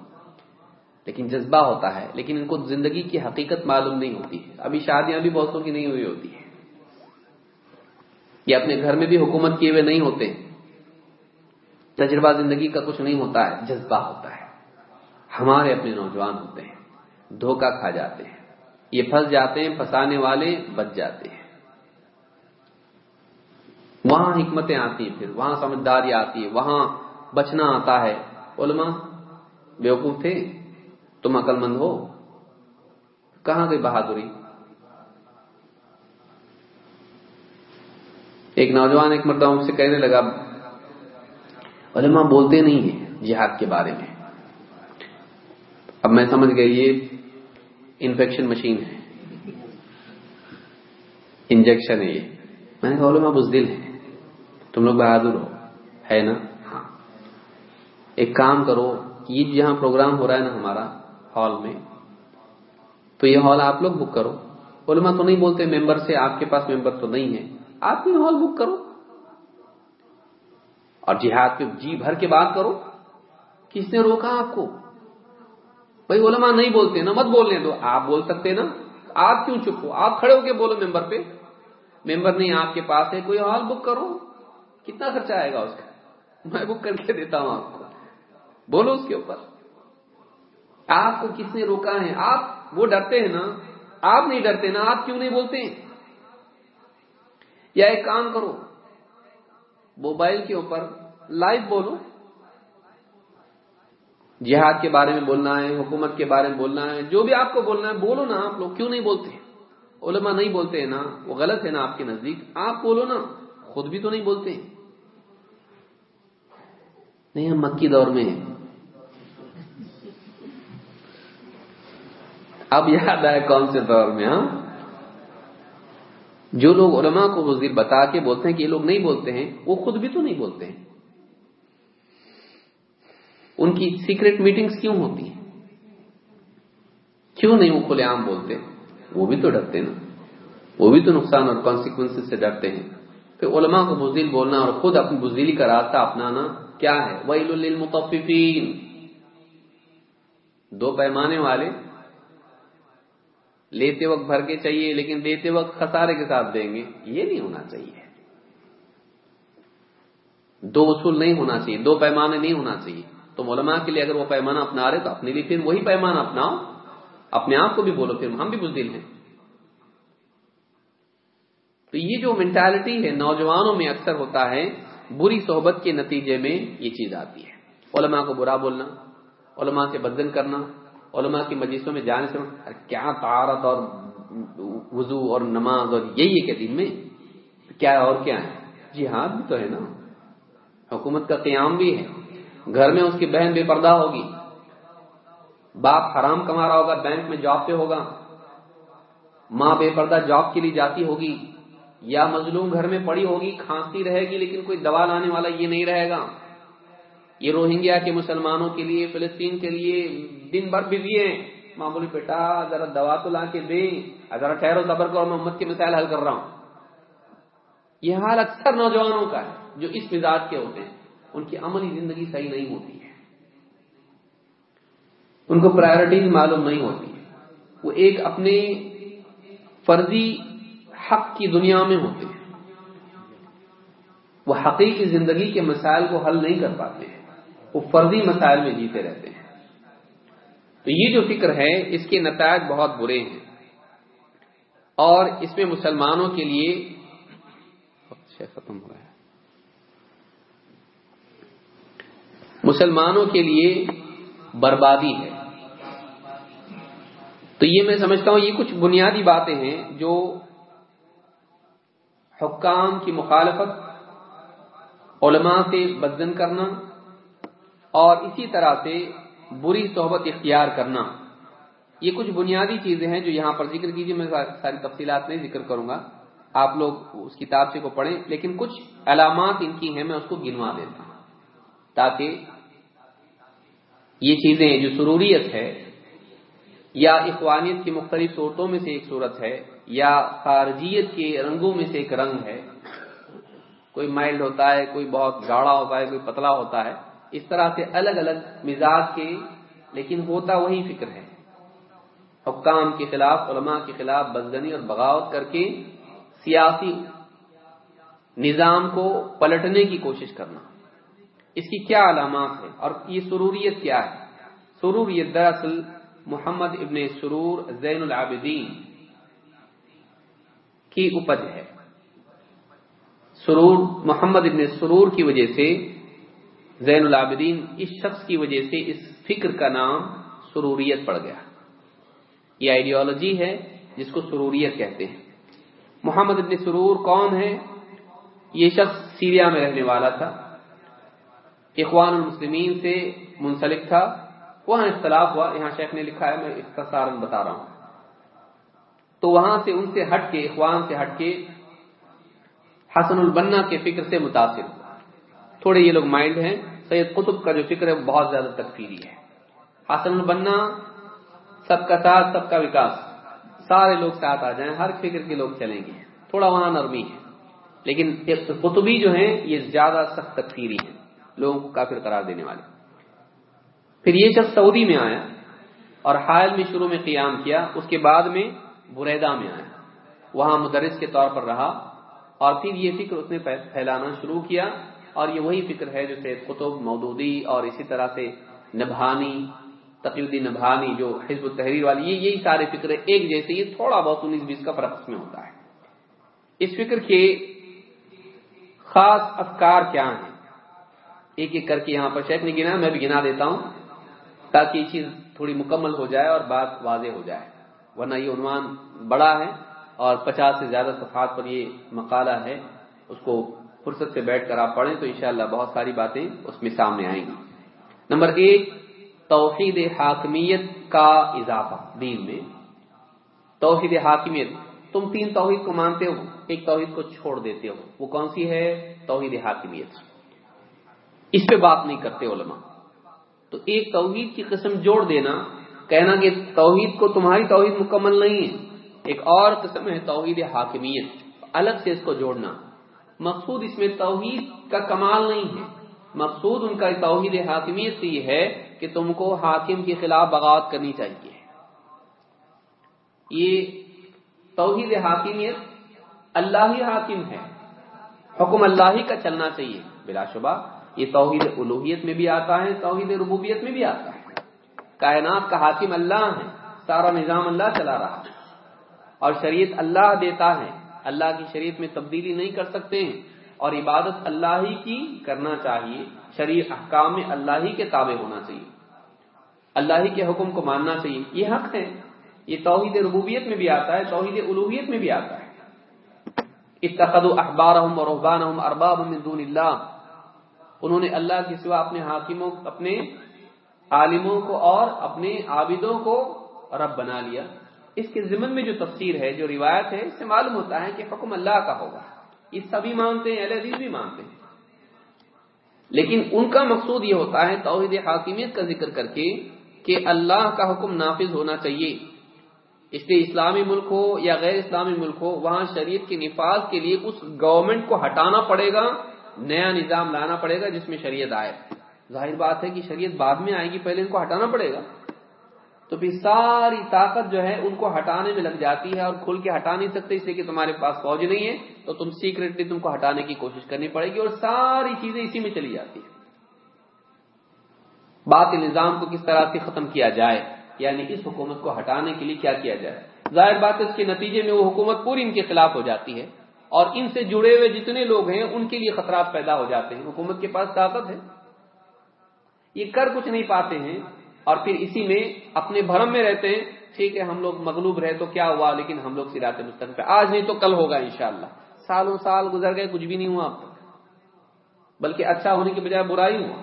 لیکن جذبہ ہوتا ہے، لیکن ان کو زندگی کی حقیقت معلوم نہیں ہوتی۔ ہے ابھی شادیاں بھی بہتوں کی نہیں ہوئی ہوتی۔ ہے یہ اپنے گھر میں بھی حکومت کیے ہوئے نہیں ہوتے، تجربہ زندگی کا کچھ نہیں ہوتا ہے، جذبہ ہوتا ہے۔ ہمارے اپنے نوجوان ہوتے ہیں، دھوکہ کھا جاتے ہیں، یہ پھنس جاتے ہیں، پھنسانے والے بچ جاتے ہیں۔ وہاں حکمتیں آتی ہیں پھر، وہاں سمجھداری آتی ہے، وہاں بچنا آتا ہے۔ علماء بیوقوف تھے، تم عقل مند ہو، کہاں گئی بہادری؟ ایک نوجوان ایک مرتبہ سے کہنے لگا، علماء بولتے نہیں ہیں جہاد کے بارے میں۔ اب میں سمجھ گئی یہ انفیکشن مشین ہے۔ انجیکشن ہے یہ۔ میں نے کہا، علماء بزدل ہے تم لوگ بہادر ہو، ہے نا؟ ہاں۔ ایک کام کرو، یہ جہاں پروگرام ہو رہا ہے نا ہمارا ہال میں، تو یہ ہال آپ لوگ بک کرو۔ علماء تو نہیں بولتے ممبر سے آپ کے پاس ممبر تو نہیں ہے آپ یہ ہال بک کرو اور جہاد پہ جی بھر کے بات کرو۔ کس نے روکا آپ کو؟ بھائی علماء نہیں بولتے نا، مت بولنے دو۔ آپ بول سکتے نا۔ آپ کیوں چپ ہو؟ آپ کھڑے ہو کے بولو ممبر پہ۔ ممبر نہیں، آپ کے پاس ہے، کوئی ہال بک کرو۔ کتنا خرچہ آئے گا اس کا؟ میں بک کر کے دیتا ہوں آپ کو۔ بولو اس کے اوپر۔ آپ کو کس نے روکا ہے؟ آپ وہ ڈرتے ہیں نا۔ آپ نہیں ڈرتے نا، آپ کیوں نہیں بولتے؟ یا ایک کام کرو، موبائل کے اوپر لائیو بولو۔ جہاد کے بارے میں بولنا ہے، حکومت کے بارے میں بولنا ہے، جو بھی آپ کو بولنا ہے، بولو نا آپ لوگ۔ کیوں نہیں بولتے؟ علماء نہیں بولتے ہیں نا، وہ غلط ہے نا آپ کے نزدیک۔ آپ بولو نا، خود بھی تو نہیں بولتے۔ نہیں، ہم مکی دور میں ہیں۔ اب یاد آئے کون سے دور میں ہاں؟ جو لوگ علماء کو وزیر بتا کے بولتے ہیں کہ یہ لوگ نہیں بولتے ہیں، وہ خود بھی تو نہیں بولتے ہیں۔ ان کی سیکرٹ میٹنگز کیوں ہوتی ہیں؟ کیوں نہیں وہ کھلے عام بولتے؟ وہ بھی تو ڈرتے نا۔ وہ بھی تو نقصان اور کانسیکوینس سے ڈرتے ہیں۔ پھر علماء کو بزدل بولنا اور خود اپنی بزدلی کا راستہ اپنانا کیا ہے؟ ویل للمطففین دو پیمانے والے لیتے وقت بھر کے چاہیے، لیکن دیتے وقت خسارے کے ساتھ دیں گے، یہ نہیں ہونا چاہیے۔ دو اصول نہیں ہونا چاہیے، دو پیمانے نہیں ہونا چاہیے۔ تو علماء کے لیے اگر وہ پیمانہ اپنا رہے تو اپنے لیے پھر وہی پیمانہ اپناؤ۔ اپنے آپ کو بھی بولو، پھر ہم بھی بزدل ہیں۔ تو یہ جو مینٹالٹی ہے، نوجوانوں میں اکثر ہوتا ہے، بری صحبت کے نتیجے میں یہ چیز آتی ہے۔ علماء کو برا بولنا، علماء سے بدن کرنا علماء کی مجلسوں میں جانے سے کیا طارت اور وضو اور نماز اور یہی ہے کہ دن میں کیا اور کیا ہے؟ جہاد بھی تو ہے نا۔ حکومت کا قیام بھی ہے۔ گھر میں اس کی بہن بے پردہ ہوگی۔ باپ حرام کما رہا ہوگا، بینک میں جاب پہ ہوگا۔ ماں بے پردہ جاب کے لیے جاتی ہوگی۔ یا مظلوم گھر میں پڑی ہوگی، کھانسی رہے گی، لیکن کوئی دوا لانے والا یہ نہیں رہے گا۔ یہ روہنگیا کے مسلمانوں کے لیے، فلسطین کے لیے دن بھر بزی ہیں۔ معمولی بیٹا، ذرا دوا تو لا کے دیں ذرا ٹھہرو صبر کرو، میں امت کے مسائل حل کر رہا ہوں۔ یہ حال اکثر نوجوانوں کا ہے جو اس مزاج کے ہوتے ہیں۔ ان کی عملی زندگی صحیح نہیں ہوتی ہے۔ ان کو پرائرٹیز معلوم نہیں ہوتی وہ ایک اپنے فرضی حق کی دنیا میں ہوتے ہیں۔ وہ حقیقی زندگی کے مسائل کو حل نہیں کر پاتے ہیں۔ وہ فرضی مسائل میں جیتے رہتے ہیں۔ تو یہ جو فکر ہے، اس کے نتائج بہت برے ہیں۔ اور اس میں مسلمانوں کے لیے ختم ہو رہا ہے مسلمانوں کے لیے بربادی ہے۔ تو یہ میں سمجھتا ہوں، یہ کچھ بنیادی باتیں ہیں جو حکام کی مخالفت، علماء سے بدزن کرنا اور اسی طرح سے بری صحبت اختیار کرنا۔ یہ کچھ بنیادی چیزیں ہیں جو یہاں پر ذکر کیجیے، میں ساری تفصیلات نہیں ذکر کروں گا۔ آپ لوگ اس کتاب سے کو پڑھیں، لیکن کچھ علامات ان کی ہیں، میں اس کو گنوا دیتا ہوں۔ تاکہ یہ چیزیں جو سروریت ہے، یا اخوانیت کی مختلف صورتوں میں سے ایک صورت ہے، یا خارجیت کے رنگوں میں سے ایک رنگ ہے۔ کوئی مائلڈ ہوتا ہے، کوئی بہت گاڑا ہوتا ہے، کوئی پتلا ہوتا ہے۔ اس طرح سے الگ الگ مزاج کے، لیکن ہوتا وہی فکر ہے۔ حکام کے خلاف، علماء کے خلاف بدزنی اور بغاوت کر کے سیاسی نظام کو پلٹنے کی کوشش کرنا۔ اس کی کیا علامات ہے اور یہ سروریت کیا ہے؟ سروریت دراصل محمد ابن سرور زین العابدین کی اپج ہے۔ سرور، محمد ابن سرور کی وجہ سے زین العابدین اس شخص کی وجہ سے اس فکر کا نام سروریت پڑ گیا۔ یہ آئیڈیالوجی ہے جس کو سروریت کہتے ہیں۔ محمد ابن سرور کون ہے؟ یہ شخص سیریا میں رہنے والا تھا۔ اخوان المسلمین سے منسلک تھا۔ وہاں اختلاف ہوا۔ یہاں شیخ نے لکھا ہے، میں اختصار بتا رہا ہوں۔ تو وہاں سے ان سے ہٹ کے، اخوان سے ہٹ کے حسن البنا کے فکر سے متاثر ہوا۔ تھوڑے یہ لوگ مائنڈ ہیں، سید قطب کا جو فکر ہے وہ بہت زیادہ تکفیری ہے۔ حسن البنا، سب کا ساتھ، سب کا وکاس۔ سارے لوگ ساتھ آ جائیں، ہر فکر کے لوگ چلیں گے۔ تھوڑا وہاں نرمی ہے۔ لیکن قطبی جو ہیں، یہ زیادہ سخت تکفیری ہیں۔ لوگوں کو کافر قرار دینے والے۔ پھر یہ شخص سعودی میں آیا اور حائل میں شروع میں قیام کیا، اس کے بعد میں بریدا میں آیا۔ وہاں مدرس کے طور پر رہا اور پھر یہ فکر اس نے پھیلانا شروع کیا۔ اور یہ وہی فکر ہے جو سید قطب، مودودی اور اسی طرح سے نبھانی تقی نبھانی جو حزب التحریر والی، یہ یہی سارے فکر ایک جیسے یہ تھوڑا بہت انیس بیس کا فرق اس میں ہوتا ہے۔ اس فکر کے خاص افکار کیا ہیں؟ ایک ایک کر کے یہاں پر شیخ نے گنا، میں بھی گنا دیتا ہوں تاکہ یہ چیز تھوڑی مکمل ہو جائے اور بات واضح ہو جائے۔ ورنہ یہ عنوان بڑا ہے اور پچاس سے زیادہ صفحات پر یہ مقالہ ہے، اس کو فرصت سے بیٹھ کر آپ پڑھیں تو انشاءاللہ بہت ساری باتیں اس میں سامنے آئیں گی۔ نمبر ایک، توحید حاکمیت کا اضافہ۔ دین میں توحید حاکمیت، تم تین توحید کو مانتے ہو، ایک توحید کو چھوڑ دیتے ہو۔ وہ کون سی ہے؟ توحید حاکمیت۔ اس پہ بات نہیں کرتے علماء۔ تو ایک توحید کی قسم جوڑ دینا، کہنا کہ توحید کو تمہاری توحید مکمل نہیں ہے، ایک اور قسم ہے توحید حاکمیت۔ الگ سے اس کو جوڑنا۔ مقصود اس میں توحید کا کمال نہیں ہے۔ مقصود ان کا توحید حاکمیت سے یہ ہے کہ تم کو حاکم کے خلاف بغاوت کرنی چاہیے۔ یہ توحید حاکمیت اللہ ہی حاکم ہے۔ حکم اللہ ہی کا چلنا چاہیے۔ بلا شبہ یہ توحید الوحیت میں بھی آتا ہے، توحید ربوبیت میں بھی آتا ہے۔ کائنات کا حاکم اللہ ہے، سارا نظام اللہ چلا رہا ہے۔ اور شریعت اللہ دیتا ہے۔ اللہ کی شریعت میں تبدیلی نہیں کر سکتے ہیں۔ اور عبادت اللہ ہی کی کرنا چاہیے۔ شریع احکام میں اللہ ہی کے تابع ہونا چاہیے۔ اللہ ہی کے حکم کو ماننا چاہیے۔ یہ حق ہے۔ یہ توحید ربوبیت میں بھی آتا ہے، توحید الوحیت میں بھی آتا ہے۔ احبارہم و رحبانہم ارباب من دون اللہ۔ انہوں نے اللہ کے سوا اپنے حاکموں، اپنے عالموں کو اور اپنے عابدوں کو رب بنا لیا۔ اس کے ضمن میں جو تفسیر ہے، جو روایت ہے، اس سے معلوم ہوتا ہے کہ حکم اللہ کا ہوگا۔ یہ سبھی مانتے ہیں، اہل حدیث بھی مانتے ہیں۔ لیکن ان کا مقصود یہ ہوتا ہے، توحید حاکمیت کا ذکر کر کے کہ اللہ کا حکم نافذ ہونا چاہیے۔ اس لیے اسلامی ملک ہو یا غیر اسلامی ملک ہو، وہاں شریعت کے نفاذ کے لیے اس گورنمنٹ کو ہٹانا پڑے گا، نیا نظام لانا پڑے گا جس میں شریعت آئے۔ ظاہر بات ہے کہ شریعت بعد میں آئے گی، پہلے ان کو ہٹانا پڑے گا۔ تو پھر ساری طاقت جو ہے ان کو ہٹانے میں لگ جاتی ہے اور کھل کے ہٹا نہیں سکتے، اس لیے کہ تمہارے پاس فوج نہیں ہے، تو تم سیکرٹلی تم کو ہٹانے کی کوشش کرنی پڑے گی اور ساری چیزیں اسی میں چلی جاتی ہیں۔ بات نظام کو کس طرح سے ختم کیا جائے یعنی اس حکومت کو ہٹانے کے لیے کیا کیا جائے؟ ظاہر بات اس کے نتیجے میں وہ حکومت پوری ان کے خلاف ہو جاتی ہے اور ان سے جڑے ہوئے جتنے لوگ ہیں، ان کے لیے خطرات پیدا ہو جاتے ہیں۔ حکومت کے پاس طاقت ہے۔ یہ کر کچھ نہیں پاتے ہیں۔ اور پھر اسی میں اپنے بھرم میں رہتے ہیں۔ ٹھیک ہے، ہم لوگ مغلوب رہے تو کیا ہوا؟ لیکن ہم لوگ سراط مستقبل پہ آج نہیں تو کل ہوگا انشاءاللہ۔ سالوں سال گزر گئے، کچھ بھی نہیں ہوا اب تک۔ بلکہ اچھا ہونے کے بجائے برائی ہوا۔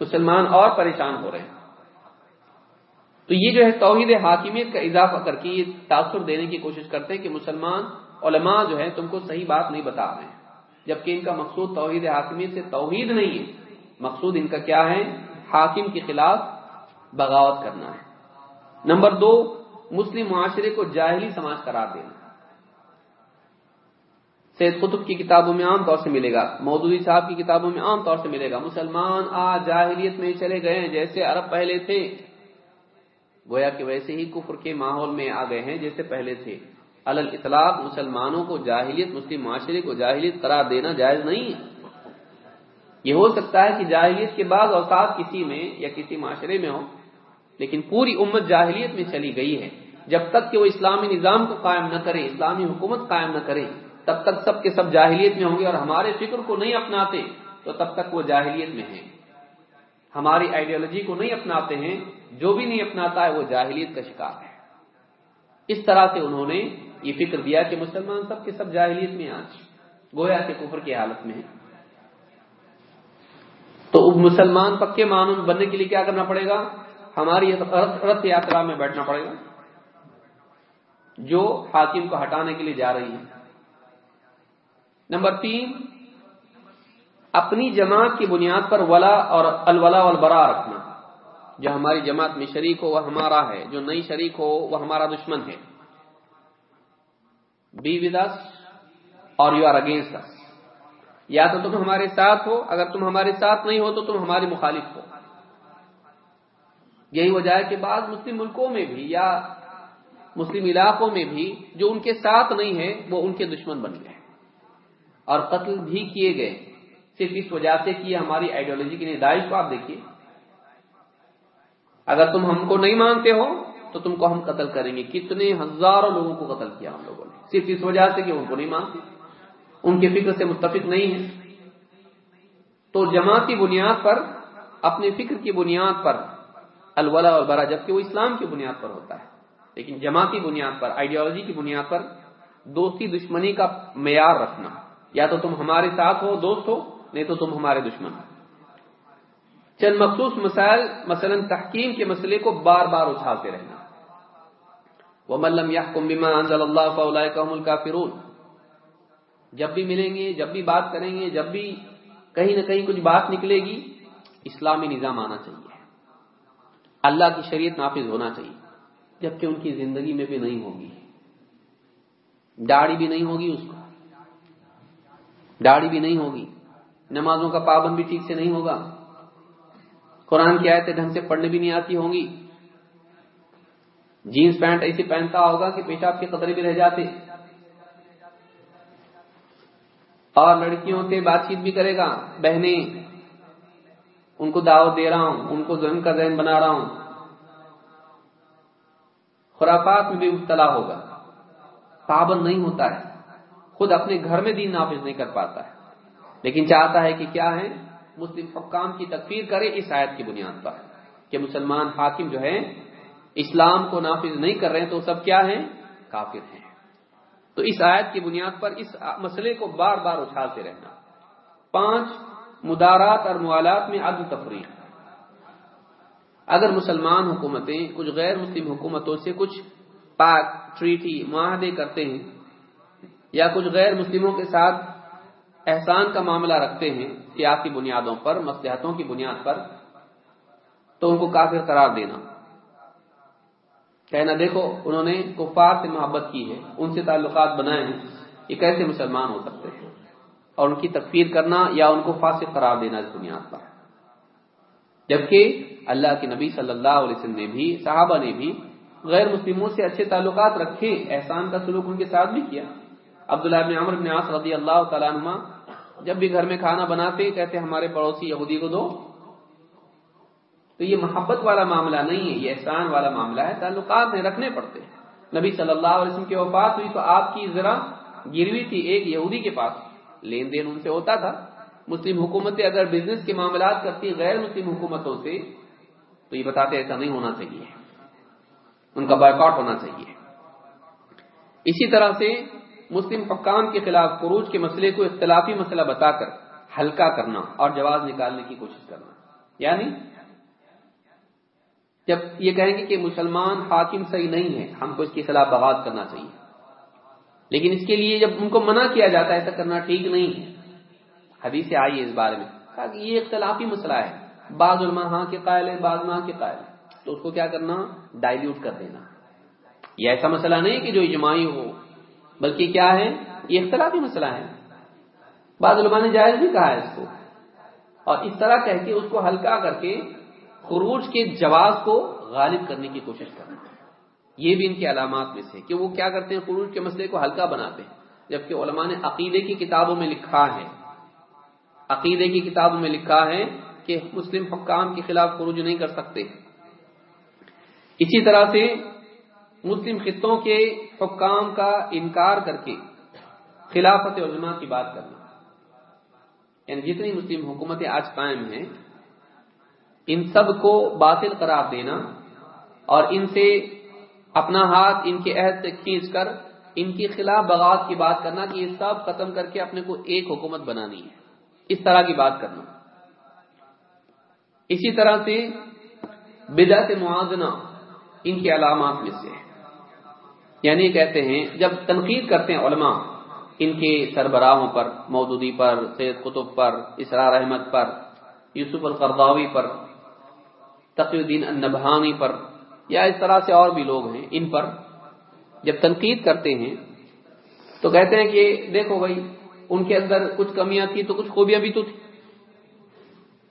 مسلمان اور پریشان ہو رہے ہیں۔ تو یہ جو ہے توحید حاکمیت کا اضافہ کر کے یہ تاثر دینے کی کوشش کرتے ہیں کہ مسلمان علماء جو ہے تم کو صحیح بات نہیں بتا رہے ہیں۔ جبکہ ان کا مقصود توحید حاکمیت سے توحید نہیں ہے۔ مقصود ان کا کیا ہے؟ حاکم کے خلاف بغاوت کرنا ہے۔ نمبر دو، مسلم معاشرے کو جاہلی سماج قرار دینا۔ سید قطب کی کتابوں میں عام طور سے ملے گا، مودودی صاحب کی کتابوں میں عام طور سے ملے گا۔ مسلمان آج جاہلیت میں چلے گئے ہیں، جیسے عرب پہلے تھے۔ گویا کہ ویسے ہی کفر کے ماحول میں آ گئے ہیں، جیسے پہلے تھے۔ الل اطلاق مسلمانوں کو جاہلیت، مسلم معاشرے کو جاہلیت قرار دینا جائز نہیں۔ ہے یہ ہو سکتا ہے کہ جاہلیت کے بعد اوقات کسی میں یا کسی معاشرے میں ہو لیکن پوری امت جاہلیت میں چلی گئی ہے۔ جب تک کہ وہ اسلامی نظام کو قائم نہ کرے، اسلامی حکومت قائم نہ کرے، تب تک سب کے سب جاہلیت میں ہوں گے اور ہمارے فکر کو نہیں اپناتے، تو تب تک وہ جاہلیت میں ہیں۔ ہماری آئیڈیالوجی کو نہیں اپناتے ہیں، جو بھی نہیں اپناتا ہے، وہ جاہلیت کا شکار ہے۔ اس طرح سے انہوں نے یہ فکر دیا کہ مسلمان سب کے سب جاہلیت میں آج۔ گویا کے کفر کی حالت میں تو مسلمان پکے معلوم بننے کے لیے کیا کرنا پڑے گا؟ ہماری رتھ یاترا میں بیٹھنا پڑے گا۔ جو حاکم کو ہٹانے کے لیے جا رہی ہے نمبر تین، اپنی جماعت کی بنیاد پر ولا اور الولا البرا رکھنا۔ جو ہماری جماعت میں شریک ہو، وہ ہمارا ہے۔ جو نئی شریک ہو، وہ ہمارا دشمن ہے۔ Be with or you are against یا تو تم ہمارے ساتھ ہو، اگر تم ہمارے ساتھ نہیں ہو تو تم ہماری مخالف ہو۔ یہی وجہ ہے کہ بعض مسلم ملکوں میں بھی یا مسلم علاقوں میں بھی جو ان کے ساتھ نہیں ہے وہ ان کے دشمن بن گئے اور قتل بھی کیے گئے۔ صرف اس وجہ سے کہ ہماری آئیڈیالوجی کی ندائش کو آپ دیکھیے۔ اگر تم ہم کو نہیں مانتے ہو، تو تم کو ہم قتل کریں گے۔ کتنے ہزاروں لوگوں کو قتل کیا ہم لوگوں نے۔ صرف اس وجہ سے کہ ان کو نہیں مانتے۔ ان کے فکر سے متفق نہیں ہے تو جماعتی بنیاد پر اپنے فکر کی بنیاد پر الولا اور برا، جبکہ وہ اسلام کی بنیاد پر ہوتا ہے۔ لیکن جماعتی بنیاد پر آئیڈیالوجی کی بنیاد پر دوستی دشمنی کا معیار رکھنا۔ یا تو تم ہمارے ساتھ ہو، دوست ہو، نہیں تو تم ہمارے دشمن ہو۔ چند مخصوص مسائل، مثلا تحکیم کے مسئلے کو بار بار اچھالتے رہنا۔ وہ ملم یا کمبیما انضل اللہ الکافرون جب بھی ملیں گے، جب بھی بات کریں گے، جب بھی کہیں نہ کہیں کچھ بات نکلے گی، اسلامی نظام آنا چاہیے۔ اللہ کی شریعت نافذ ہونا چاہیے، جبکہ ان کی زندگی میں بھی نہیں ہوگی۔ داڑھی بھی نہیں ہوگی اس کو۔ داڑھی بھی نہیں ہوگی۔ نمازوں کا پابند بھی ٹھیک سے نہیں ہوگا۔ قرآن کی آیتیں ڈھنگ سے پڑھنے بھی نہیں آتی ہوں گی۔ جینس پینٹ ایسے پہنتا ہوگا کہ پیشاب کے قطرے بھی رہ جاتے۔ اور لڑکیوں سے بات چیت بھی کرے گا، بہنیں ان کو دعوت دے رہا ہوں، ان کو ذہن کا ذہن بنا رہا ہوں۔ خرافات میں بھی مبتلا ہوگا۔ پابند نہیں ہوتا ہے۔ خود اپنے گھر میں دین نافذ نہیں کر پاتا ہے۔ لیکن چاہتا ہے کہ کیا ہے؟ مسلم حکام کی تکفیر کرے اس آیت کی بنیاد پر کہ مسلمان حاکم جو ہے اسلام کو نافذ نہیں کر رہے ہیں تو سب کیا ہیں؟ کافر ہیں۔ تو اس آیت کی بنیاد پر اس مسئلے کو بار بار اچھالتے رہنا۔ پانچ مدارات اور موالات میں عدل تفریح اگر مسلمان حکومتیں کچھ غیر مسلم حکومتوں سے کچھ پاک ٹریٹی معاہدے کرتے ہیں یا کچھ غیر مسلموں کے ساتھ احسان کا معاملہ رکھتے ہیں سیاسی بنیادوں پر مسلحتوں کی بنیاد پر، تو ان کو کافر قرار دینا۔ کہنا، دیکھو، انہوں نے کفار سے محبت کی ہے، ان سے تعلقات بنائے ہیں، یہ کیسے مسلمان ہو سکتے ہیں؟ اور ان کی تکفیر کرنا یا ان کو فاسق قرار دینا اس بنیاد پر۔ جبکہ اللہ کے نبی صلی اللہ علیہ وسلم نے بھی، صحابہ نے بھی غیر مسلموں سے اچھے تعلقات رکھے، احسان کا سلوک ان کے ساتھ بھی کیا۔ عبداللہ بن عمر بن عاص رضی اللہ تعالیٰ عنہ جب بھی گھر میں کھانا بناتے، کہتے ہمارے پڑوسی یہودی کو دو۔ تو یہ محبت والا معاملہ نہیں ہے، یہ احسان والا معاملہ ہے، تعلقات میں رکھنے پڑتے ہیں۔ نبی صلی اللہ علیہ وسلم کی وفات ہوئی تو آپ کی ذرا گروی تھی، ایک یہودی کے پاس۔ لین دین ان سے ہوتا تھا۔ مسلم حکومتیں اگر بزنس کے معاملات کرتی غیر مسلم حکومتوں سے، تو یہ بتاتے ایسا نہیں ہونا چاہیے۔ ان کا بائک ہونا چاہیے۔ اسی طرح سے مسلم حکام کے خلاف فروج کے مسئلے کو اختلافی مسئلہ بتا کر ہلکا کرنا اور جواز نکالنے کی کوشش کرنا۔ یعنی جب یہ کہیں گے کہ مسلمان حاکم صحیح نہیں ہے ہم کو اس کے خلاف بغاوت کرنا چاہیے۔ لیکن اس کے لیے جب ان کو منع کیا جاتا ہے، ایسا کرنا ٹھیک نہیں ہے۔ حدیث سے آئی ہے اس بارے میں۔ کہا کہ یہ اختلافی مسئلہ ہے۔ بعض علماء ہاں کے قائل ہے بعض ماں کے قائل تو اس کو کیا کرنا؟ ڈائلیوٹ کر دینا۔ یہ ایسا مسئلہ نہیں کہ جو اجماعی ہو، بلکہ کیا ہے؟ یہ اختلافی مسئلہ ہے۔ بعض علماء نے جائز بھی کہا ہے اس کو۔ اور اس طرح کہہ کے اس کو ہلکا کر کے خروج کے جواز کو غالب کرنے کی کوشش کرنا۔ یہ بھی ان کی علامات میں سے کہ وہ کیا کرتے ہیں؟ خروج کے مسئلے کو ہلکا بناتے ہیں۔ جبکہ علماء نے عقیدے کی کتابوں میں لکھا ہے۔ عقیدے کی کتابوں میں لکھا ہے کہ مسلم حکام کے خلاف خروج نہیں کر سکتے۔ اسی طرح سے مسلم خطوں کے حکام کا انکار کر کے خلافت علماء کی بات کرنا۔ یعنی جتنی مسلم حکومتیں آج قائم ہیں، ان سب کو باطل قرار دینا اور ان سے اپنا ہاتھ ان کے عہد سے کھینچ کر، ان کے خلاف بغاوت کی بات کرنا کہ یہ سب ختم کر کے اپنے کو ایک حکومت بنانی ہے۔ اس طرح کی بات کرنا۔ اسی طرح سے بدعت موازنہ ان کے علامات میں سے یعنی کہتے ہیں، جب تنقید کرتے ہیں علماء ان کے سربراہوں پر، مودودی پر، سید قطب پر، اسرار احمد پر، یوسف القرداوی پر، تقی الدین النبہانی پر یا اس طرح سے اور بھی لوگ ہیں ان پر جب تنقید کرتے ہیں تو کہتے ہیں کہ دیکھو بھائی، ان کے اندر کچھ کمیاں تھیں تو کچھ خوبیاں بھی تو تھی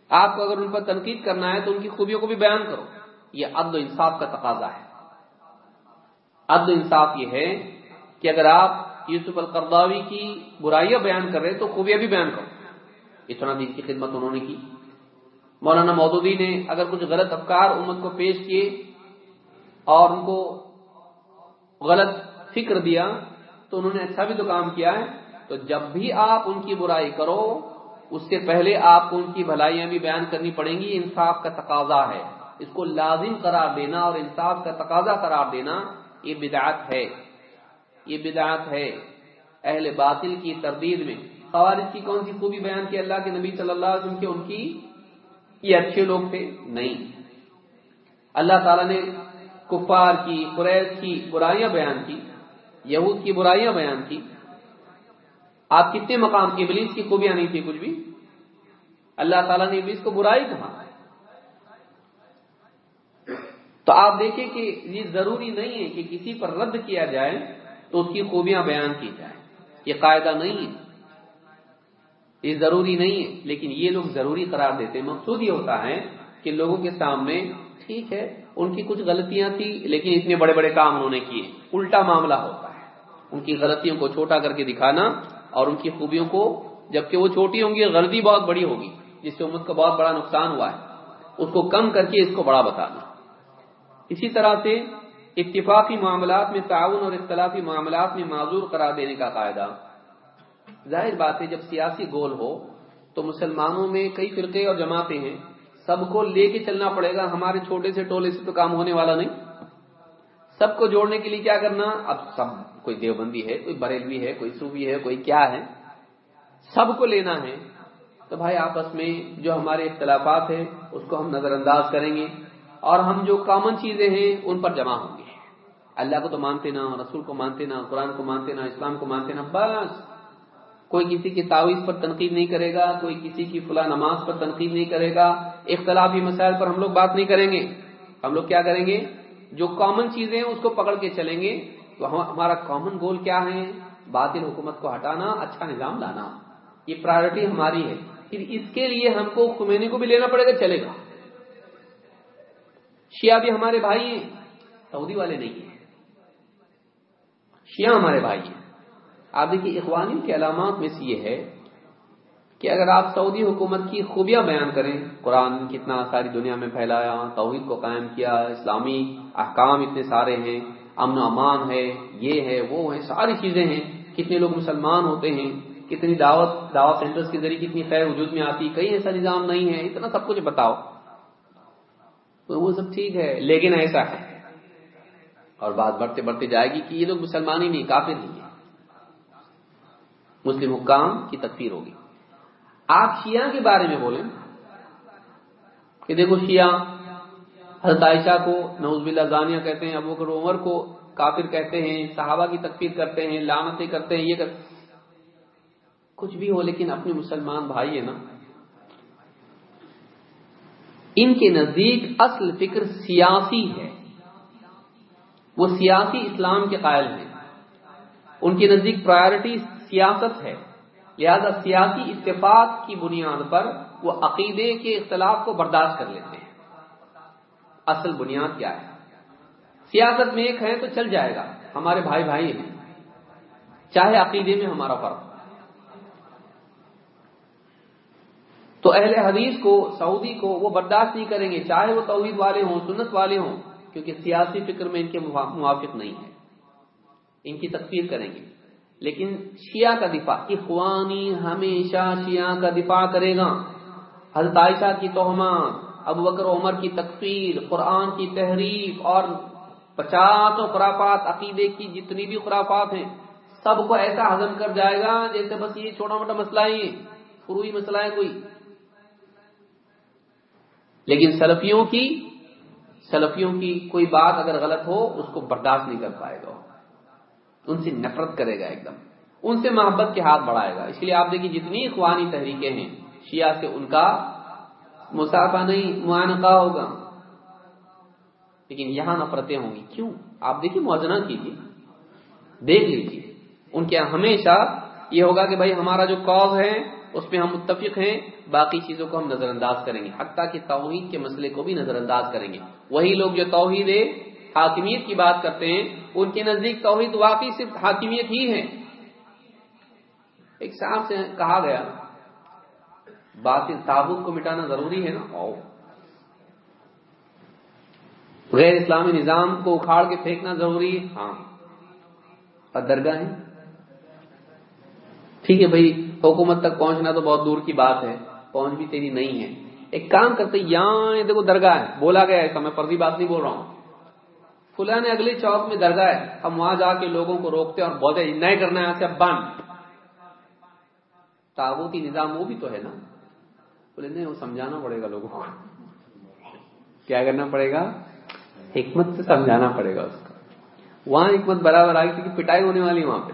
آپ کو اگر ان پر تنقید کرنا ہے تو ان کی خوبیوں کو بھی بیان کرو۔ یہ عدل و انصاف کا تقاضا ہے۔ عدل و انصاف یہ ہے کہ اگر آپ یوسف القرداوی کی برائیاں بیان کر رہے تو خوبیاں بھی بیان کرو۔ اتنا دین کی خدمت انہوں نے کی۔ مولانا مودودی نے اگر کچھ غلط افکار امت کو پیش کیے اور ان کو غلط فکر دیا تو انہوں نے اچھا بھی تو کام کیا ہے۔ تو جب بھی آپ ان کی برائی کرو، اس سے پہلے آپ کو ان کی بھلائیاں بھی بیان کرنی پڑیں گی۔ انصاف کا تقاضا ہے۔ اس کو لازم قرار دینا اور انصاف کا تقاضا قرار دینا یہ بدعت ہے۔ یہ بدعت ہے۔ اہل باطل کی تردید میں۔ خوارج کی کون سی خوبی بیان کی اللہ کے نبی صلی اللہ علیہ وسلم کی ان کی یہ اچھے لوگ تھے؟ نہیں۔ اللہ تعالیٰ نے کفار کی، قریش کی برائیاں بیان کی، یہود کی برائیاں بیان کی۔ آپ کتنے مقام کی ابلیس کی خوبیاں نہیں تھی کچھ بھی؟ اللہ تعالیٰ نے ابلیس کو برائی کہا۔ تو آپ دیکھیں کہ یہ ضروری نہیں ہے کہ کسی پر رد کیا جائے تو اس کی خوبیاں بیان کی جائے یہ قاعدہ نہیں ہے۔ یہ ضروری نہیں ہے، لیکن یہ لوگ ضروری قرار دیتے مقصود یہ ہوتا ہے کہ لوگوں کے سامنے ٹھیک ہے ان کی کچھ غلطیاں تھیں لیکن اتنے بڑے بڑے کام انہوں نے کیے۔ الٹا معاملہ ہوتا ہے۔ ان کی غلطیوں کو چھوٹا کر کے دکھانا اور ان کی خوبیوں کو، جبکہ وہ چھوٹی ہوں گی، غلطی بہت بڑی ہوگی، جس سے امت کو بہت بڑا نقصان ہوا ہے۔ اس کو کم کر کے اس کو بڑا بتانا۔ اسی طرح سے اتفاقی معاملات میں، تعاون اور اختلافی معاملات میں معذور قرار دینے کا قاعدہ۔ ظاہر بات ہے، جب سیاسی گول ہو، تو مسلمانوں میں کئی فرقے اور جماعتیں ہیں سب کو لے کے چلنا پڑے گا، ہمارے چھوٹے سے ٹولے سے تو کام ہونے والا نہیں۔ سب کو جوڑنے کے لیے کیا کرنا؟ اب سب، کوئی دیوبندی ہے، کوئی بریلوی ہے، کوئی صوفی ہے، کوئی کیا ہے، سب کو لینا ہے۔ تو بھائی، آپس میں جو ہمارے اختلافات ہیں، اس کو ہم نظر انداز کریں گے اور ہم جو کامن چیزیں ہیں، ان پر جمع ہوں گے۔ اللہ کو تو مانتے نا، رسول کو مانتے نا، قرآن کو مانتے نا، اسلام کو مانتے نا، بس۔ کوئی کسی کی تعویذ پر تنقید نہیں کرے گا، کوئی کسی کی فلاں نماز پر تنقید نہیں کرے گا۔ اختلافی مسائل پر ہم لوگ بات نہیں کریں گے۔ ہم لوگ کیا کریں گے؟ جو کامن چیزیں ہیں، اس کو پکڑ کے چلیں گے۔ تو ہمارا کامن گول کیا ہے؟ باطل حکومت کو ہٹانا اچھا نظام لانا۔ یہ پرائرٹی ہماری ہے۔ پھر اس کے لیے ہم کو خمینی کو بھی لینا پڑے گا، چلے گا۔ شیعہ بھی ہمارے بھائی ہیں، سعودی والے نہیں ہیں۔ شیعہ ہمارے بھائی ہیں۔ آپ دیکھیے اخوانی کے علامات میں سے یہ ہے کہ اگر آپ سعودی حکومت کی خوبیاں بیان کریں، قرآن کتنا ساری دنیا میں پھیلایا، توحید کو قائم کیا، اسلامی احکام اتنے سارے ہیں، امن و امان ہے، یہ ہے، وہ ہے، ساری چیزیں ہیں۔ کتنے لوگ مسلمان ہوتے ہیں، کتنی دعوت دعوت سینٹرز کے ذریعے کتنی خیر وجود میں آتی، کہیں ایسا نظام نہیں ہے، اتنا سب کچھ بتاؤ۔ تو وہ سب ٹھیک ہے، لیکن ایسا ہے۔ اور بات بڑھتے بڑھتے جائے گی کہ یہ لوگ مسلمان ہی نہیں، کافر نہیں ہے مسلم حکام کی تکفیر ہوگی۔ آپ شیعہ کے بارے میں بولیں کہ دیکھو شیعہ حضرت عائشہ کو نوز بلّہ زانیہ کہتے ہیں، ابو عمر کو کافر کہتے ہیں، صحابہ کی تکفیر کرتے ہیں لانتیں کرتے ہیں، یہ کرتے کچھ بھی ہو لیکن اپنے مسلمان بھائی ہے نا۔ ان کے نزدیک اصل فکر سیاسی ہے۔ وہ سیاسی اسلام کے قائل ہیں۔ ان کے نزدیک پرائرٹی سیاست ہے۔ لہذا سیاسی اتفاق کی بنیاد پر وہ عقیدے کے اختلاف کو برداشت کر لیتے ہیں۔ اصل بنیاد کیا ہے؟ سیاست میں ایک ہے تو چل جائے گا۔ ہمارے بھائی بھائی ہیں۔ چاہے عقیدے میں ہمارا فرق تو اہل حدیث کو، سعودی کو وہ برداشت نہیں کریں گے، چاہے وہ توحید والے ہوں، سنت والے ہوں، کیونکہ سیاسی فکر میں ان کے موافق نہیں ہے ان کی تکفیر کریں گے۔ لیکن شیعہ کا دفاع، اخوانی ہمیشہ شیعہ کا دفاع کرے گا۔ حضرت عائشہ کی توہمہ، ابو بکر عمر کی تکفیر، قرآن کی تحریف اور پچاسوں خرافات، عقیدے کی جتنی بھی خرافات ہیں، سب کو ایسا ہضم کر جائے گا جیسے بس یہ چھوٹا موٹا مسئلہ ہی فروئی مسئلہ ہے کوئی۔ لیکن سلفیوں کی سلفیوں کی کوئی بات اگر غلط ہو، اس کو برداشت نہیں کر پائے گا۔ ان سے نفرت کرے گا ایک دم۔ ان سے محبت کے ہاتھ بڑھائے گا۔ اس لیے آپ دیکھیے جتنی اخوانی تحریکیں ہیں، شیعہ سے ان کا مسافہ نہیں، معانقہ ہوگا۔ لیکن یہاں نفرتیں ہوں گی۔ کیوں؟ آپ دیکھیے موازنہ کیجیے۔ دیکھ لیجیے۔ ان کے ہمیشہ یہ ہوگا کہ بھائی ہمارا جو کاز ہے، اس میں ہم متفق ہیں، باقی چیزوں کو ہم نظر انداز کریں گے۔ حتیٰ کہ توحید کے مسئلے کو بھی نظر انداز کریں گے۔ وہی لوگ جو توحید حاکمیت کی بات کرتے ہیں ان کے نزدیک توحید واقعی صرف حاکمیت ہی ہے۔ ایک صاحب سے کہا گیا باطل تابوت کو مٹانا ضروری ہے نا؟ او غیر اسلامی نظام کو اکھاڑ کے پھینکنا ضروری ہے؟ ہاں۔ اور درگاہ ہے ٹھیک ہے بھائی، حکومت تک پہنچنا تو بہت دور کی بات ہے، پہنچ بھی تیری نہیں ہے۔ ایک کام کرتے، یہاں دیکھو درگاہ ہے، بولا گیا ایسا میں فرضی بات نہیں بول رہا ہوں۔ فلاں نے چوک میں درگاہ ہے۔ ہم وہاں جا کے لوگوں کو روکتے اور بولتے نہیں کرنا یہاں سے بند۔ تابوتی نظام وہ بھی تو ہے نا۔ بولے، نہیں، وہ سمجھانا پڑے گا لوگوں کو۔ کیا کرنا پڑے گا؟ حکمت سے سمجھانا پڑے گا اس کو۔ وہاں حکمت برابر آئی کیونکہ پٹائی ہونے والی وہاں پہ۔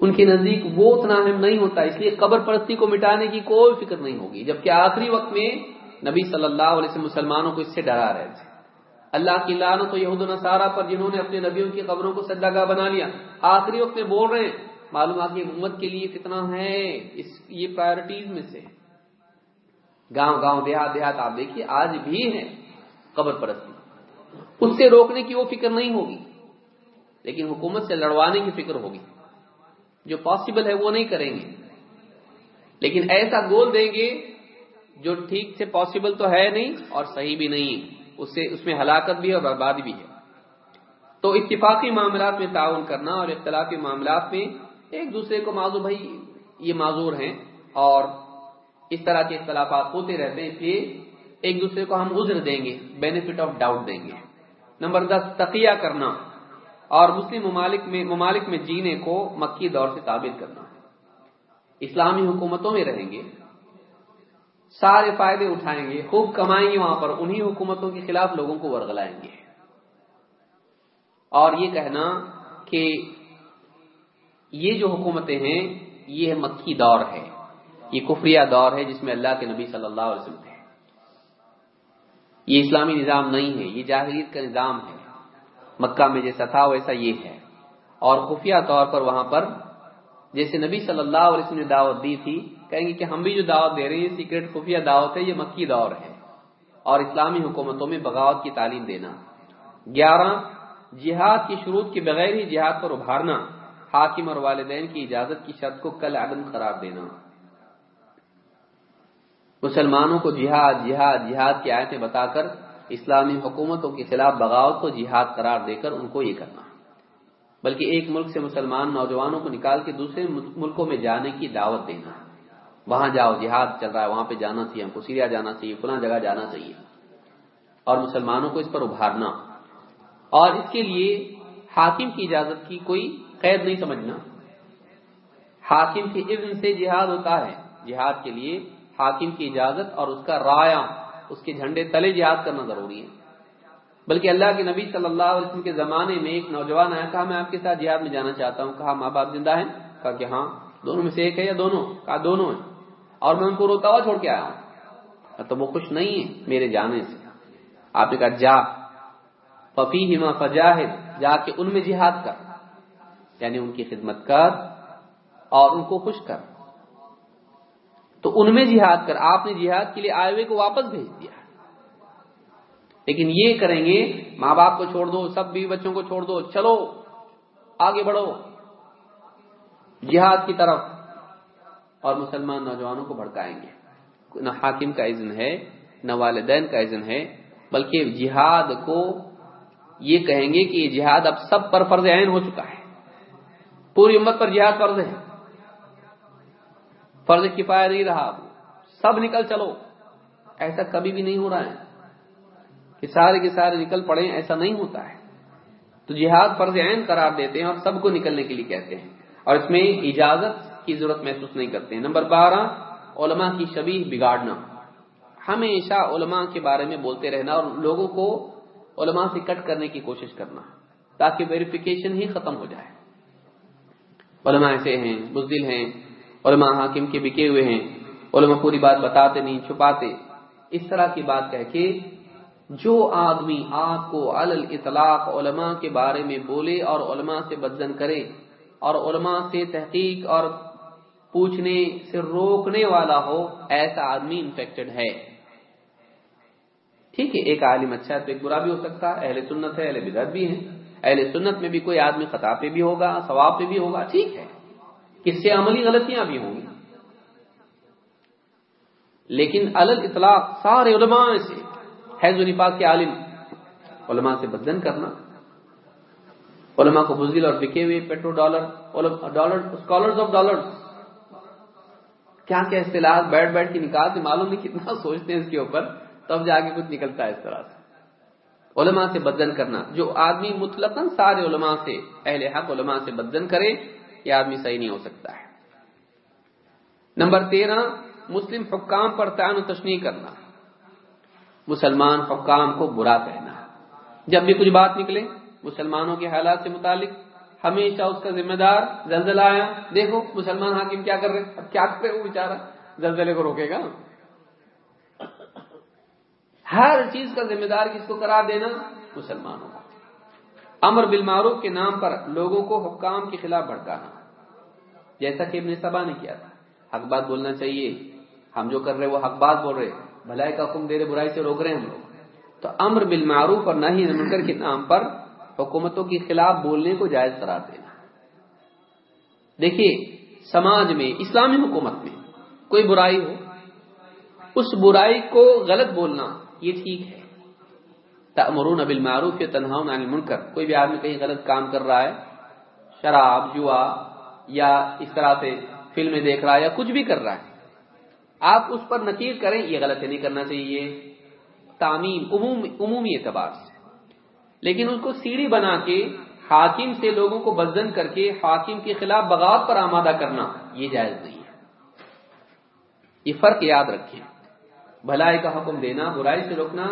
ان کے نزدیک وہ اتنا اہم نہیں ہوتا، اس لیے قبر پرستی کو مٹانے کی کوئی فکر نہیں ہوگی۔ جبکہ آخری وقت میں نبی صلی اللہ علیہ وسلم مسلمانوں کو اس سے ڈرا رہے تھے۔ اللہ کی لانت تو یہود نصارہ پر جنہوں نے اپنے نبیوں کی قبروں کو سدا گاہ بنا لیا، آخری وقت میں بول رہے ہیں، معلوم آپ کی امت کے لیے کتنا ہے، اس، یہ پرائرٹیز میں سے۔ گاؤں گاؤں، دیہات دیہات، آپ دیکھیے، آج بھی ہے قبر پرستی۔ اس سے روکنے کی وہ فکر نہیں ہوگی، لیکن حکومت سے لڑوانے کی فکر ہوگی۔ جو پاسبل ہے وہ نہیں کریں گے۔ لیکن ایسا گول دیں گے جو ٹھیک سے پاسبل تو ہے نہیں اور صحیح بھی نہیں اس سے اس میں ہلاکت بھی ہے اور بربادی بھی ہے۔ تو اتفاقی معاملات میں تعاون کرنا اور اختلافی معاملات میں ایک دوسرے کو معذور بھائی، یہ معذور ہیں اور اس طرح کے اختلافات ہوتے رہتے ہیں، اس لیے ایک دوسرے کو ہم عذر دیں گے بینیفٹ آف ڈاؤٹ دیں گے۔ نمبر دس، تقیہ کرنا اور مسلم ممالک میں ممالک میں جینے کو مکی دور سے ثابت کرنا۔ اسلامی حکومتوں میں رہیں گے۔ سارے فائدے اٹھائیں گے، خوب کمائیں گے وہاں پر، انہی حکومتوں کے خلاف لوگوں کو ورگلائیں گے۔ اور یہ کہنا کہ یہ جو حکومتیں ہیں، یہ مکی دور ہے۔ یہ کفریہ دور ہے جس میں اللہ کے نبی صلی اللہ علیہ وسلم تھے۔ یہ اسلامی نظام نہیں ہے، یہ جاہلیت کا نظام ہے۔ مکہ میں جیسا تھا، ویسا یہ ہے۔ اور خفیہ طور پر وہاں پر جیسے نبی صلی اللہ علیہ وسلم نے دعوت دی تھی کہیں گے کہ ہم بھی جو دعوت دے رہے ہیں سیکرٹ خفیہ دعوت ہے، یہ مکی دور ہے۔ اور اسلامی حکومتوں میں بغاوت کی تعلیم دینا۔ گیارہ، جہاد کی شروع کے بغیر ہی جہاد پر ابھارنا۔ حاکم اور والدین کی اجازت کی شرط کو کل عدم قرار دینا۔ مسلمانوں کو جہاد جہاد جہاد کی آیتیں بتا کر اسلامی حکومتوں کے خلاف بغاوت کو جہاد قرار دے کر ان کو یہ کرنا۔ بلکہ ایک ملک سے مسلمان نوجوانوں کو نکال کے دوسرے ملکوں میں جانے کی دعوت دینا۔ وہاں جاؤ، جہاد چل رہا ہے، وہاں پہ جانا چاہیے، ہم کو سیریا جانا چاہیے، فلاں جگہ جانا چاہیے۔ اور مسلمانوں کو اس پر ابھارنا۔ اور اس کے لیے حاکم کی اجازت کی کوئی قید نہیں سمجھنا۔ حاکم کے اذن سے جہاد ہوتا ہے۔ جہاد کے لیے حاکم کی اجازت اور اس کا رایا اس کے جھنڈے تلے جہاد کرنا ضروری ہے۔ بلکہ اللہ کے نبی صلی اللہ علیہ وسلم کے زمانے میں ایک نوجوان آیا، کہا، میں آپ کے ساتھ جہاد میں جانا چاہتا ہوں۔ کہا، ماں باپ زندہ ہیں؟ کہا کہ ہاں دونوں میں سے ایک ہے یا دونوں؟ کہا، دونوں ہیں۔ اور میں ان کو روتا ہوا چھوڑ کے آیا ہوں۔ تو وہ خوش نہیں ہے میرے جانے سے۔ آپ نے کہا، جا۔ پپی ہما فجاہد جا کے ان میں جہاد کر۔ یعنی ان کی خدمت کر اور ان کو خوش کر۔ تو ان میں جہاد کر۔ آپ نے جہاد کے لیے آئے ہوئے کو واپس بھیج دیا۔ لیکن یہ کریں گے، ماں باپ کو چھوڑ دو، سب بھی بچوں کو چھوڑ دو، چلو، آگے بڑھو۔ جہاد کی طرف۔ اور مسلمان نوجوانوں کو بھڑکائیں گے۔ نہ حاکم کا اذن ہے، نہ والدین کا اذن ہے، بلکہ جہاد کو یہ کہیں گے کہ یہ جہاد اب سب پر فرض عین ہو چکا ہے۔ پوری امت پر جہاد فرض ہے۔ فرض کفایہ نہیں رہا۔ سب نکل چلو۔ ایسا کبھی بھی نہیں ہو رہا ہے کہ سارے کے سارے نکل پڑے ایسا نہیں ہوتا ہے۔ تو جہاد فرض عین قرار دیتے ہیں اور سب کو نکلنے کے لیے کہتے ہیں۔ اور اس میں اجازت کی ضرورت محسوس نہیں کرتے ہیں۔ نمبر بارہ، علماء کی شبیہ بگاڑنا۔ ہمیشہ علماء کے بارے میں بولتے رہنا اور لوگوں کو علماء سے کٹ کرنے کی کوشش کرنا تاکہ ویریفیکیشن ہی ختم ہو جائے۔ علماء ایسے ہیں بزدل ہیں۔ علماء حاکم کے بکے ہوئے ہیں۔ علماء پوری بات بتاتے نہیں، چھپاتے۔ اس طرح کی بات کہہ کے جو آدمی آپ کو علل اطلاق علماء کے بارے میں بولے اور علماء سے بدزن کرے اور علماء سے تحقیق اور پوچھنے سے روکنے والا ہو، ایسا آدمی انفیکٹڈ ہے۔ ٹھیک ہے، ایک عالم اچھا ہے تو ایک برا بھی ہو سکتا ہے۔ اہل سنت ہے، اہل بدعت بھی ہے اہل سنت میں بھی کوئی آدمی خطا پہ بھی ہوگا، ثواب پہ بھی ہوگا، ٹھیک ہے۔ اس سے عملی غلطیاں بھی ہوں گی۔ لیکن الل اطلاق سارے علماء سے حیض و نفاق کے عالم، علماء سے بدن کرنا۔ علماء کو بزدل اور بکے ہوئے petro dollar dollar scholars of dollar کیا کیا اصطلاحات بیٹھ بیٹھ کے نکالتے معلوم نہیں کتنا سوچتے ہیں اس کے اوپر، تب جا کے کچھ نکلتا ہے اس طرح سے۔ علماء سے بدن کرنا، جو آدمی مطلق سارے علماء سے، اہل حق علماء سے بدن کرے، یہ آدمی صحیح نہیں ہو سکتا ہے۔ نمبر تیرہ، مسلم حکام پر تعین و تشنی کرنا۔ مسلمان حکام کو برا کہنا۔ جب بھی کچھ بات نکلے، مسلمانوں کے حالات سے متعلق ہمیشہ اس کا ذمہ دار زلزلہ آیا۔ دیکھو مسلمان حاکم کیا کر رہے اب کیا کر رہے وہ بےچارا زلزلے کو روکے گا۔ ہر چیز کا ذمہ دار کس کو قرار دینا؟ مسلمانوں کو۔ امر بالمعروف کے نام پر لوگوں کو حکام کے خلاف بھڑکانا۔ جیسا کہ ابن سبا نے کیا تھا۔ حق بات بولنا چاہیے۔ ہم جو کر رہے وہ حق بات بول رہے بھلائی کا حکم دے رہے، برائی سے روک رہے ہیں ہم لوگ۔ تو امر بالمعروف اور نہ ہی منکر کے نام پر حکومتوں کے خلاف بولنے کو جائز قرار دینا۔ دیکھیے، سماج میں، اسلامی حکومت میں کوئی برائی ہو، اس برائی کو غلط بولنا یہ ٹھیک ہے۔ تأمرون بالمعروف یا تنہاؤن عن المنکر۔ کوئی بھی آدمی کہیں غلط کام کر رہا ہے، شراب، جوا یا اس طرح سے فلمیں دیکھ رہا ہے یا کچھ بھی کر رہا ہے، آپ اس پر نکیر کریں، یہ غلط نہیں کرنا چاہیے۔ تعمیم عمومی اعتبار سے۔ لیکن اس کو سیڑھی بنا کے حاکم سے لوگوں کو بدزن کر کے حاکم کے خلاف بغاوت پر آمادہ کرنا، یہ جائز نہیں ہے۔ یہ فرق یاد رکھیں۔ بھلائی کا حکم دینا، برائی سے روکنا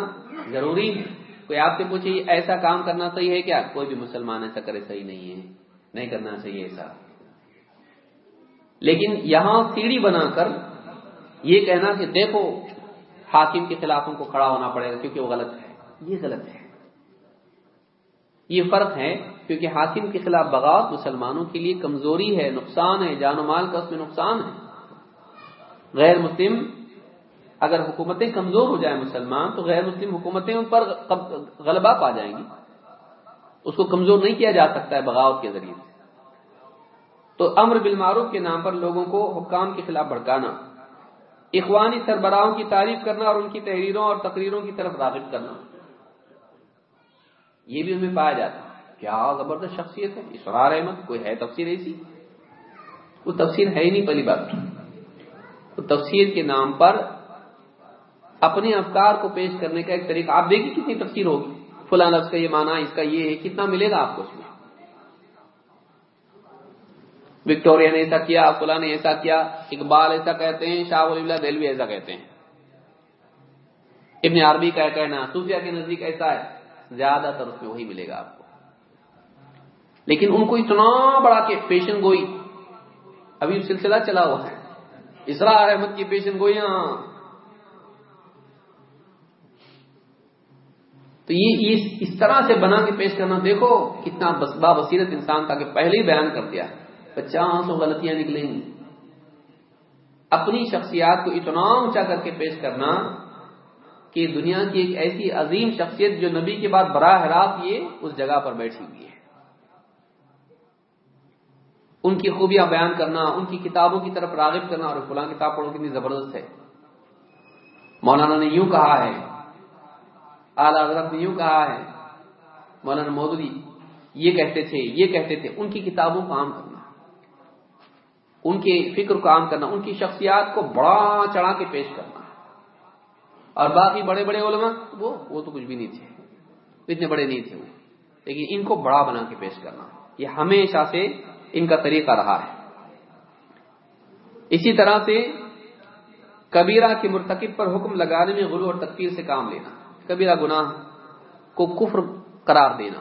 ضروری ہے۔ کوئی آپ سے پوچھے ایسا کام کرنا صحیح ہے کیا؟ کوئی بھی مسلمان ایسا کرے صحیح نہیں ہے۔ نہیں کرنا چاہیے ایسا۔ لیکن یہاں سیڑھی بنا کر یہ کہنا کہ دیکھو، حاکم کے خلاف ان کو کھڑا ہونا پڑے گا کیونکہ وہ غلط ہے۔ یہ غلط ہے۔ یہ فرق ہے کیونکہ حاکم کے خلاف بغاوت مسلمانوں کے لیے کمزوری ہے، نقصان ہے، جان و مال کا اس میں نقصان ہے۔ غیر مسلم اگر حکومتیں کمزور ہو جائیں مسلمان، تو غیر مسلم حکومتیں ان پر غلبہ پا جائیں گی۔ اس کو کمزور نہیں کیا جا سکتا ہے بغاوت کے ذریعے سے۔ تو امر بالمعروف کے نام پر لوگوں کو حکام کے خلاف بھڑکانا، اخوانی سربراہوں کی تعریف کرنا اور ان کی تحریروں اور تقریروں کی طرف راغب کرنا۔ یہ بھی ان میں پایا جاتا ہے۔ کیا زبردست شخصیت ہے؟ اسرار احمد، کوئی ہے تفسیر ایسی؟ وہ تفسیر ہے ہی نہیں پہلی بات وہ تفسیر کے نام پر اپنے افکار کو پیش کرنے کا ایک طریقہ، آپ دیکھیں کتنی تفسیر ہوگی۔ فلاں لفظ کا یہ مانا اس کا یہ ہے، کتنا ملے گا آپ کو اس میں؟ وکٹوریا نے ایسا کیا، فلاں نے ایسا کیا، اقبال ایسا کہتے ہیں، شاہ ولی اللہ دہلوی ایسا کہتے ہیں۔ ابن عربی کا کہنا، صوفیہ کے نزدیک ایسا ہے۔ زیادہ تر اس میں وہی ملے گا آپ کو۔ لیکن ان کو اتنا بڑا کہ پیشن گوئی، ابھی سلسلہ چلا ہوا ہے۔ اسرا احمد کی پیشن گوئیاں۔ تو یہ اس طرح سے بنا کے پیش کرنا، دیکھو کتنا با بصیرت انسان تھا کہ پہلے ہی بیان کر دیا پچاس غلطیاں نکلیں گی۔ اپنی شخصیات کو اتنا اونچا کر کے پیش کرنا کہ دنیا کی ایک ایسی عظیم شخصیت جو نبی کے بعد براہ راست یہ اس جگہ پر بیٹھی ہوئی ہے۔ ان کی خوبیاں بیان کرنا، ان کی کتابوں کی طرف راغب کرنا اور فلاں کتاب پڑھو کتنی زبردست ہے۔ مولانا نے یوں کہا ہے، اعلی حضرت نے یوں کہا ہے، مولانا مودودی، یہ کہتے تھے، یہ کہتے تھے، ان کی کتابوں کو عام کرنا۔ ان کے فکر کو عام کرنا، ان کی شخصیات کو بڑا چڑھا کے پیش کرنا۔ اور باقی بڑے بڑے علماء، وہ وہ تو کچھ بھی نہیں تھے۔ اتنے بڑے نہیں تھے وہ۔ لیکن ان کو بڑا بنا کے پیش کرنا۔ یہ ہمیشہ سے ان کا طریقہ رہا ہے۔ اسی طرح سے کبیرہ کے مرتکب پر حکم لگانے میں غلو اور تکفیر سے کام لینا۔ کبیرہ گناہ کو کفر قرار دینا۔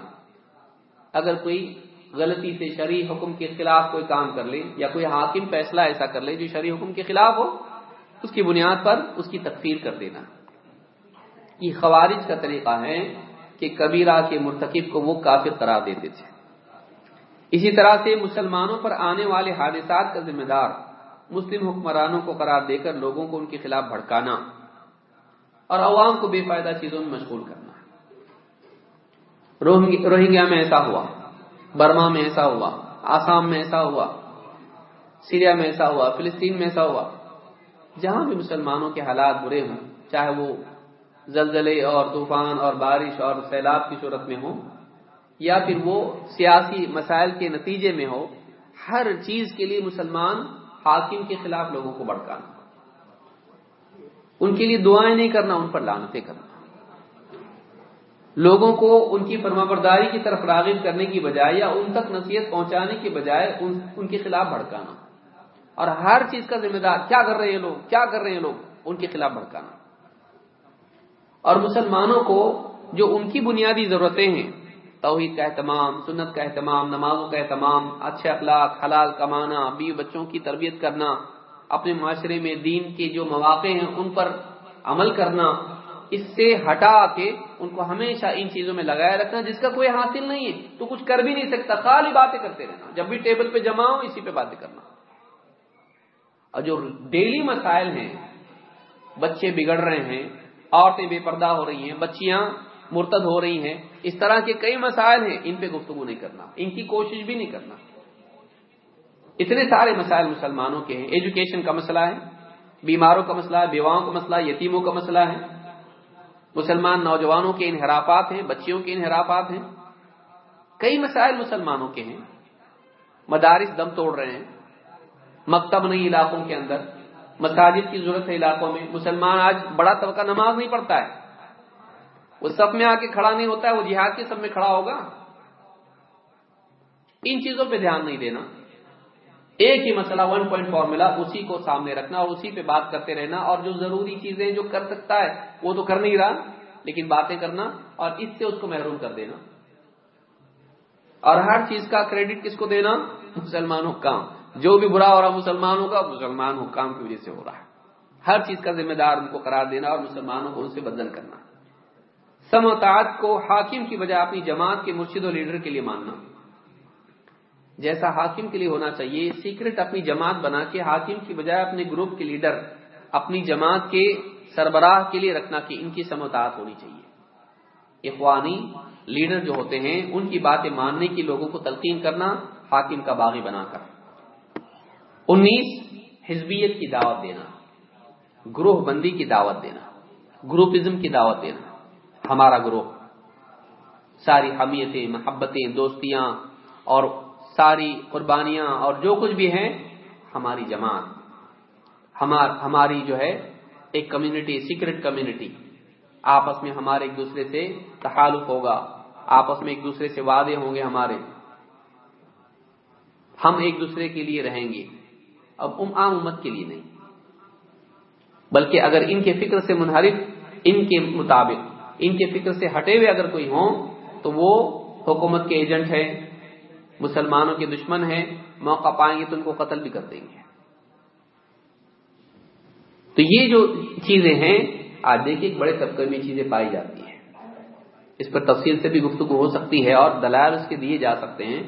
اگر کوئی غلطی سے شرع حکم کے خلاف کوئی کام کر لے یا کوئی حاکم فیصلہ ایسا کر لے جو شرع حکم کے خلاف ہو، اس کی بنیاد پر اس کی تکفیر کر دینا۔ یہ خوارج کا طریقہ ہے کہ کبیرہ کے مرتکب کو وہ کافر قرار دیتے تھے۔ اسی طرح سے مسلمانوں پر آنے والے حادثات کا ذمہ دار مسلم حکمرانوں کو قرار دے کر لوگوں کو ان کے خلاف بھڑکانا اور عوام کو بے فائدہ چیزوں میں مشغول کرنا۔ روہنگیا میں ایسا ہوا، برما میں ایسا ہوا، آسام میں ایسا ہوا، سیریا میں ایسا ہوا، فلسطین میں ایسا ہوا۔ جہاں بھی مسلمانوں کے حالات برے ہوں، چاہے وہ زلزلے اور طوفان اور بارش اور سیلاب کی صورت میں ہوں یا پھر وہ سیاسی مسائل کے نتیجے میں ہو ہر چیز کے لیے مسلمان حاکم کے خلاف لوگوں کو بڑکانا ان کے لیے دعائیں نہیں کرنا ان پر لانتیں کرنا۔ لوگوں کو ان کی فرما برداری کی طرف راغب کرنے کی بجائے یا ان تک نصیحت پہنچانے کی بجائے ان, ان کے خلاف بھڑکانا۔ اور ہر چیز کا ذمہ دار کیا کر رہے ہیں لوگ؟ کیا کر رہے ہیں لوگ؟ ان کے خلاف بھڑکانا۔ اور مسلمانوں کو جو ان کی بنیادی ضرورتیں ہیں، توحید کا اہتمام، سنت کا اہتمام، نمازوں کا اہتمام، اچھے اخلاق، حلال کمانا، بیوی بچوں کی تربیت کرنا، اپنے معاشرے میں دین کے جو مواقع ہیں، ان پر عمل کرنا، اس سے ہٹا کے ان کو ہمیشہ ان چیزوں میں لگائے رکھنا، جس کا کوئی حاصل نہیں ہے۔ تو کچھ کر بھی نہیں سکتا، خالی باتیں کرتے رہنا۔ جب بھی ٹیبل پہ جمع ہو، اسی پہ باتیں کرنا۔ اور جو ڈیلی مسائل ہیں، بچے بگڑ رہے ہیں عورتیں بے پردہ ہو رہی ہیں، بچیاں مرتد ہو رہی ہیں۔ اس طرح کے کئی مسائل ہیں، ان پہ گفتگو نہیں کرنا۔ ان کی کوشش بھی نہیں کرنا۔ اتنے سارے مسائل مسلمانوں کے ہیں۔ ایجوکیشن کا مسئلہ ہے، بیماروں کا مسئلہ ہے، بیواؤں کا مسئلہ یتیموں کا مسئلہ ہے۔ مسلمان نوجوانوں کے انحرافات ہیں، بچیوں کے انحرافات ہیں۔ کئی مسائل مسلمانوں کے ہیں۔ مدارس دم توڑ رہے ہیں۔ مکتب نہیں، علاقوں کے اندر۔ مساجد کی ضرورت ہے علاقوں میں۔ مسلمان آج بڑا طبقہ نماز نہیں پڑھتا ہے۔ وہ سب میں آ کے کھڑا نہیں ہوتا ہے، وہ جہاد کے سب میں کھڑا ہوگا۔ ان چیزوں پہ دھیان نہیں دینا۔ ایک ہی مسئلہ ون پوائنٹ فارمولا اسی کو سامنے رکھنا اور اسی پہ بات کرتے رہنا۔ اور جو ضروری چیزیں جو کر سکتا ہے، وہ تو کر نہیں رہا، لیکن باتیں کرنا اور اس سے اس کو محروم کر دینا۔ اور ہر چیز کا کریڈٹ کس کو دینا؟ مسلمانوں کا۔ جو بھی برا ہو رہا مسلمانوں کا، مسلمان حکام کی وجہ سے ہو رہا ہے۔ ہر چیز کا ذمہ دار ان کو قرار دینا اور مسلمانوں کو ان سے بدل کرنا۔ سمتعت کو حاکم کی بجائے اپنی جماعت کے مرشد و لیڈر کے لیے ماننا۔ جیسا حاکم کے لیے ہونا چاہیے، سیکرٹ اپنی جماعت بنا کے، حاکم کی بجائے اپنے گروپ کے لیڈر اپنی جماعت کے سربراہ کے لیے رکھنا کہ ان کی سمتعت ہونی چاہیے۔ اخوانی، لیڈر جو ہوتے ہیں، ان کی باتیں ماننے کی لوگوں کو تلقین کرنا، حاکم کا باغی بنا کر۔ انیس حزبیت کی دعوت دینا، گروہ بندی کی دعوت دینا، گروپزم کی دعوت دینا، ہمارا گروہ، ساری حمیتیں، محبتیں، دوستیاں اور ساری قربانیاں اور جو کچھ بھی ہیں، ہماری جماعت، ہمار، ہماری جو ہے، ایک کمیونٹی سیکرٹ کمیونٹی آپس میں ہمارے ایک دوسرے سے تحالف ہوگا، آپس میں ایک دوسرے سے وعدے ہوں گے ہمارے۔ ہم ایک دوسرے کے لیے رہیں گے۔ اب ام عام امت کے لیے نہیں۔ بلکہ اگر ان کے فکر سے منحرف، ان کے مطابق، ان کے فکر سے ہٹے ہوئے اگر کوئی ہوں، تو وہ حکومت کے ایجنٹ ہے مسلمانوں کے دشمن ہیں، موقع پائیں گے تو ان کو قتل بھی کر دیں گے۔ تو یہ جو چیزیں ہیں آج دیکھیے ایک بڑے طبقے میں چیزیں پائی جاتی ہیں۔ اس پر تفصیل سے بھی گفتگو ہو سکتی ہے اور دلائل اس کے دیے جا سکتے ہیں،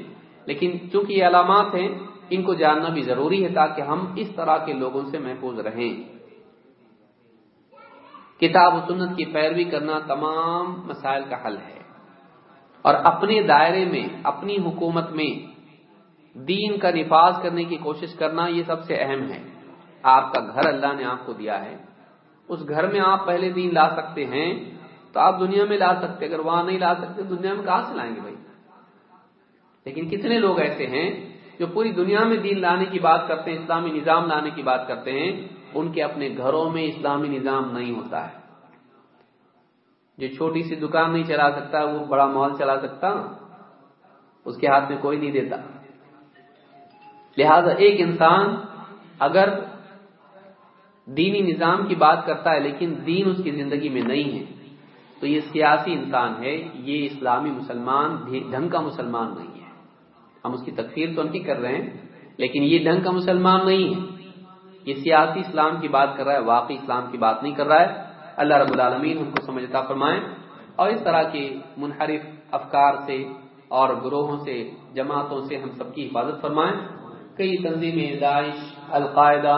لیکن چونکہ یہ علامات ہیں ان کو جاننا بھی ضروری ہے تاکہ ہم اس طرح کے لوگوں سے محفوظ رہیں۔ کتاب و سنت کی پیروی کرنا تمام مسائل کا حل ہے۔ اور اپنے دائرے میں، اپنی حکومت میں دین کا نفاذ کرنے کی کوشش کرنا یہ سب سے اہم ہے۔ آپ کا گھر اللہ نے آپ کو دیا ہے۔ اس گھر میں آپ پہلے دین لا سکتے ہیں تو آپ دنیا میں لا سکتے اگر وہاں نہیں لا سکتے دنیا میں کہاں سے لائیں گے بھائی؟ لیکن کتنے لوگ ایسے ہیں جو پوری دنیا میں دین لانے کی بات کرتے ہیں، اسلامی نظام لانے کی بات کرتے ہیں، ان کے اپنے گھروں میں اسلامی نظام نہیں ہوتا ہے۔ جو چھوٹی سی دکان نہیں چلا سکتا، وہ بڑا مال چلا سکتا، اس کے ہاتھ میں کوئی نہیں دیتا۔ لہذا ایک انسان اگر دینی نظام کی بات کرتا ہے، لیکن دین اس کی زندگی میں نہیں ہے، تو یہ سیاسی انسان ہے، یہ اسلامی مسلمان، ڈھنگ کا مسلمان نہیں ہے۔ ہم اس کی تکفیر تو نہیں کر رہے ہیں، لیکن یہ ڈھنگ کا مسلمان نہیں ہے۔ یہ سیاسی اسلام کی بات کر رہا ہے، واقعی اسلام کی بات نہیں کر رہا ہے۔ اللہ رب العالمین ہم کو سمجھتا فرمائیں اور اس طرح کے منحرف افکار سے اور گروہوں سے، جماعتوں سے ہم سب کی حفاظت فرمائیں۔ کئی تنظیمیں داعش، القاعدہ،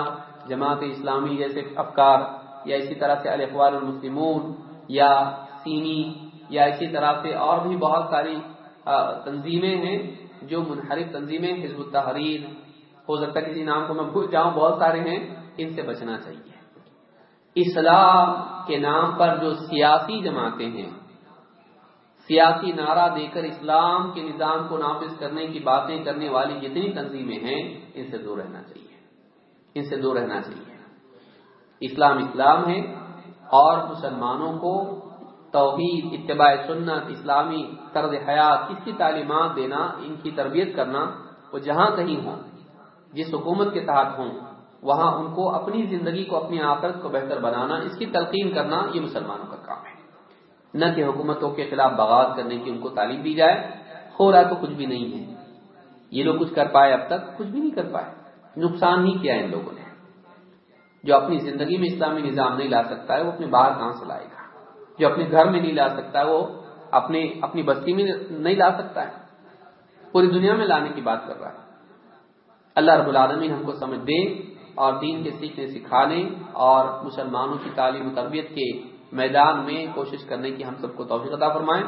جماعت اسلامی جیسے افکار، یا اسی طرح سے الاخوار المسلمون، یا سینی، یا اسی طرح سے اور بھی بہت ساری تنظیمیں ہیں۔ جو منحرف تنظیمیں حزب التحریر، ہو سکتا ہے کسی نام کو میں بھول جاؤں، بہت سارے ہیں، ان سے بچنا چاہیے۔ اسلام کے نام پر جو سیاسی جماعتیں ہیں، سیاسی نعرہ دے کر اسلام کے نظام کو نافذ کرنے کی باتیں کرنے والی جتنی تنظیمیں ہیں، ان سے دور رہنا چاہیے۔ ان سے دور رہنا چاہیے۔ اسلام اسلام ہے اور مسلمانوں کو توحید، اتباع سنت، اسلامی طرز حیات، اس کی تعلیمات دینا، ان کی تربیت کرنا وہ جہاں کہیں ہوں، جس حکومت کے تحت ہوں، وہاں ان کو اپنی زندگی کو، اپنی آخرت کو بہتر بنانا، اس کی تلقین کرنا، یہ مسلمانوں کا کام ہے۔ نہ کہ حکومتوں کے خلاف بغاوت کرنے کی ان کو تعلیم دی جائے، ہو رہا تو کچھ بھی نہیں ہے۔ یہ لوگ کچھ کر پائے اب تک، کچھ بھی نہیں کر پائے۔ نقصان ہی کیا ان لوگوں نے۔ جو اپنی زندگی میں اسلامی نظام نہیں لا سکتا ہے، وہ اپنے باہر کہاں سے لائے گا؟ جو اپنے گھر میں نہیں لا سکتا، وہ اپنے اپنی بستی میں نہیں لا سکتا ہے۔ پوری دنیا میں لانے کی بات کر رہا ہے۔ اللہ رب العالمین ہم کو سمجھ دے اور دین کے سیکھنے سکھانے اور مسلمانوں کی تعلیم و تربیت کے میدان میں کوشش کرنے کی ہم سب کو توفیق عطا فرمائیں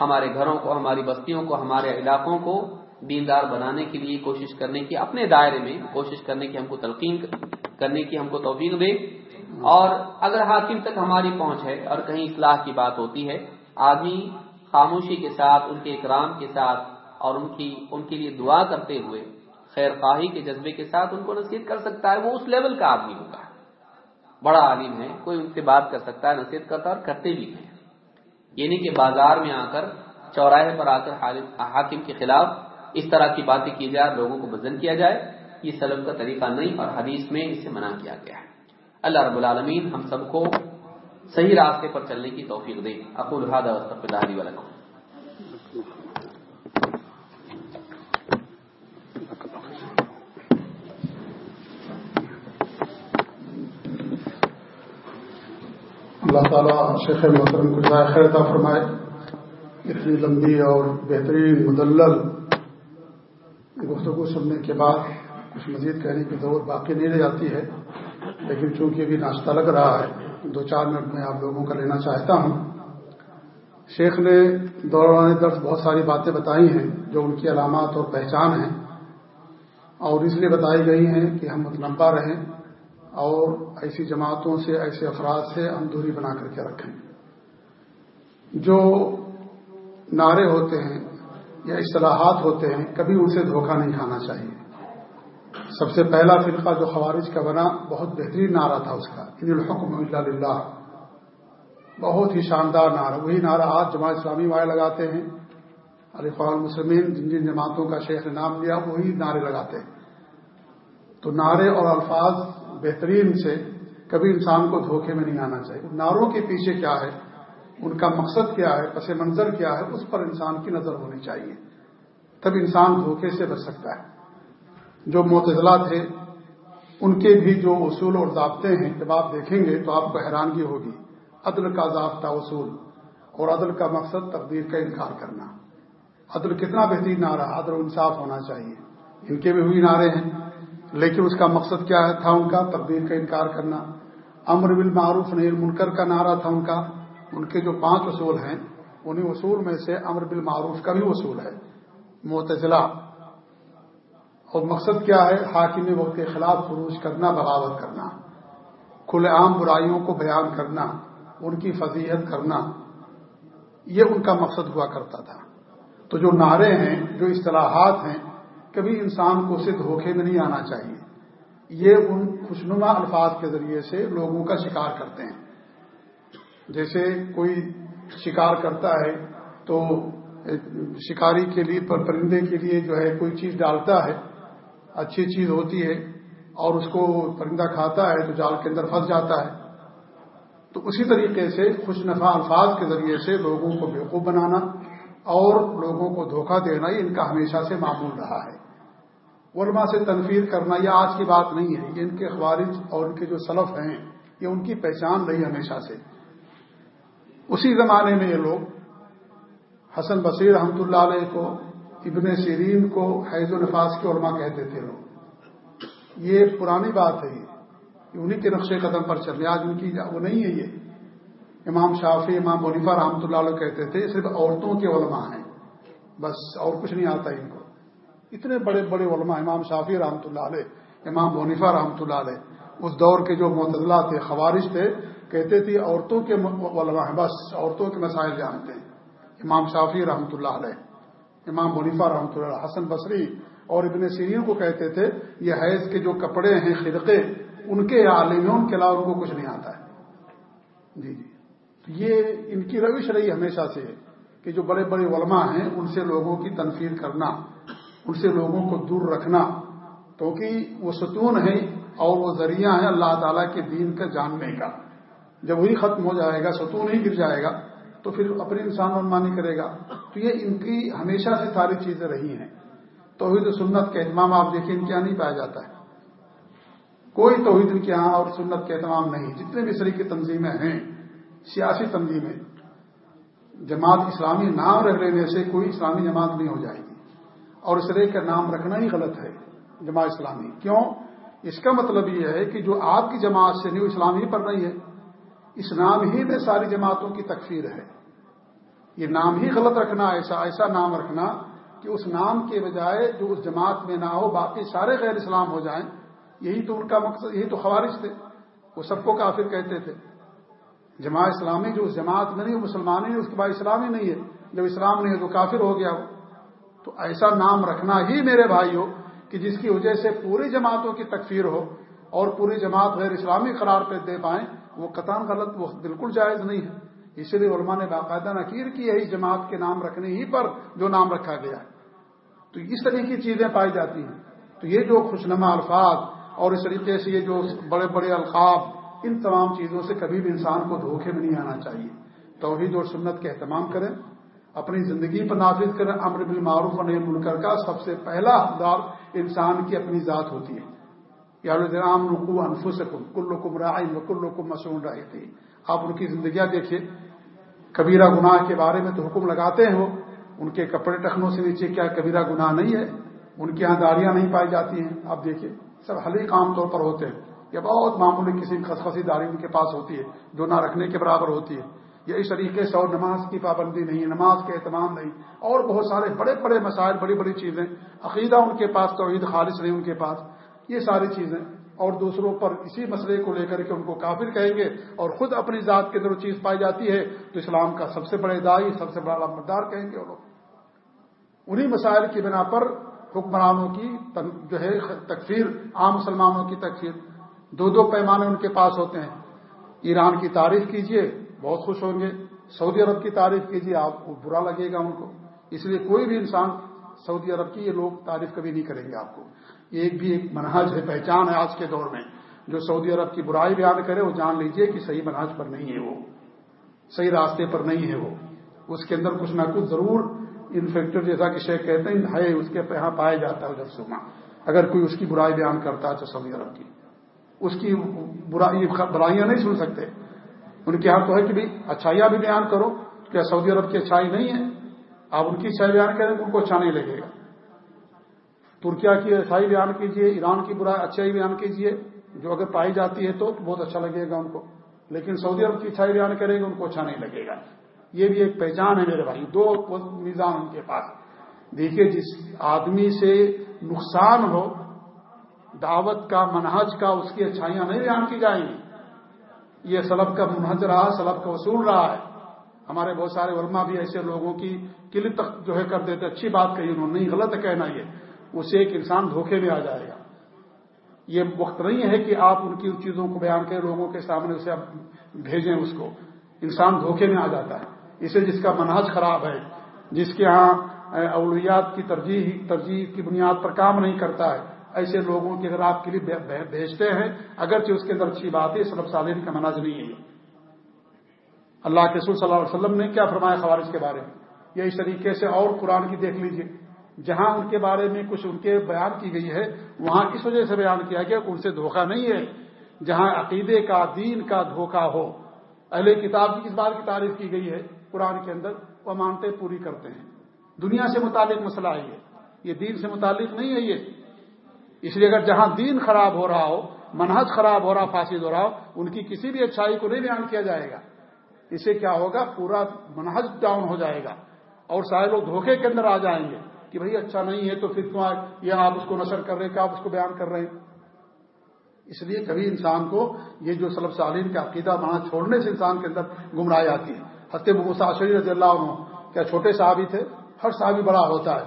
ہمارے گھروں کو، ہماری بستیوں کو، ہمارے علاقوں کو دیندار بنانے کے لیے کوشش کرنے کی اپنے دائرے میں کوشش کرنے کی ہم کو تلقین کرنے کی ہم کو توفیق دے۔ اور اگر حاکم تک ہماری پہنچ ہے اور کہیں اصلاح کی بات ہوتی ہے، آدمی خاموشی کے ساتھ، ان کے اکرام کے ساتھ اور ان کی، ان کے لیے دعا کرتے ہوئے، خیر خواہی کے جذبے کے ساتھ ان کو نصیحت کر سکتا ہے، وہ اس لیول کا آدمی ہوگا بڑا عالم ہے، کوئی ان سے بات کر سکتا ہے، نصیحت کرتا ہے اور کرتے بھی ہیں۔ یعنی کہ بازار میں آ کر، چوراہے پر آ کر حاکم کے خلاف اس طرح کی باتیں کی جائے لوگوں کو بزن کیا جائے، یہ سلب کا طریقہ نہیں اور حدیث میں اسے منع کیا گیا ہے۔ اللہ رب العالمین ہم سب کو صحیح راستے پر چلنے کی توفیق دے۔ اقول هذا واستغفر الله لي ولكم اللہ تعالیٰ شیخ محترم کو جزائے خیر عطا فرمائے۔ اتنی لمبی اور بہترین مدلل گفتگو سننے کے بعد کچھ مزید کہنے کی ضرورت باقی نہیں رہ جاتی ہے۔ لیکن چونکہ ابھی ناشتہ لگ رہا ہے، دو چار منٹ میں آپ لوگوں کا لینا چاہتا ہوں۔ شیخ نے دوران درد بہت ساری باتیں بتائی ہیں جو ان کی علامات اور پہچان ہیں، اور اس لیے بتائی گئی ہیں کہ ہم متلمبا رہیں اور ایسی جماعتوں سے، ایسے افراد سے ہم دوری بنا کر کے رکھیں۔ جو نعرے ہوتے ہیں یا اصطلاحات ہوتے ہیں، کبھی ان سے دھوکہ نہیں کھانا چاہیے۔ سب سے پہلا فرقہ جو خوارج کا بنا، بہت بہترین نعرہ تھا اس کا، ان الحکم اللہ بہت ہی شاندار نعرہ، وہی نعرہ آج جماعت اسلامی والے لگاتے ہیں۔ علی خان مسلمین جن جن جماعتوں کا شیخ نے نام لیا، وہی نعرے لگاتے ہیں۔ تو نعرے اور الفاظ بہترین سے کبھی انسان کو دھوکے میں نہیں آنا چاہیے۔ نعروں کے پیچھے کیا ہے؟ ان کا مقصد کیا ہے؟ پس منظر کیا ہے؟ اس پر انسان کی نظر ہونی چاہیے۔ تب انسان دھوکے سے بچ سکتا ہے۔ جو متضلاع تھے، ان کے بھی جو اصول اور ضابطے ہیں، جب آپ دیکھیں گے تو آپ کو حیرانگی ہوگی۔ عدل کا ضابطہ اصول اور عدل کا مقصد تقدیر کا انکار کرنا۔ عدل کتنا بہترین نعرہ، عدل و انصاف ہونا چاہیے۔ ان کے بھی ہوئی نعرے ہیں، لیکن اس کا مقصد کیا تھا ان کا تقدیر کا انکار کرنا۔ امر بالمعروف نہیں منکر کا نعرہ تھا ان کا۔ ان کے جو پانچ اصول ہیں انہیں اصول میں سے امر بالمعروف کا بھی اصول ہے۔ متضلاع اور مقصد کیا ہے؟ حاکم وقت کے خلاف خروج کرنا، بغاوت کرنا، کھلے عام برائیوں کو بیان کرنا، ان کی فضیحت کرنا، یہ ان کا مقصد ہوا کرتا تھا۔ تو جو نعرے ہیں، جو اصطلاحات ہیں، کبھی انسان کو اسے دھوکے میں نہیں آنا چاہیے۔ یہ ان خوشنما الفاظ کے ذریعے سے لوگوں کا شکار کرتے ہیں۔ جیسے کوئی شکار کرتا ہے تو شکاری کے لیے، پر پرندے کے لیے جو ہے، کوئی چیز ڈالتا ہے اچھی چیز ہوتی ہے اور اس کو پرندہ کھاتا ہے تو جال کے اندر پھنس جاتا ہے۔ تو اسی طریقے سے خوش نفع الفاظ کے ذریعے سے لوگوں کو بیوقوف بنانا اور لوگوں کو دھوکہ دینا یہ ان کا ہمیشہ سے معمول رہا ہے۔ علماء سے تنفیر کرنا یہ آج کی بات نہیں ہے۔ یہ ان کے خوارج اور ان کے جو سلف ہیں، یہ ان کی پہچان رہی ہمیشہ سے۔ اسی زمانے میں یہ لوگ حسن بصیر رحمۃ اللہ علیہ کو ابن سیرین کو حیض و نفاذ کے علماء کہتے تھے لوگ یہ پرانی بات ہے یہ۔ انہیں کے نقش قدم پر چل رہے آج ان کی وہ نہیں ہے یہ۔ امام شافی امام منیفا رحمۃ اللہ علیہ کہتے تھے صرف عورتوں کے علماء ہیں۔ بس اور کچھ نہیں آتا ان کو۔ اتنے بڑے بڑے علماء، امام شافی رحمۃ اللہ علیہ، امام منیفا رحمۃ اللہ علیہ، اس دور کے جو معتدلہ تھے خوارش تھے، کہتے تھے عورتوں کے علماء ہیں، بس عورتوں کے مسائل جانتے ہیں۔ امام شافی رحمۃ اللہ علیہ۔ امام منیفا رحمۃ اللہ حسن بصری اور ابن سیرین کو کہتے تھے، یہ حیض کے جو کپڑے ہیں، خرقے، ان کے عالم ان کے علاوہ ان کو کچھ نہیں آتا ہے۔ جی جی۔ یہ ان کی روش رہی ہمیشہ سے کہ جو بڑے بڑے علماء ہیں، ان سے لوگوں کی تنفیر کرنا، ان سے لوگوں کو دور رکھنا، کیونکہ وہ ستون ہے اور وہ ذریعہ ہے اللہ تعالیٰ کے دین کا جاننے کا۔ جب وہی ختم ہو جائے گا، ستون ہی گر جائے گا۔ تو پھر اپنے انسان منمانی کرے گا۔ تو یہ ان کی ہمیشہ سے ساری چیزیں رہی ہیں۔ توحید و سنت کا اہتمام آپ دیکھیں، ان کے یہاں نہیں پایا جاتا ہے۔ کوئی توحید ان کے یہاں اور سنت کا اہتمام نہیں۔ جتنے بھی سری کی تنظیمیں ہیں، سیاسی تنظیمیں، جماعت اسلامی نام رکھ لینے سے کوئی اسلامی جماعت نہیں ہو جائے گی۔ اور اس طرح کا نام رکھنا ہی غلط ہے، جماعت اسلامی۔ کیوں؟ اس کا مطلب یہ ہے کہ جو آپ کی جماعت سے نیو اسلامی پر نہیں ہے، اس نام ہی میں ساری جماعتوں کی تکفیر ہے۔ یہ نام ہی غلط رکھنا ایسا ایسا نام رکھنا کہ اس نام کے بجائے جو اس جماعت میں نہ ہو، باقی سارے غیر اسلام ہو جائیں۔ یہی تو ان کا مقصد یہی تو خوارش تھے۔ وہ سب کو کافر کہتے تھے۔ جماعت اسلامی جو اس جماعت میں نہیں، وہ مسلمان ہی اس کے بعد اسلامی نہیں ہے۔ جب اسلام نہیں ہے تو کافر ہو گیا وہ۔ تو ایسا نام رکھنا ہی میرے بھائی ہو کہ جس کی وجہ سے پوری جماعتوں کی تکفیر ہو اور پوری جماعت غیر اسلامی قرار پہ دے پائیں، وہ قطام غلط، وہ بالکل جائز نہیں ہے۔ اس لیے علماء نے باقاعدہ نکیر کی ہے، اس جماعت کے نام رکھنے ہی پر جو نام رکھا گیا۔ تو اس طرح کی چیزیں پائی جاتی ہیں۔ تو یہ جو خوشنما الفاظ اور اس طریقے سے یہ جو بڑے بڑے القاب، ان تمام چیزوں سے کبھی بھی انسان کو دھوکے میں نہیں آنا چاہیے۔ توحید اور سنت کے اہتمام کریں، اپنی زندگی پر نافذ کریں۔ امر بالمعروف اور منکر کا سب سے پہلا حقدار انسان کی اپنی ذات ہوتی ہے۔ یام رقو انفس کل رائے کل مسون رائے تھی آپ ان کی زندگیاں دیکھیے کبیرہ گناہ کے بارے میں تو حکم لگاتے ہیں وہ۔ ان کے کپڑے ٹخنوں سے نیچے کیا کبیرہ گناہ نہیں ہے؟ ان کے یہاں داڑیاں نہیں پائی جاتی ہیں۔ آپ دیکھیے، سب حلیق عام طور پر ہوتے ہیں۔ یا بہت معمولی کسی خسخسی داڑھی ان کے پاس ہوتی ہے، جو نہ رکھنے کے برابر ہوتی ہے۔ یا اس طریقے سے اور نماز کی پابندی نہیں ہے، نماز کے اہتمام نہیں۔ اور بہت سارے بڑے بڑے مسائل، بڑی بڑی چیزیں، عقیدہ ان کے پاس، توحید خالص نہیں ان کے پاس۔ یہ ساری چیزیں اور دوسروں پر اسی مسئلے کو لے کر کے ان کو کافر کہیں گے اور خود اپنی ذات کے اندر وہ چیز پائی جاتی ہے تو اسلام کا سب سے بڑے دائی سب سے بڑا لمبردار کہیں گے وہ لوگ۔ انہی مسائل کی بنا پر حکمرانوں کی جو ہے، تکفیر، عام مسلمانوں کی تکفیر۔ دو دو پیمانے ان کے پاس ہوتے ہیں۔ ایران کی تعریف کیجیے، بہت خوش ہوں گے۔ سعودی عرب کی تعریف کیجیے، آپ کو برا لگے گا ان کو۔ اس لیے کوئی بھی انسان سعودی عرب کی یہ لوگ تعریف کبھی نہیں کریں گے آپ کو۔ ایک بھی ایک منہج ہے، پہچان ہے آج کے دور میں۔ جو سعودی عرب کی برائی بیان کرے، وہ جان لیجیے کہ صحیح منہج پر نہیں ہے وہ۔ صحیح راستے پر نہیں ہے وہ۔ اس کے اندر کچھ نہ کچھ ضرور انفیکٹر جیسا کہ شیخ کہتے ہیں، ہے، اس کے یہاں پایا جاتا ہے ادھر سما اگر کوئی اس کی برائی بیان کرتا ہے تو سعودی عرب کی۔ اس کی برائی، برائیاں نہیں سن سکتے۔ ان کے یہاں تو ہے کہ بھائی اچھائیاں بھی بیان کرو۔ کیا سعودی عرب کی اچھائی نہیں ہے؟ آپ ان کی اچھائی بیان کریں ان کو اچھا نہیں لگے گا۔ ترکیا کی اچھائی بیان کیجیے ایران کی برائی اچھائی بیان کیجیے جو اگر پائی جاتی ہے تو بہت اچھا لگے گا ان کو۔ لیکن سعودی عرب کی اچھائی بیان کریں گے، ان کو اچھا نہیں لگے گا۔ یہ بھی ایک پہچان ہے میرے بھائی، دو میزان ان کے پاس۔ دیکھیے، جس آدمی سے نقصان ہو، دعوت کا، منہج کا، اس کی اچھائیاں نہیں بیان کی جائیں گی۔ یہ سلب کا منہج رہا سلب کا وصول رہا ہے۔ ہمارے بہت سارے علماء بھی ایسے لوگوں کی کل تک جو ہے کر دیتے، اچھی بات کہی، انہوں نے نہیں، غلط کہنا یہ۔ اسے ایک انسان دھوکے میں آ جائے گا۔ یہ وقت نہیں ہے کہ آپ ان کی چیزوں کو بیان کریں، لوگوں کے سامنے اسے آپ بھیجیں اس کو۔ انسان دھوکے میں آ جاتا ہے۔ اسے جس کا منہج خراب ہے، جس کے ہاں اولویات کی ترجیح ترجیح کی بنیاد پر کام نہیں کرتا ہے، ایسے لوگوں کی اگر آپ کے لیے بھیجتے ہیں، اگرچہ اس کے اندر اچھی بات ہے سلب سالین کا مناج نہیں ہے اللہ کے صلی اللہ علیہ وسلم نے کیا فرمایا خوارج کے بارے میں؟ یہ اس طریقے سے اور قرآن کی دیکھ لیجیے۔ جہاں ان کے بارے میں کچھ ان کے بیان کی گئی ہے، وہاں اس وجہ سے بیان کیا گیا؟ کہ ان سے دھوکہ نہیں ہے۔ جہاں عقیدے کا، دین کا دھوکہ ہو۔ اہل کتاب کی کس بات کی تعریف کی گئی ہے؟ قرآن کے اندر وہ مانتے پوری کرتے ہیں۔ دنیا سے متعلق مسئلہ ہے یہ۔ یہ دین سے متعلق نہیں ہے یہ۔ اس لیے اگر جہاں دین خراب ہو رہا ہو، منہج خراب ہو رہا، فاسد ہو رہا ہو، ان کی کسی بھی اچھائی کو نہیں بیان کیا جائے گا۔ اسے کیا ہوگا؟ پورا منہج ڈاؤن ہو جائے گا۔ اور سارے لوگ دھوکے کے اندر آ جائیں گے۔ کہ بھائی اچھا نہیں ہے تو پھر کیوں یہ آپ اس کو نشر کر رہے ہیں کہ آپ اس کو بیان کر رہے ہیں؟ اس لیے کبھی انسان کو یہ جو سلب سالین کا عقیدہ وہاں چھوڑنے سے انسان کے اندر گمراہ آتی ہے۔ حتیٰ مساشری رضی اللہ عنہ کیا چھوٹے صحابی تھے؟ ہر صحابی بڑا ہوتا ہے۔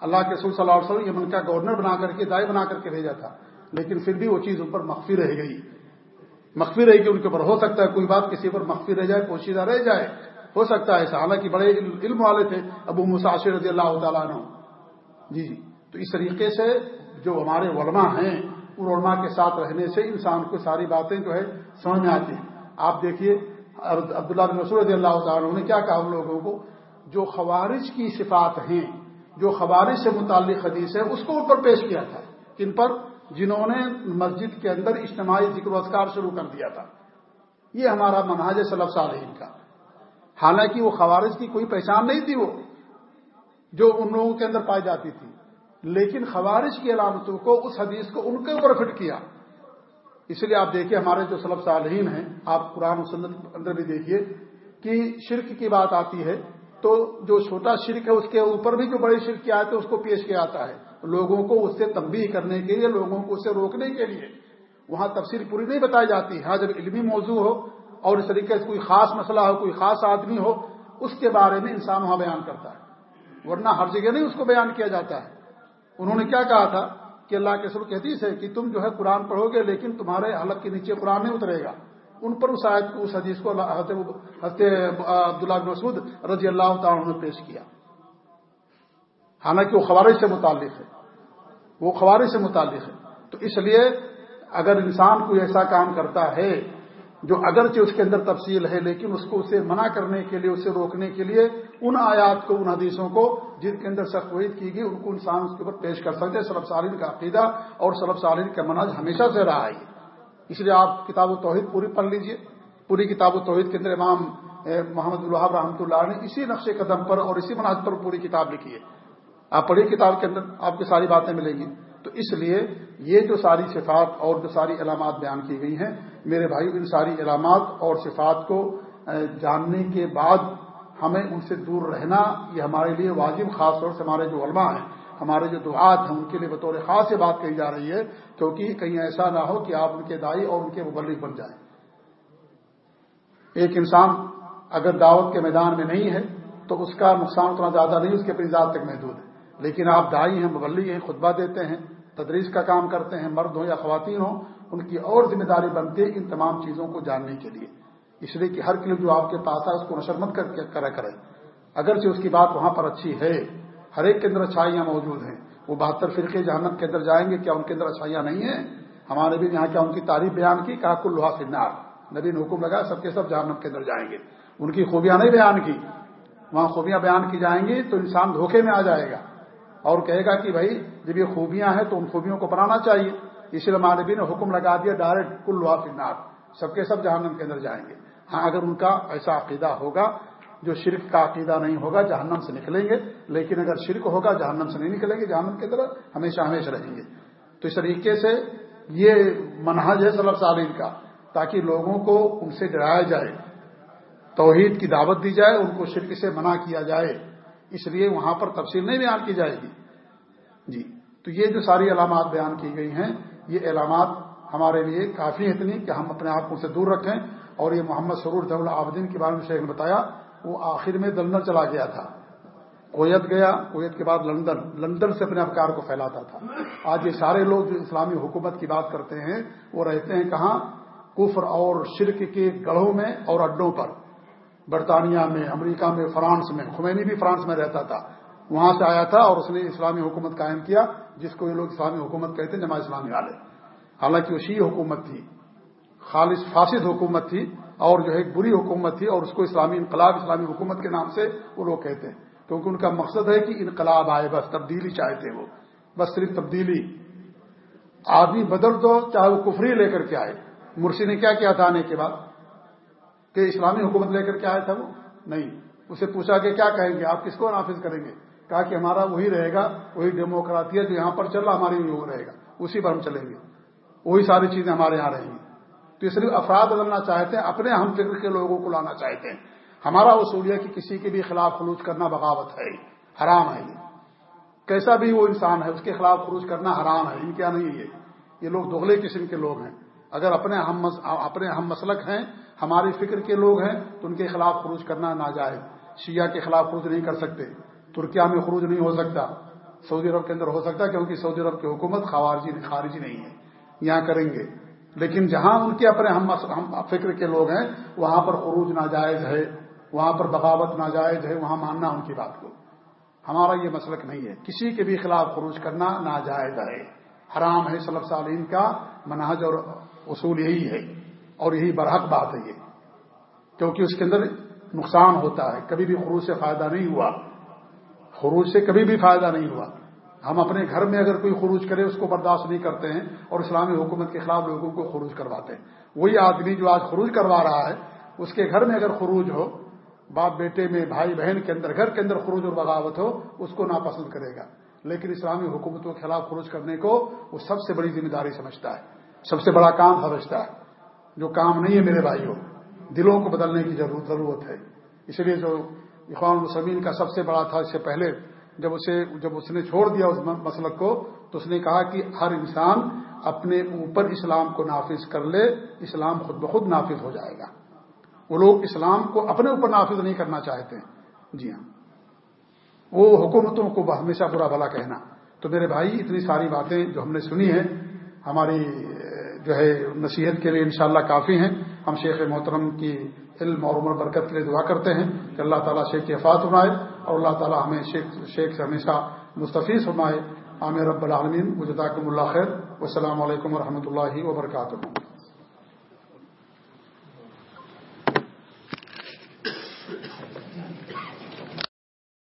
اللہ کے سور صلی اللہ علیہ وسلم یمن کا گورنر بنا کر کے، دائی بنا کر کے بھیجا تھا۔ لیکن پھر بھی وہ چیز ان پر مخفی رہ گئی۔ مخفی رہے گی ان کے اوپر ہو سکتا ہے، کوئی بات کسی پر مخفی رہ جائے پوشیدہ رہ جائے۔ ہو سکتا ہے ایسا۔ حالانکہ بڑے علم والے تھے، ابو مساشر رضی اللہ تعالیٰ عنہ۔ جی جی۔ تو اس طریقے سے جو ہمارے علماء ہیں، ان علماء کے ساتھ رہنے سے انسان کو ساری باتیں جو ہے سمجھ میں آتی ہیں۔ آپ دیکھیے، عبداللہ بن رسول رضی اللہ تعالیٰ نے کیا کہا ان لوگوں کو؟ جو خوارج کی صفات ہیں، جو خوارج سے متعلق حدیث ہے اس کو اوپر پیش کیا تھا۔ کن پر؟ جنہوں نے مسجد کے اندر اجتماعی ذکر وزکار شروع کر دیا تھا۔ یہ ہمارا مناج صلف صالحین کا۔ حالانکہ وہ خوارج کی کوئی پہچان نہیں تھی وہ، جو ان لوگوں کے اندر پائی جاتی تھی۔ لیکن خوارج کی علامتوں کو، اس حدیث کو ان کے اوپر فٹ کیا۔ اس لیے آپ دیکھیے، ہمارے جو سلب صالحین ہیں، آپ قرآن و سنت اندر بھی دیکھیے کہ شرک کی بات آتی ہے تو جو چھوٹا شرک ہے، اس کے اوپر بھی جو بڑی شرک کی آیت ہے، اس کو پیش کیا جاتا ہے۔ لوگوں کو اس سے تبدیل کرنے کے لیے، لوگوں کو اسے روکنے کے لیے۔ وہاں تفصیل پوری نہیں بتائی جاتی۔ ہاں جب علمی موضوع ہو اور اس طریقے سے کوئی خاص مسئلہ ہو، کوئی خاص آدمی ہو، اس کے بارے میں انسان وہاں بیان کرتا ہے۔ ورنہ ہر جگہ نہیں اس کو بیان کیا جاتا ہے۔ انہوں نے کیا کہا تھا کہ اللہ کے سر کہتی ہے کہ تم جو ہے قرآن پڑھو گے لیکن تمہارے حلق کے نیچے قرآن نہیں اترے گا۔ ان پر اس آیت کو، اس حدیث کو حضرت عبداللہ مسعود رضی اللہ تعالیٰ نے پیش کیا۔ حالانکہ وہ خوارج سے متعلق ہے۔ وہ خوارج سے متعلق ہے۔ تو اس لیے اگر انسان کوئی ایسا کام کرتا ہے جو اگرچہ اس کے اندر تفصیل ہے، لیکن اس کو اسے منع کرنے کے لیے، اسے روکنے کے لیے ان آیات کو، ان حدیثوں کو جن کے اندر سخوید کی گئی، ان کو انسان اس کے اوپر پیش کر سکتے سلب سالین کا عقیدہ اور سلب سالین کا مناج ہمیشہ سے رہا ہے۔ اس لیے آپ کتاب و توحید پوری پڑھ لیجیے۔ پوری کتاب و توحید کے اندر امام محمد الحاب رحمۃ اللہ نے اسی نقش قدم پر اور اسی مناج پر پوری کتاب لکھی ہے۔ آپ پڑھیے کتاب کے اندر، آپ کی ساری باتیں ملیں گی۔ تو اس لیے یہ جو ساری صفات اور جو ساری علامات بیان کی گئی ہیں، میرے بھائی، ان ساری علامات اور صفات کو جاننے کے بعد ہمیں ان سے دور رہنا، یہ ہمارے لیے واجب، خاص طور سے ہمارے جو علماء ہیں، ہمارے جو دعات ہیں، ان کے لیے بطور خاص یہ بات کہی جا رہی ہے، کیونکہ کہیں ایسا نہ ہو کہ آپ ان کے دائی اور ان کے مبلک بن جائیں۔ ایک انسان اگر دعوت کے میدان میں نہیں ہے، تو اس کا نقصان اتنا زیادہ نہیں، اس کے اپنی ذات تک محدود ہے۔ لیکن آپ دائی ہیں مبلی ہیں، خطبہ دیتے ہیں تدریس کا کام کرتے ہیں، مرد ہوں یا خواتین ہوں، ان کی اور ذمہ داری بنتی ہے ان تمام چیزوں کو جاننے کے لیے۔ اس لیے کہ ہر کلپ جو آپ کے پاس ہے اس کو نشر مت کر کے کرا کرے۔ اگرچہ اس کی بات وہاں پر اچھی ہے، ہر ایک کے اندر اچھائیاں موجود ہیں۔ وہ بہتر فرقے جہنم کے اندر جائیں گے، کیا ان کے اندر اچھائیاں نہیں ہیں؟ ہمارے بھی یہاں کیا ان کی تعریف بیان کی؟ کہا، کل لوہا فنار نبی نے حکم لگا سب کے سب جہنم کے اندر جائیں گے۔ ان کی خوبیاں نہیں بیان کی۔ وہاں خوبیاں بیان کی جائیں گی تو انسان دھوکے میں آ جائے گا۔ اور کہے گا کہ بھائی جب یہ خوبیاں ہیں تو ان خوبیوں کو بنانا چاہیے۔ اس لیے مانبی نے حکم لگا دیا، ڈائریکٹ کل فنار سب کے سب جہنم کے اندر جائیں گے۔ ہاں اگر ان کا ایسا عقیدہ ہوگا جو شرک کا عقیدہ نہیں ہوگا، جہنم سے نکلیں گے۔ لیکن اگر شرک ہوگا، جہنم سے نہیں نکلیں گے، جہنم کی طرح ہمیشہ ہمیشہ رہیں گے۔ تو اس طریقے سے یہ منہج ہے صلی سالین کا، تاکہ لوگوں کو ان سے ڈرایا جائے، توحید کی دعوت دی جائے، ان کو شرک سے منع کیا جائے۔ اس لیے وہاں پر تفصیل نہیں بیان کی جائے گی۔ جی تو یہ جو ساری علامات بیان کی گئی ہیں، یہ علامات ہمارے لیے کافی اتنی کہ ہم اپنے آپ کو سے دور رکھیں۔ اور یہ محمد سرور دول آبدین کے بارے میں شیخ نے بتایا، وہ آخر میں لندن چلا گیا تھا۔ کویت گیا، کویت کے بعد لندن لندن سے اپنے افکار کو پھیلاتا تھا۔ آج یہ سارے لوگ جو اسلامی حکومت کی بات کرتے ہیں، وہ رہتے ہیں کہاں؟ کفر اور شرک کے گڑھوں میں اور اڈوں پر۔ برطانیہ میں، امریکہ میں، فرانس میں۔ خمینی بھی فرانس میں رہتا تھا۔ وہاں سے آیا تھا اور اس نے اسلامی حکومت قائم کیا، جس کو یہ لوگ اسلامی حکومت کہتے ہیں، جماعت اسلامی والے۔ حالانکہ وہ شی حکومت تھی، خالص فاسد حکومت تھی اور جو ہے ایک بری حکومت تھی اور اس کو اسلامی انقلاب، اسلامی حکومت کے نام سے وہ لوگ کہتے ہیں۔ کیونکہ ان کا مقصد ہے کہ انقلاب آئے، بس تبدیلی چاہتے وہ۔ بس صرف تبدیلی۔ آدمی بدل دو چاہے وہ کفری لے کر کے آئے۔ مرسی نے کیا کیا تھا آنے کے بعد؟ کہ اسلامی حکومت لے کر کے آیا تھا وہ؟ نہیں. اسے پوچھا کہ کیا کہیں گے؟ آپ کس کو نافذ کریں گے؟ کہا کہ ہمارا وہی رہے گا، وہی ڈیموکراتی جو یہاں پر چل رہا ہماری وہ رہے گا، اسی پر ہم چلیں گے۔ وہی ساری چیزیں ہمارے یہاں رہیں گی۔ تو یہ صرف افراد بدلنا چاہتے ہیں، اپنے ہم فکر کے لوگوں کو لانا چاہتے ہیں۔ ہمارا اصول ہے کہ کسی کے بھی خلاف خروج کرنا بغاوت ہے، حرام ہے یہ۔ کیسا بھی وہ انسان ہے، اس کے خلاف خروج کرنا حرام ہے، ان کیا نہیں ہے یہ۔ لوگ دغلے قسم کے لوگ ہیں۔ اگر اپنے ہم اپنے ہم مسلک ہیں ہماری فکر کے لوگ ہیں تو ان کے خلاف خروج کرنا ناجائز۔ شیعہ کے خلاف خروج نہیں کر سکتے۔ ترکیا میں خروج نہیں ہو سکتا۔ سعودی عرب کے اندر ہو سکتا کیونکہ سعودی عرب کی حکومت خارجی خارجی نہیں ہے۔ یہاں کریں گے۔ لیکن جہاں ان کے اپنے ہم فکر کے لوگ ہیں، وہاں پر خروج ناجائز ہے۔ وہاں پر بغاوت ناجائز ہے۔ وہاں ماننا ان کی بات کو۔ ہمارا یہ مسلک نہیں ہے۔ کسی کے بھی خلاف خروج کرنا ناجائز ہے۔ حرام ہے صلب سالین کا۔ منہج اور اصول یہی ہے۔ اور یہی برحق بات ہے یہ۔ کیونکہ اس کے اندر نقصان ہوتا ہے۔ کبھی بھی خروج سے فائدہ نہیں ہوا۔ خروج سے کبھی بھی فائدہ نہیں ہوا۔ ہم اپنے گھر میں اگر کوئی خروج کرے، اس کو برداشت نہیں کرتے ہیں اور اسلامی حکومت کے خلاف لوگوں کو خروج کرواتے ہیں۔ وہی آدمی جو آج خروج کروا رہا ہے، اس کے گھر میں اگر خروج ہو، باپ بیٹے میں بھائی بہن کے اندر، گھر کے اندر خروج اور بغاوت ہو، اس کو ناپسند کرے گا۔ لیکن اسلامی حکومتوں کے خلاف خروج کرنے کو وہ سب سے بڑی ذمہ داری سمجھتا ہے، سب سے بڑا کام سمجھتا ہے۔ جو کام نہیں ہے میرے بھائی ہو دلوں کو بدلنے کی ضرورت ہے۔ اس لیے جو اخوان المسلمین کا سب سے بڑا تھا، اس سے پہلے جب اسے جب اس نے چھوڑ دیا اس مسلک کو، تو اس نے کہا کہ ہر انسان اپنے اوپر اسلام کو نافذ کر لے، اسلام خود بخود نافذ ہو جائے گا۔ وہ لوگ اسلام کو اپنے اوپر نافذ نہیں کرنا چاہتے۔ جی ہاں۔ وہ حکومتوں کو ہمیشہ برا بھلا کہنا۔ تو میرے بھائی، اتنی ساری باتیں جو ہم نے سنی ہیں، ہماری جو ہے نصیحت کے لیے انشاءاللہ کافی ہیں۔ ہم شیخ محترم کی علم اور عمر برکت کے لیے دعا کرتے ہیں کہ اللہ تعالیٰ شیخ کی افات فرمائے اور اللہ تعالیٰ ہمیں شیخ شیخ سے ہمیشہ مستفیض فرمائے۔ عامر رب العالمین۔ مجداکم اللہ خیر۔ والسلام علیکم ورحمۃ اللہ وبرکاتہ۔